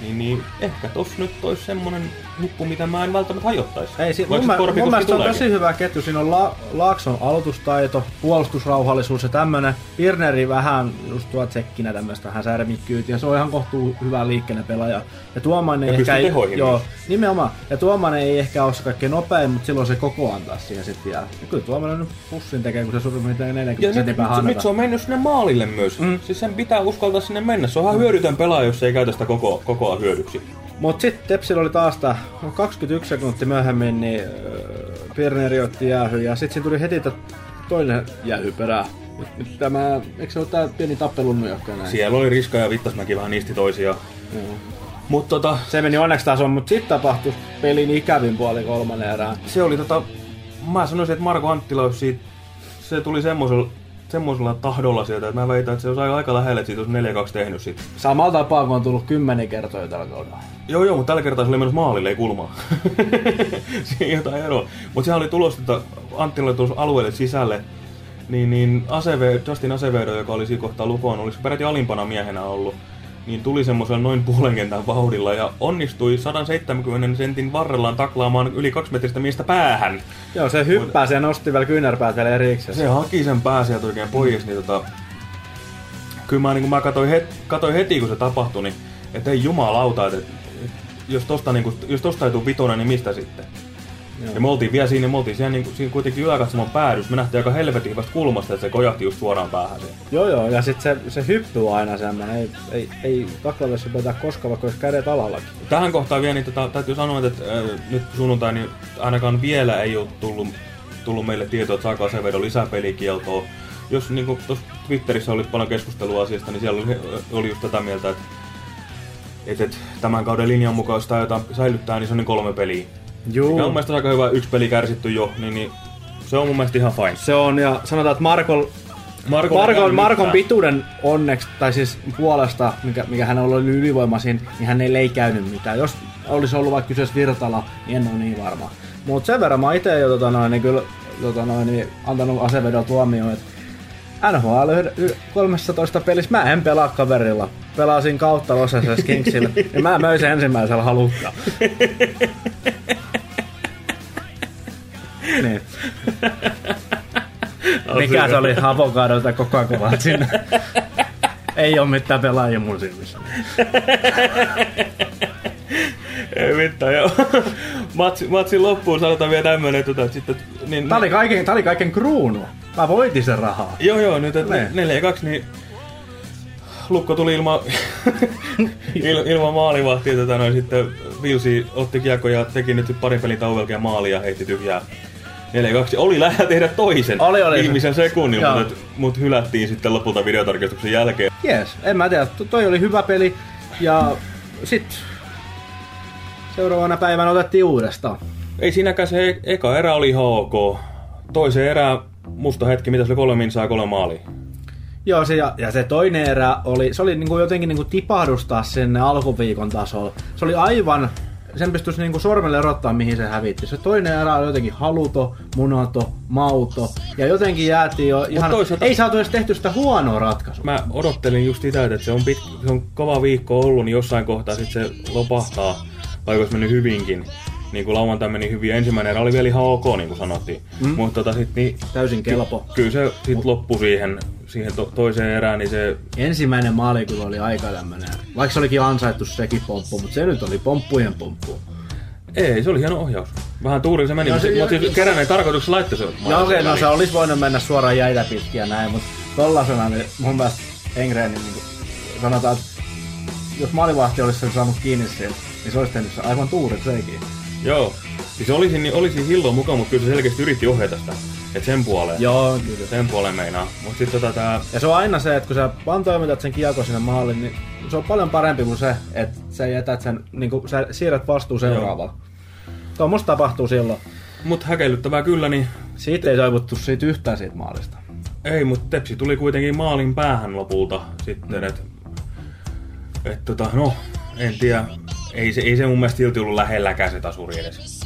Niin, niin ehkä tossa nyt olisi semmonen nippu, mitä mä en välttämättä hajottaisi. Ei, si- mun, mä, mun mielestä on tosi hyvä ketju. Siinä on La- Laakson aloitustaito, puolustusrauhallisuus ja tämmönen. Pirneri vähän just tuo tsekkinä tämmöistä vähän särmikkyytiä. Se on ihan kohtuu hyvä liikkeinen pelaaja. Ja Tuomainen ja ehkä ei, joo, nimenomaan. Ja Tuomainen ei ehkä ole se kaikkein nopein, mutta silloin se koko antaa siihen sitten vielä. Ja kyllä Tuomainen nyt pussin tekee, kun se surmi 40 sentin nyt, nyt, se on mennyt sinne maalille myös. Mm. Siis sen pitää uskaltaa sinne mennä. Se on ihan hyödytön pelaaja, jos ei käytä sitä koko, kokoa hyödyksi. Mut sitten Tepsillä oli taas tää, 21 sekuntia myöhemmin, niin Pirneri otti jäähy ja sitten siinä tuli heti toinen jäähy perään. Tämä, eikö se ole tää pieni tappelun nyökkä näin? Siellä oli Riska ja Vittasmäki vähän niisti toisiaan. Joo. Mut tota... Se meni onneksi taas on, mutta sitten tapahtui pelin ikävin puoli kolmannen erään. Se oli tota... Mä sanoisin, että Marko Anttila siitä, se tuli semmoisella semmoisella tahdolla sieltä, että mä väitän, että se olisi aika lähellä, että siitä olisi 4-2 tehnyt sit. Samalla tapaa, kun on tullut kymmenen kertoja tällä kaudella. Joo, joo, mutta tällä kertaa se oli menossa maalille, ei kulmaa. <laughs> Siinä jotain eroa. Mutta sehän oli tulossa, että Anttila oli tulossa alueelle sisälle, niin, niin Aseve, Justin Asevedo, joka oli siinä kohtaa lukoon, olisi peräti alimpana miehenä ollut niin tuli semmoisen noin puolen kentän vauhdilla ja onnistui 170 sentin varrellaan taklaamaan yli kaksi metristä miestä päähän. Joo, se hyppää, se nosti vielä kyynärpäät vielä erikseen. Se haki sen pää sieltä oikein pois, niin tota... Kyllä mä, niin kun mä katsoin, het, katsoin heti, kun se tapahtui, niin että ei jumalauta, että jos tosta, niin kun, jos tosta ei tule vitonen, niin mistä sitten? Joo. Ja me oltiin vielä siinä, me oltiin siellä, niin, siinä kuitenkin yläkatsomon päädys. Me nähtiin aika helvetin hyvästä kulmasta, että se kojahti just suoraan päähän. Siihen. Joo joo, ja sitten se, se hyppy on aina semmoinen. Ei, ei, ei taklalle pitää koskaan, vaikka olisi kädet alallakin. Tähän kohtaan vielä, niin tota, täytyy sanoa, että äh, nyt sunnuntai niin ainakaan vielä ei ole tullut, tullut meille tietoa, että saako Asevedon lisäpelikieltoa. Jos niin kuin tuossa Twitterissä oli paljon keskustelua asiasta, niin siellä oli, oli just tätä mieltä, että että et, tämän kauden linjan mukaan, jos tämä säilyttää, niin se on niin kolme peliä. Joo. Mikä on mun mielestä aika hyvä yksi peli kärsitty jo, niin, niin se on mun mielestä ihan fine. Se on, ja sanotaan, että Markol Markon, Markon, Markon pituuden onneksi, tai siis puolesta, mikä, mikä hän oli ylivoimaisin, niin hän ei käynyt mitään. Jos olisi ollut vaikka kyseessä Virtala, niin en ole niin varma. Mutta sen verran mä itse jo tota noin, niin kyllä tota noin, niin antanut asevedon tuomioon, että NHL 13 pelissä mä en pelaa kaverilla. Pelasin kautta Los Angeles Kingsille ja mä möin ensimmäisellä halukka. <laughs> niin. Mikä se oli koko ajan kuvat sinne? Ei oo mitään pelaajia mun silmissä. <laughs> Ei mitään, joo. <laughs> Matsi, matsin loppuun sanotaan vielä tämmönen, tota, että sitten... Niin, tää, oli kaiken, tää oli kaiken kruunu. Mä voitin sen rahaa. Joo, joo, nyt 4-2, niin Lukko tuli ilman <laughs> il, ilman maalivahtia, tota noin, sitten Vilsi otti kiekko ja teki nyt parin pelin tauvelkia maalia ja heitti tyhjää 4-2. Oli lähellä tehdä toisen oli, oli. viimeisen sekunnin, mutta mut hylättiin sitten lopulta videotarkistuksen jälkeen. Jees, en mä tiedä. Toi oli hyvä peli ja sit seuraavana päivänä otettiin uudestaan. Ei siinäkään se e- eka erä oli ihan ok. Toisen erä musta hetki, mitä se oli kolme minsaa kolme maali. Joo, se, ja, ja se toinen erä oli, se oli niinku jotenkin niinku tipahdustaa sinne alkuviikon tasolla. Se oli aivan, sen pystyisi niinku sormelle erottaa, mihin se hävitti. Se toinen erä oli jotenkin haluto, munato, mauto, ja jotenkin jäätiin jo ihan... toisaalta- Ei saatu edes tehty sitä huonoa ratkaisua. Mä odottelin just sitä, että se on, pit, se on kova viikko ollut, niin jossain kohtaa sit se lopahtaa, vaikka olisi mennyt hyvinkin. Niin kuin lauantai meni hyvin, ja ensimmäinen erä oli vielä ihan ok, niin kuin sanottiin. Mm. Mutta tota sit, niin, Täysin kelpo. kyllä se sit loppui siihen, siihen to, toiseen erään, niin se Ensimmäinen maali kyllä oli aika tämmönen, vaikka se olikin ansaittu sekin pomppu, mutta se nyt oli pomppujen pomppu. Ei, se oli hieno ohjaus. Vähän tuuri se meni, No se- se, mutta siis Keränen tarkoituksessa laittoi se. Joo okei, no se olisi voinut mennä suoraan jäitä pitkin ja näin, mutta tollasena niin mun mielestä Engrenin niin sanotaan, että jos maalivahti olisi sen saanut kiinni siitä, niin se olisi tehnyt se aivan tuurit sekin. Joo. Siis olisin, niin olisin hilloin mukaan, mutta kyllä se selkeästi yritti ohjata sitä. Et sen puoleen. Joo, kyllä. Sen puoleen meinaa. Mutta sitten tota tää... Ja se on aina se, että kun sä vaan toimitat sen kiekon sinne maaliin, niin se on paljon parempi kuin se, että sä jätät sen, niin kuin sä siirrät vastuun seuraavalla. Tuommoista tapahtuu silloin. Mut häkellyttävää kyllä, niin Siitä ei toivottu siitä yhtään siitä maalista. ei, mutta Tepsi tuli kuitenkin maalin päähän lopulta sitten, et, et tota, no, en tiedä. Ei se, ei se mun mielestä silti ollut lähelläkään se tasuri edes.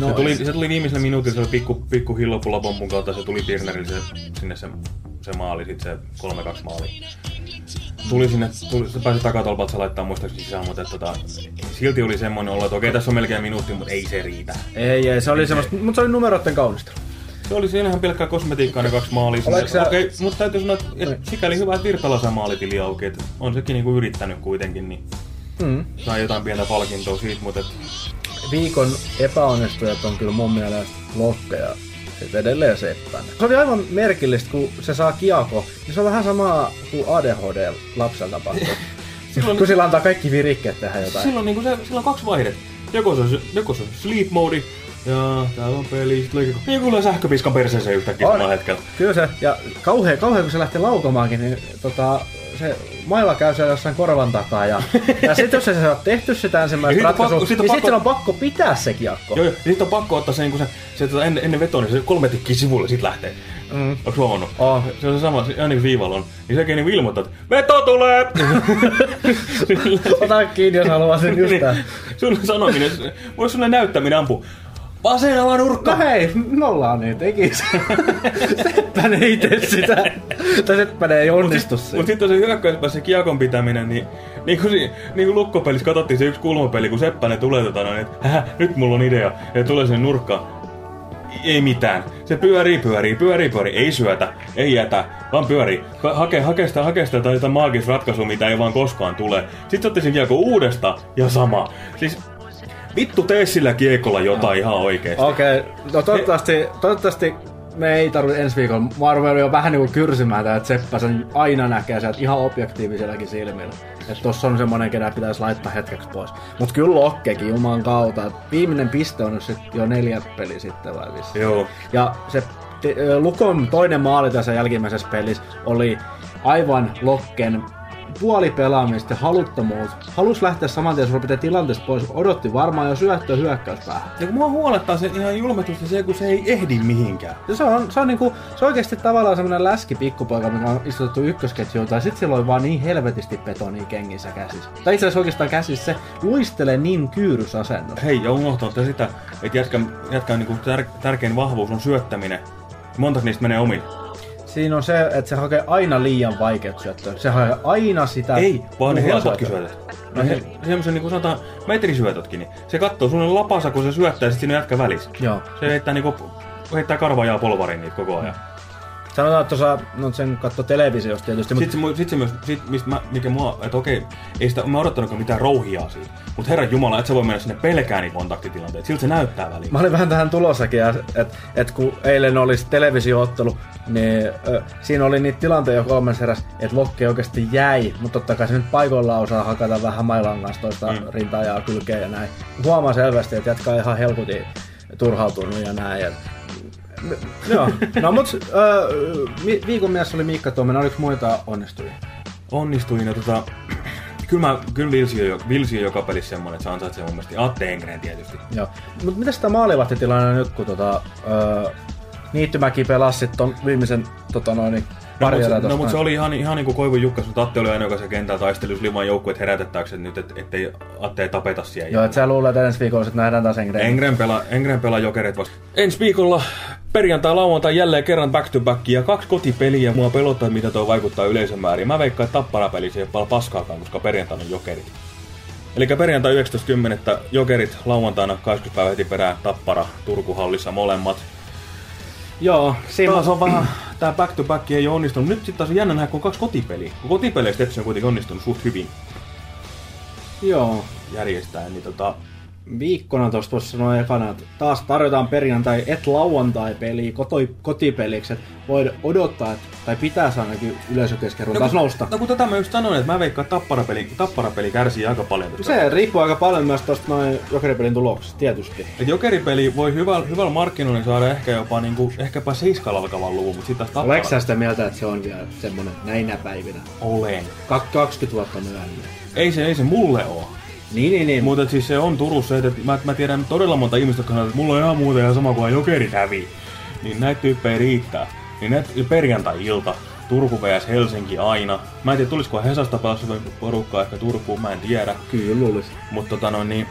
No, se, tuli, se tuli viimeisellä minuutilla, se oli pikku, pikku hillopulapompun kautta, se tuli Tirnerille se, sinne se, se maali, sitten se 3-2 maali. Tuli sinne, tuli, se pääsi takatolpalta, se laittaa muistaakseni sisään, mutta tota, silti oli semmoinen olo, että okei, tässä on melkein minuutti, mutta ei se riitä. Ei, ei, se oli semmoista, mutta se oli numeroiden kaunistelu. Se oli siinähän pelkkää kosmetiikkaa ne kaksi maalia. Sä- Okei, mutta täytyy sanoa, että et sikäli hyvä, että Virtala saa maalitili auki. Et on sekin niinku yrittänyt kuitenkin, niin Mm. saa jotain pientä palkintoa siitä, mutta et, Viikon epäonnistujat on kyllä mun mielestä Lokke ja sitten edelleen Seppänen. Se oli aivan merkillistä, kun se saa kiako, niin se on vähän samaa kuin ADHD lapsella <laughs> tapahtuu. Silloin- kun sillä antaa kaikki virikkeet tehdä jotain. silloin, niinku se, silloin kaksi vaihdetta. Joko se, on joko se on sleep mode, ja täällä on peli, sit leikki, niin kuulee sähköpiskan perseeseen yhtäkkiä On. samalla hetkellä. Kyllä se, ja kauhean, kauhean kun se lähtee laukomaankin, niin tota, se mailla käy siellä jossain korvan takaa. Ja, ja sitten jos ei se ole tehty sitä ensimmäistä on ratkaisua, pakko- sit niin on sitten pakko- on pakko pitää se kiekko. Joo, joo, ja sit on pakko ottaa se, niin kun se, se tota, ennen, ennen vetoa, niin se kolme tikkiä sivulle, sit lähtee. Mm. Onks huomannut? Oh. Se on se sama, se Jani viivalla on. Niin sekin niin ilmoittaa, että veto tulee! <laughs> Ota kiinni, jos haluaa sen just. Niin, Sun sanominen, vois sulle näyttäminen ampu. Vasennalla nurkka! No hei, nollaa niin tekis. <laughs> Seppänen ei tee sitä. Tai Seppänen ei onnistu Mut siinä. sitten se hyökkäyspäässä se kiekon pitäminen, niin, niin kuin, si, niin kuin lukkopelissä katsottiin se yksi kulmapeli, kun Seppänen tulee tota noin, että hähä, nyt mulla on idea, ja tulee sinne nurkkaan. Ei mitään. Se pyörii, pyörii, pyörii, pyörii. Ei syötä, ei jätä, vaan pyörii. Ha- Hake, hakee sitä, hakee sitä tai jotain maagista ratkaisua, mitä ei vaan koskaan tule. Sitten otti sen kiekko uudesta ja sama. Siis vittu tee sillä kiekolla jotain ihan oikeesti. Okei, okay. no toivottavasti, toivottavasti me ei tarvitse ensi viikolla. Mä oon ruvennut jo vähän niinku kyrsimään tää, että Seppä sen aina näkee sieltä ihan objektiivisellakin silmillä. Että tossa on semmonen, ketä pitäisi laittaa hetkeksi pois. Mut kyllä Lokkekin, juman kautta. Viimeinen piste on nyt sit jo neljä peli sitten vai vissi. Joo. Ja se Lukon toinen maali tässä jälkimmäisessä pelissä oli aivan Lokken puoli pelaamista, haluttomuus. Halus lähteä saman tien, jos pitää tilanteesta pois. Odotti varmaan jo syöttöä hyökkäyspäähän. Ja kun mua huolettaa se ihan julmetusti se, kun se ei ehdi mihinkään. Ja se on, se on, niinku, se on oikeasti tavallaan semmonen läski pikkupoika, mikä on istutettu ykkösketjuun, tai sit sillä oli vaan niin helvetisti betonia kengissä käsissä. Tai itse asiassa oikeastaan käsissä se luistelee niin kyyrysasennossa. Hei, ja unohtanut sitä, että jätkän, jätkän niin tär, tärkein vahvuus on syöttäminen. Monta niistä menee omille? Siinä on se, että se hakee aina liian vaikeat syöttöä. Se hakee aina sitä... Ei, vaan ne helpotkin syötöt. No he, semmoisen niin kuin sanotaan metrisyötötkin, niin se katsoo sun lapasa, kun se syöttää, ja sitten siinä jätkä välissä. Joo. Se heittää, niin kuin, heittää karvajaa polvarin niitä koko ajan. Sanotaan, että tuossa, no sen katto televisiosta tietysti, mutta Sitten se, mu- sit se myös, sit, mistä mä, mikä mua, että okei, ei sitä, mä odottanutkaan mitään rouhia siitä. Mutta herran jumala, et sä voi mennä sinne pelkää niitä kontaktitilanteita. Siltä se näyttää väliin. mä olin vähän tähän tulossakin, että et kun eilen oli se televisioottelu, niin ö, siinä oli niitä tilanteita jo kolmes eräs, että Lokke oikeasti jäi, mutta totta kai se nyt paikoillaan osaa hakata vähän mailan kanssa toista mm. rintaa ja kylkeä ja näin. Huomaa selvästi, että jatkaa ihan helkutin turhautunut ja näin. Ja, Joo, no mut viikon mies oli Miikka Tuominen, oliko muita onnistujia? Onnistuin ja tota, Kyllä, mä, kyllä Vilsi, on, jo- Vilsi on joka pelissä semmonen, että se ansaitsee mun mielestä. Atte Engren tietysti. Joo. Mutta mitä sitä maalivahtitilanne nyt, kun tota, öö, Niittymäki pelasi sit ton viimeisen tota noin, No, mutta se, no, mutta se tosta. oli ihan, ihan niin kuin Koivun Jukka, mutta Atte oli aina, joka se kentällä taisteli liman joukkueet herätettääkseen nyt, et, ettei Atte ei tapeta siellä. Joo, et sä luulet, että ensi viikolla sit nähdään taas Engren. Engren pelaa, Engren pelaa jokerit vasta. Ensi viikolla perjantai, lauantai jälleen kerran back to back ja kaksi kotipeliä. Mua pelottaa, mitä tuo vaikuttaa yleisön määrin. Mä veikkaan, että tapparapeli ei ole paljon paskaakaan, koska perjantaina on jokerit. Eli perjantai 19.10. jokerit, lauantaina 20 päivä heti perään Tappara, Turku hallissa molemmat. Joo, siinä Taas on vähän, tää back to back ei ole onnistunut. Nyt sitten taas on jännä nähdä, kun on kaksi kotipeliä. Kun kotipeleistä Tepsi on kuitenkin onnistunut suht hyvin Joo. järjestää, niin tota, Viikkona tuossa voisi sanoa ekana, että taas tarjotaan perjantai et lauantai peli kotoi, kotipeliksi, että voi odottaa, että, tai pitäisi ainakin yleisökeskiarvon taas kun- nousta. No kun tätä mä just sanoin, että mä veikkaan, että tapparapeli, tapparapeli kärsii aika paljon tästä. Se riippuu aika paljon myös tuosta noin jokeripelin tuloksesta, tietysti. Et jokeripeli voi hyvällä, hyvällä markkinoinnilla saada ehkä jopa niinku, ehkäpä seiskalla alkavan luvun, mutta sitten taas tappara. Oletko sitä mieltä, että se on vielä semmonen näinä päivinä? Olen. Kak- 20 vuotta myöhemmin. Ei se, ei se mulle oo. Niin, niin, niin. Mutta siis se on Turussa, että mä, mä tiedän todella monta ihmistä, jotka sanoo, että mulla on ihan muuta ihan sama kuin jokerit hävii. Niin näitä tyyppejä riittää. Niin näitä perjantai-ilta, Turku vs Helsinki aina. Mä en tiedä, tulisiko Hesasta päässä porukkaa ehkä Turkuun, mä en tiedä. Kyllä luulis. Mutta tota noin, niin,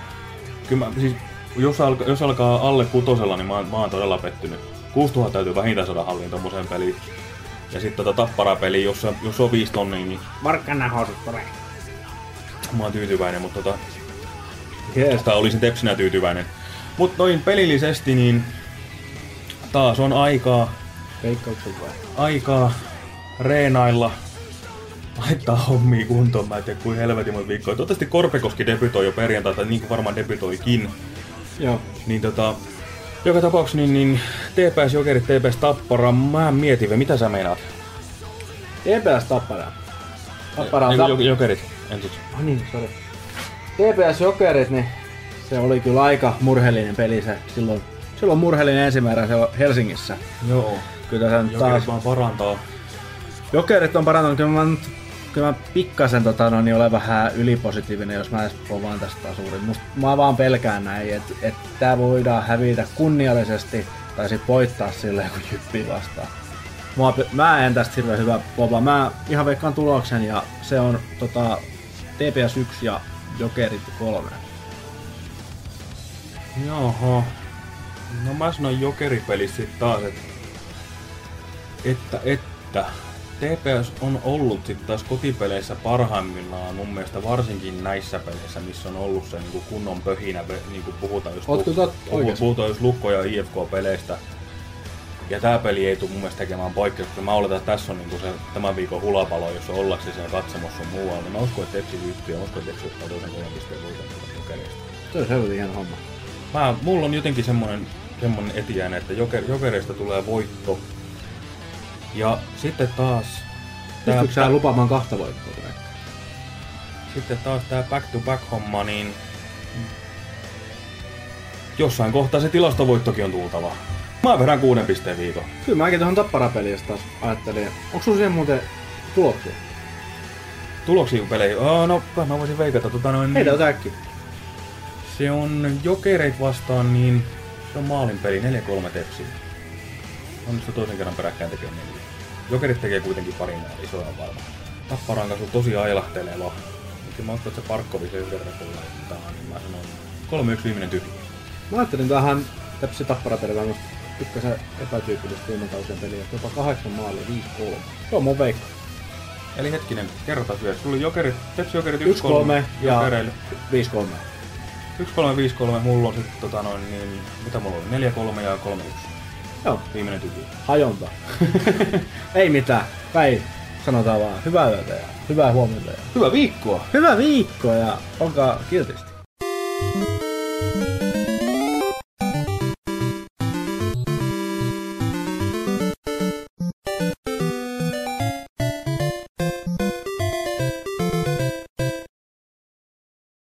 kyllä mä, siis, jos, alka, jos alkaa alle kutosella, niin mä, oon- mä oon todella pettynyt. 6000 täytyy vähintään saada halliin tommoseen peliin. Ja sitten tota tapparapeli, jos, se- jos on 5 tonnia, niin Markkana housut tulee. Mä oon tyytyväinen, mutta tota, Jees. tai olisin tepsinä tyytyväinen. Mutta noin pelillisesti, niin taas on aikaa, Veikkauksen vai? aikaa reenailla, laittaa hommia kuntoon. Mä en tiedä, kuin helvetin monta viikkoa. Toivottavasti Korpekoski debytoi jo perjantaita, niin kuin varmaan debytoikin. Joo. Niin tota, joka tapauksessa niin, niin TPS Jokerit, TPS Tappara, mä mietin mitä sä meinaat? TPS Tappara. Tappara on jokerit ensiksi. Ah niin, sorry. TPS Jokerit, niin se oli kyllä aika murheellinen peli se silloin. Silloin murheellinen ensimmäinen se Helsingissä. Joo. Kyllä se nyt Jokerit taas... vaan parantaa. Jokerit on parantanut, kyllä mä, nyt, kyllä mä pikkasen tota, no, niin olen vähän ylipositiivinen, jos mä edes povaan tästä suurin. Musta, mä vaan pelkään näin, että et tää voidaan hävitä kunniallisesti tai sit voittaa silleen kun jyppi vastaan. Mua, mä en tästä hirveän hyvä pova. Mä ihan veikkaan tuloksen ja se on tota, TPS 1 ja Jokerit 3. Joho. No mä sanon jokeripelissä sit taas, että, että, että TPS on ollut sitten taas kotipeleissä parhaimmillaan mun mielestä varsinkin näissä peleissä, missä on ollut se niinku kunnon pöhinä, niin kuin puhutaan just, puhutaan just Lukko- ja IFK-peleistä. Ja tää peli ei tule mun mielestä tekemään poikkeusta. Mä oletan, että tässä on niinku se tämän viikon hulapalo, jos on ollakseen siellä katsomossa muualla. Niin mä uskon, että Tepsi yhtyy ja mä uskon, että Tepsi ottaa toisen kolmen pisteen voiton jokereista. Se on helvetin hieno homma. Mä, mulla on jotenkin semmonen, semmonen etiäinen, että joker, jokereista tulee voitto. Ja sitten taas... Pystytkö sä lupaamaan kahta voittoa? sitten taas tää back to back homma, niin... Jossain kohtaa se tilastovoittokin on tultava. Mä vedän kuuden pisteen viikon. Kyllä mäkin tuohon tapparapeliin taas ajattelin. Onko sulla siihen muuten tuloksia? Tuloksia peleihin. Oh, no, mä voisin veikata. Tota noin, Heitä ota äkkiä. Se on jokereit vastaan, niin se on maalin peli 4-3 tepsi. Onnistu toisen kerran peräkkäin tekemään neljä. Jokerit tekee kuitenkin pari maalia, se on varma. Tapparan kanssa on tosi ailahteleva. Mutta mä uskon, että se Parkkovi se yhden laittaa, niin mä sanon 3-1 viimeinen tyhjä. Mä ajattelin tähän Tepsi tapparapelillä on pikkasen epätyypillistä viime kausien peliä. Jopa kahdeksan maalia, 5-3. Se on mun veikka. Eli hetkinen, kerrotaan vielä. Sulla oli jokerit, Tepsi jokerit 1-3 1-3 ja jokereille. 5-3. 1-3, 5-3, mulla on sitten tota noin, niin, mitä mulla oli, 4-3 ja 3-1. Joo, Viimeinen tyhjä. hajonta. <laughs> Ei mitään. Päin sanotaan vaan hyvää yötä ja hyvää huomenta. Ja Hyvää viikkoa! hyvää viikkoa ja olkaa kiltisti.